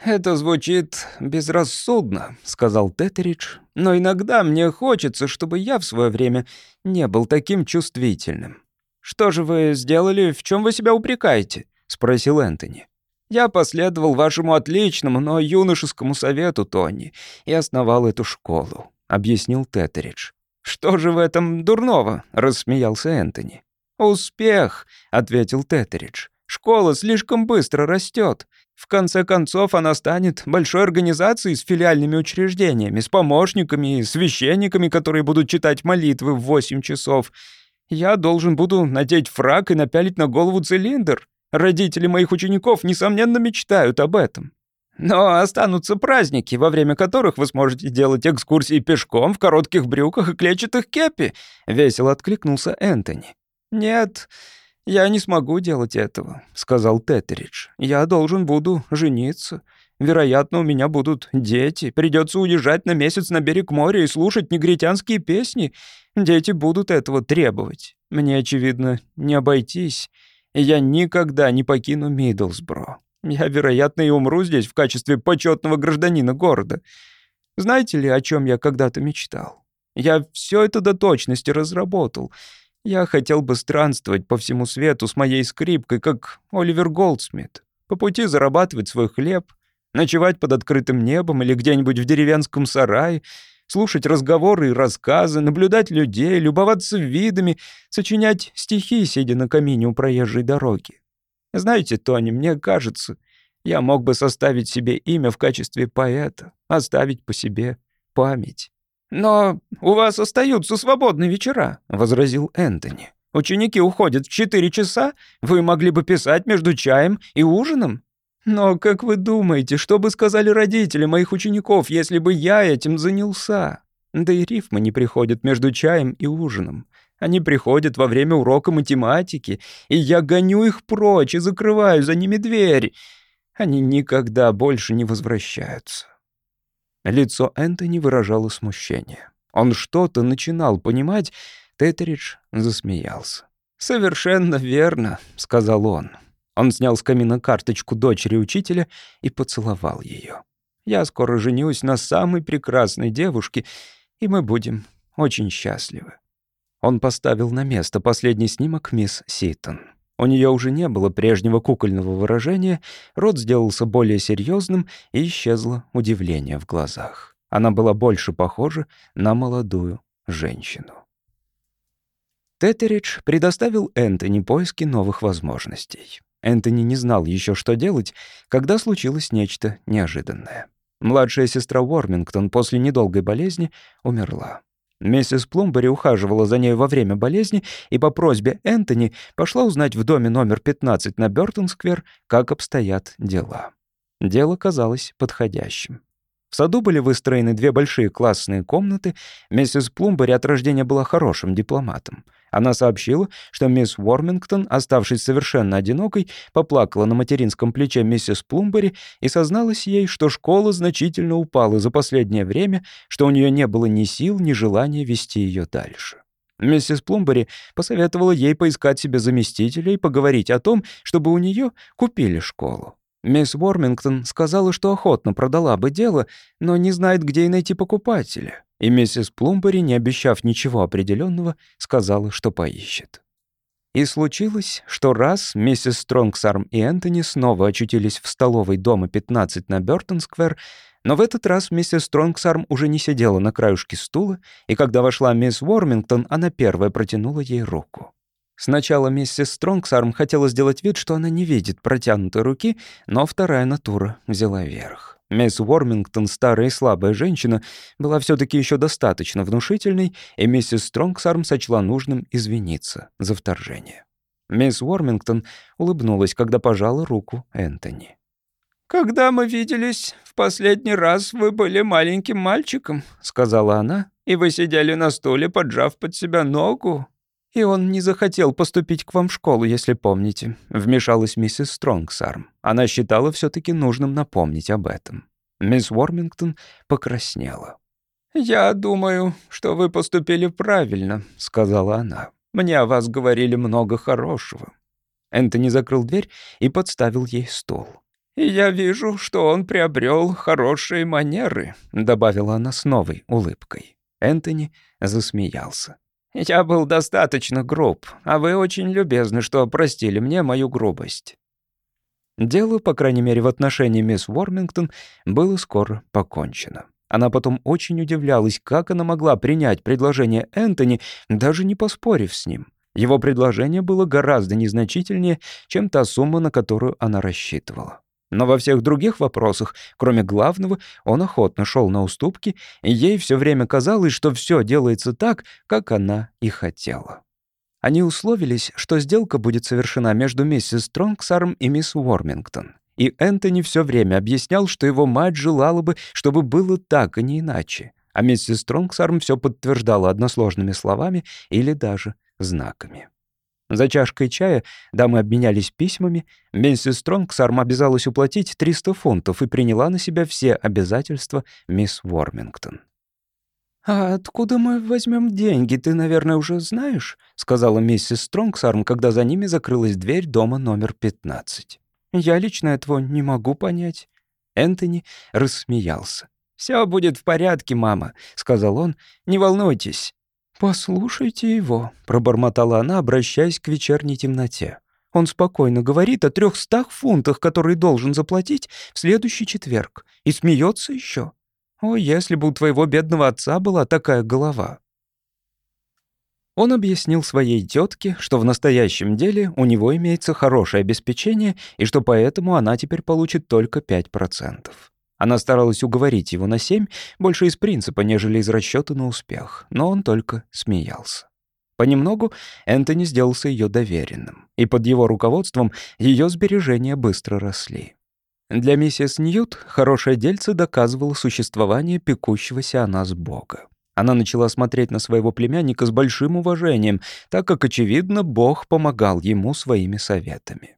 «Это звучит безрассудно», — сказал Теттеридж. «Но иногда мне хочется, чтобы я в свое время не был таким чувствительным». «Что же вы сделали? В чем вы себя упрекаете?» — спросил Энтони. «Я последовал вашему отличному, но юношескому совету, Тони, и основал эту школу», — объяснил Теттеридж. «Что же в этом дурного?» — рассмеялся Энтони. «Успех», — ответил Теттеридж. «Школа слишком быстро растет. В конце концов, она станет большой организацией с филиальными учреждениями, с помощниками и священниками, которые будут читать молитвы в 8 часов. Я должен буду надеть фрак и напялить на голову цилиндр. Родители моих учеников, несомненно, мечтают об этом. Но останутся праздники, во время которых вы сможете делать экскурсии пешком в коротких брюках и клетчатых кепи», — весело откликнулся Энтони. «Нет, «Я не смогу делать этого», — сказал Теттеридж. «Я должен буду жениться. Вероятно, у меня будут дети. Придется уезжать на месяц на берег моря и слушать негритянские песни. Дети будут этого требовать. Мне, очевидно, не обойтись. Я никогда не покину Миддлсбро. Я, вероятно, и умру здесь в качестве почетного гражданина города. Знаете ли, о чем я когда-то мечтал? Я все это до точности разработал». Я хотел бы странствовать по всему свету с моей скрипкой, как Оливер Голдсмит, по пути зарабатывать свой хлеб, ночевать под открытым небом или где-нибудь в деревенском сарае, слушать разговоры и рассказы, наблюдать людей, любоваться видами, сочинять стихи, сидя на камине у проезжей дороги. Знаете, Тони, мне кажется, я мог бы составить себе имя в качестве поэта, оставить по себе память.
«Но у вас остаются свободные вечера», — возразил Энтони. «Ученики уходят в четыре часа, вы могли бы писать между чаем и ужином». «Но как вы думаете, что бы сказали родители моих учеников, если бы я этим занялся?» Да и рифмы не приходят между чаем и ужином. Они приходят во время урока математики, и я гоню их прочь и закрываю за ними дверь. Они никогда больше не возвращаются. Лицо Энтони выражало смущение. Он что-то начинал понимать, Тетеридж засмеялся. «Совершенно верно», — сказал он. Он снял с камина карточку дочери учителя и поцеловал ее. «Я скоро женюсь на самой прекрасной девушке, и мы будем очень счастливы». Он поставил на место последний снимок мисс Ситон. У нее уже не было прежнего кукольного выражения, рот сделался более серьезным и исчезло удивление в глазах. Она была больше похожа на молодую женщину. Тетеридж предоставил Энтони поиски новых возможностей. Энтони не знал еще, что делать, когда случилось нечто неожиданное. Младшая сестра Уормингтон после недолгой болезни умерла. Миссис Плумбери ухаживала за ней во время болезни и по просьбе Энтони пошла узнать в доме номер 15 на Бёртон-сквер, как обстоят дела. Дело казалось подходящим. В саду были выстроены две большие классные комнаты. Миссис Плумбери от рождения была хорошим дипломатом. Она сообщила, что мисс Уормингтон, оставшись совершенно одинокой, поплакала на материнском плече миссис Плумбери и созналась ей, что школа значительно упала за последнее время, что у нее не было ни сил, ни желания вести ее дальше. Миссис Плумбери посоветовала ей поискать себе заместителя и поговорить о том, чтобы у нее купили школу. Мисс Уормингтон сказала, что охотно продала бы дело, но не знает, где и найти покупателя. И миссис Плумбери, не обещав ничего определенного, сказала, что поищет. И случилось, что раз миссис Стронгсарм и Энтони снова очутились в столовой дома 15 на Бёртон-сквер, но в этот раз миссис Стронгсарм уже не сидела на краюшке стула, и когда вошла мисс Уормингтон, она первая протянула ей руку. Сначала миссис Стронгсарм хотела сделать вид, что она не видит протянутой руки, но вторая натура взяла верх. Мисс Уормингтон, старая и слабая женщина, была все таки еще достаточно внушительной, и миссис Стронгсарм сочла нужным извиниться за вторжение. Мисс Уормингтон улыбнулась, когда пожала руку Энтони. «Когда мы виделись в последний раз, вы были маленьким мальчиком», — сказала она, «и вы сидели на стуле, поджав под себя ногу. «И он не захотел поступить к вам в школу, если помните», — вмешалась миссис Стронгсарм. Она считала все таки нужным напомнить об этом. Мисс Уормингтон покраснела. «Я думаю, что вы поступили правильно», — сказала она. «Мне о вас говорили много хорошего». Энтони закрыл дверь и подставил ей стол. «И я вижу, что он приобрел хорошие манеры», — добавила она с новой улыбкой. Энтони засмеялся. Я был достаточно груб, а вы очень любезны, что простили мне мою грубость». Дело, по крайней мере, в отношении мисс Уормингтон, было скоро покончено. Она потом очень удивлялась, как она могла принять предложение Энтони, даже не поспорив с ним. Его предложение было гораздо незначительнее, чем та сумма, на которую она рассчитывала. Но во всех других вопросах, кроме главного, он охотно шел на уступки, и ей все время казалось, что все делается так, как она и хотела. Они условились, что сделка будет совершена между миссис Стронгсарм и мисс Уормингтон. И Энтони все время объяснял, что его мать желала бы, чтобы было так, а не иначе. А миссис Стронгсарм все подтверждала односложными словами или даже знаками. За чашкой чая дамы обменялись письмами. Миссис Стронгсарм обязалась уплатить 300 фунтов и приняла на себя все обязательства мисс Уормингтон. «А откуда мы возьмем деньги, ты, наверное, уже знаешь?» — сказала миссис Стронгсарм, когда за ними закрылась дверь дома номер 15. «Я лично этого не могу понять». Энтони рассмеялся. «Все будет в порядке, мама», — сказал он. «Не волнуйтесь». «Послушайте его», — пробормотала она, обращаясь к вечерней темноте. «Он спокойно говорит о трехстах фунтах, которые должен заплатить в следующий четверг, и смеется еще. О, если бы у твоего бедного отца была такая голова». Он объяснил своей тетке, что в настоящем деле у него имеется хорошее обеспечение и что поэтому она теперь получит только 5%.
Она старалась уговорить его на семь, больше из принципа, нежели из расчета на успех, но он только смеялся. Понемногу Энтони сделался ее доверенным, и под его руководством ее сбережения быстро росли. Для миссис Ньют хорошее дельце доказывало существование пекущегося о нас Бога. Она начала смотреть на своего племянника с большим уважением, так как, очевидно, Бог помогал ему своими советами.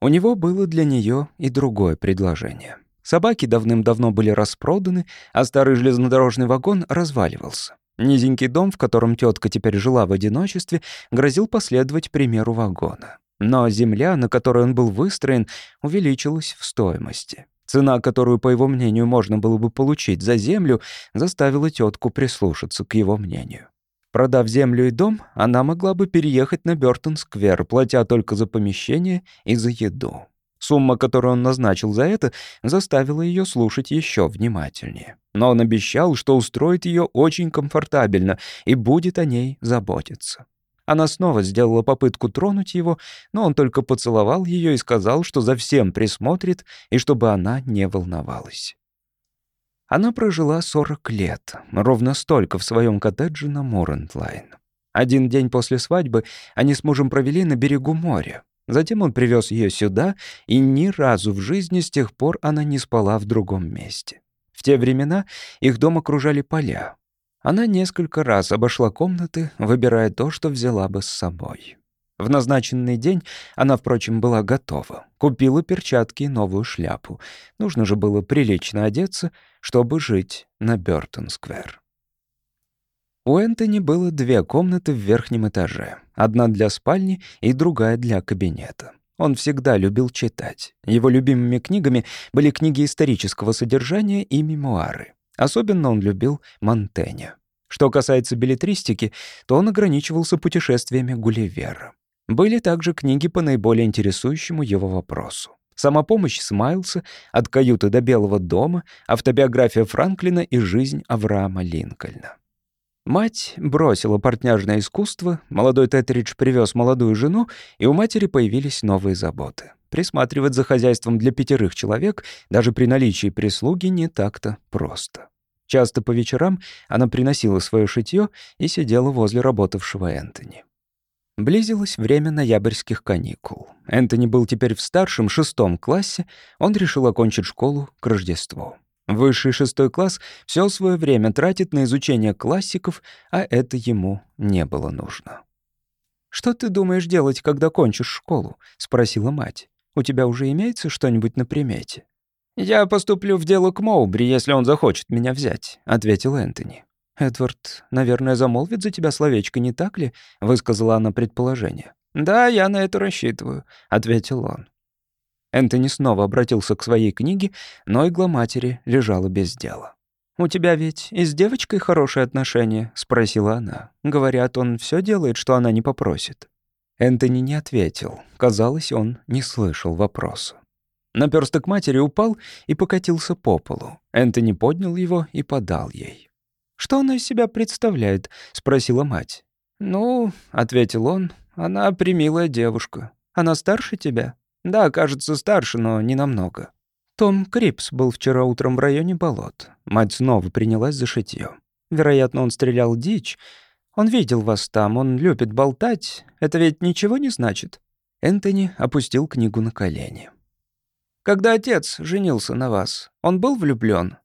У него было для нее и другое предложение. Собаки давным-давно были распроданы, а старый железнодорожный вагон разваливался. Низенький дом, в котором тетка теперь жила в одиночестве, грозил последовать примеру вагона. Но земля, на которой он был выстроен, увеличилась в стоимости. Цена, которую, по его мнению, можно было бы получить за землю, заставила тетку прислушаться к его мнению. Продав землю и дом, она могла бы переехать на Бёртон-сквер, платя только за помещение и за еду. Сумма, которую он назначил за это, заставила ее слушать еще внимательнее. Но он обещал, что устроит ее очень комфортабельно и будет о ней заботиться. Она снова сделала попытку тронуть его, но он только поцеловал ее и сказал, что за всем присмотрит и чтобы она не волновалась. Она прожила 40 лет, ровно столько в своем коттедже на Морентлайн. Один день после свадьбы они с мужем провели на берегу моря. Затем он привез ее сюда, и ни разу в жизни с тех пор она не спала в другом месте. В те времена их дом окружали поля. Она несколько раз обошла комнаты, выбирая то, что взяла бы с собой. В назначенный день она, впрочем, была готова. Купила перчатки и новую шляпу. Нужно же было прилично одеться, чтобы жить на Бёртон-сквер. У Энтони было две комнаты в верхнем этаже. Одна для спальни и другая для кабинета. Он всегда любил читать. Его любимыми книгами были книги исторического содержания и мемуары. Особенно он любил Монтэня. Что касается билетристики, то он ограничивался путешествиями Гулливера. Были также книги по наиболее интересующему его вопросу. «Самопомощь Смайлса», «От каюты до Белого дома», «Автобиография Франклина» и «Жизнь Авраама Линкольна». Мать бросила портняжное искусство, молодой Тетридж привез молодую жену, и у матери появились новые заботы. Присматривать за хозяйством для пятерых человек даже при наличии прислуги не так-то просто. Часто по вечерам она приносила свое шитье и сидела возле работавшего Энтони. Близилось время ноябрьских каникул. Энтони был теперь в старшем, шестом классе, он решил окончить школу к Рождеству. Высший шестой класс все свое время тратит на изучение классиков, а это ему не было нужно. «Что ты думаешь делать, когда кончишь школу?» — спросила мать. «У тебя уже имеется что-нибудь на примете?» «Я поступлю в дело к Моубри, если он захочет меня взять», — ответил Энтони. «Эдвард, наверное, замолвит за тебя словечко, не так ли?» — высказала она предположение. «Да, я на это рассчитываю», — ответил он. Энтони снова обратился к своей книге, но игла матери лежала без дела. «У тебя ведь и с девочкой хорошие отношения?» — спросила она. «Говорят, он все делает, что она не попросит». Энтони не ответил. Казалось, он не слышал вопроса. Наперсток матери упал и покатился по полу. Энтони поднял его и подал ей. «Что она из себя представляет?» — спросила мать. «Ну», — ответил он, — «она примилая девушка. Она старше тебя?» Да, кажется, старше, но не намного. Том Крипс был вчера утром в районе болот. Мать снова принялась за шитьё. Вероятно, он стрелял дичь. Он видел вас там, он любит болтать. Это ведь ничего не значит. Энтони опустил книгу на колени. «Когда отец женился на вас, он был влюблён?»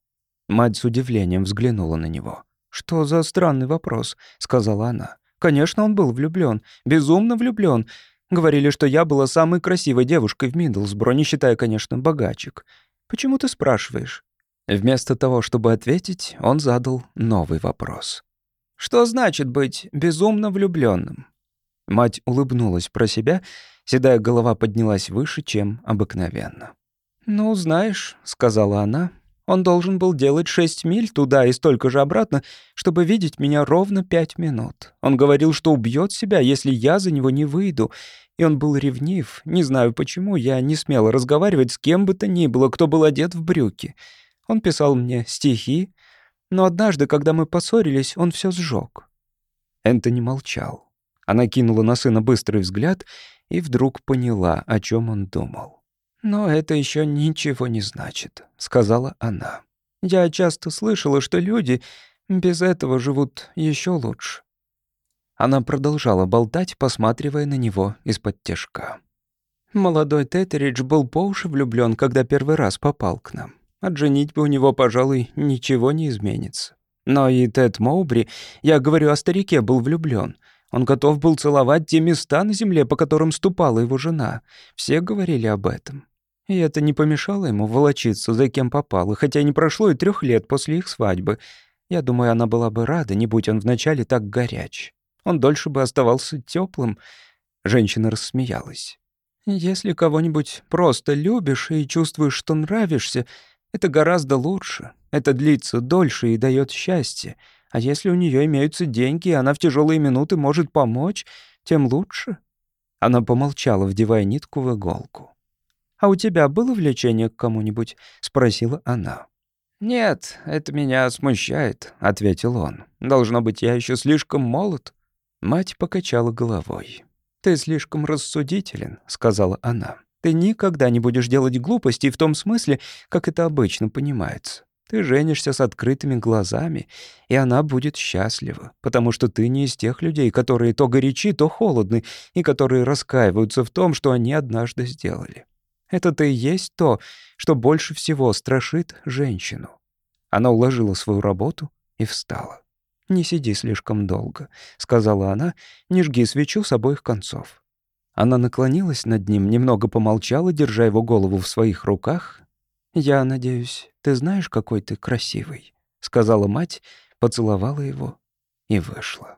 Мать с удивлением взглянула на него. «Что за странный вопрос?» — сказала она. «Конечно, он был влюблён, безумно влюблён. Говорили, что я была самой красивой девушкой в Миддлсбро, не считая, конечно, богачек. Почему ты спрашиваешь?» Вместо того, чтобы ответить, он задал новый вопрос. «Что значит быть безумно влюбленным? Мать улыбнулась про себя, седая голова поднялась выше, чем обыкновенно. «Ну, знаешь», — сказала она, он должен был делать шесть миль туда и столько же обратно, чтобы видеть меня ровно пять минут. Он говорил, что убьет себя, если я за него не выйду. И он был ревнив. Не знаю почему, я не смела разговаривать с кем бы то ни было, кто был одет в брюки. Он писал мне стихи, но однажды, когда мы поссорились, он все сжег. Энтони молчал. Она кинула на сына быстрый взгляд и вдруг поняла, о чем он думал.
«Но это еще ничего не значит», — сказала она. «Я часто слышала, что люди без этого живут еще лучше». Она продолжала болтать, посматривая на него из-под тяжка. Молодой Тетеридж был по уши влюблён, когда первый раз попал к нам. От женитьбы у него, пожалуй, ничего не изменится. Но и Тед Моубри, я говорю о старике, был влюблён. Он готов был целовать те места на земле, по которым ступала его жена. Все говорили об этом. И это не помешало ему волочиться за кем попало, хотя не прошло и трех лет после их свадьбы. Я думаю, она была бы рада, не будь он вначале так горяч. Он дольше бы оставался теплым. Женщина рассмеялась. Если кого-нибудь просто любишь и чувствуешь, что нравишься, это гораздо лучше. Это длится дольше и дает счастье. А если у нее имеются деньги, и она в тяжелые минуты может помочь, тем лучше. Она помолчала, вдевая нитку в иголку. «А у тебя было влечение к кому-нибудь?» — спросила она. «Нет, это меня смущает», — ответил он. «Должно быть, я еще слишком молод». Мать покачала головой. «Ты слишком рассудителен», — сказала она. «Ты никогда не будешь делать глупостей в том смысле, как это обычно понимается. Ты женишься с открытыми глазами, и она будет счастлива, потому что ты не из тех людей, которые то горячи, то холодны, и которые раскаиваются в том, что они однажды сделали. Это-то и есть то, что больше всего страшит женщину». Она уложила свою работу и встала. «Не сиди слишком долго», — сказала она, — «не жги свечу с обоих концов». Она наклонилась над ним, немного помолчала, держа его голову в своих руках. «Я надеюсь, ты знаешь, какой ты красивый», — сказала мать, поцеловала его и вышла.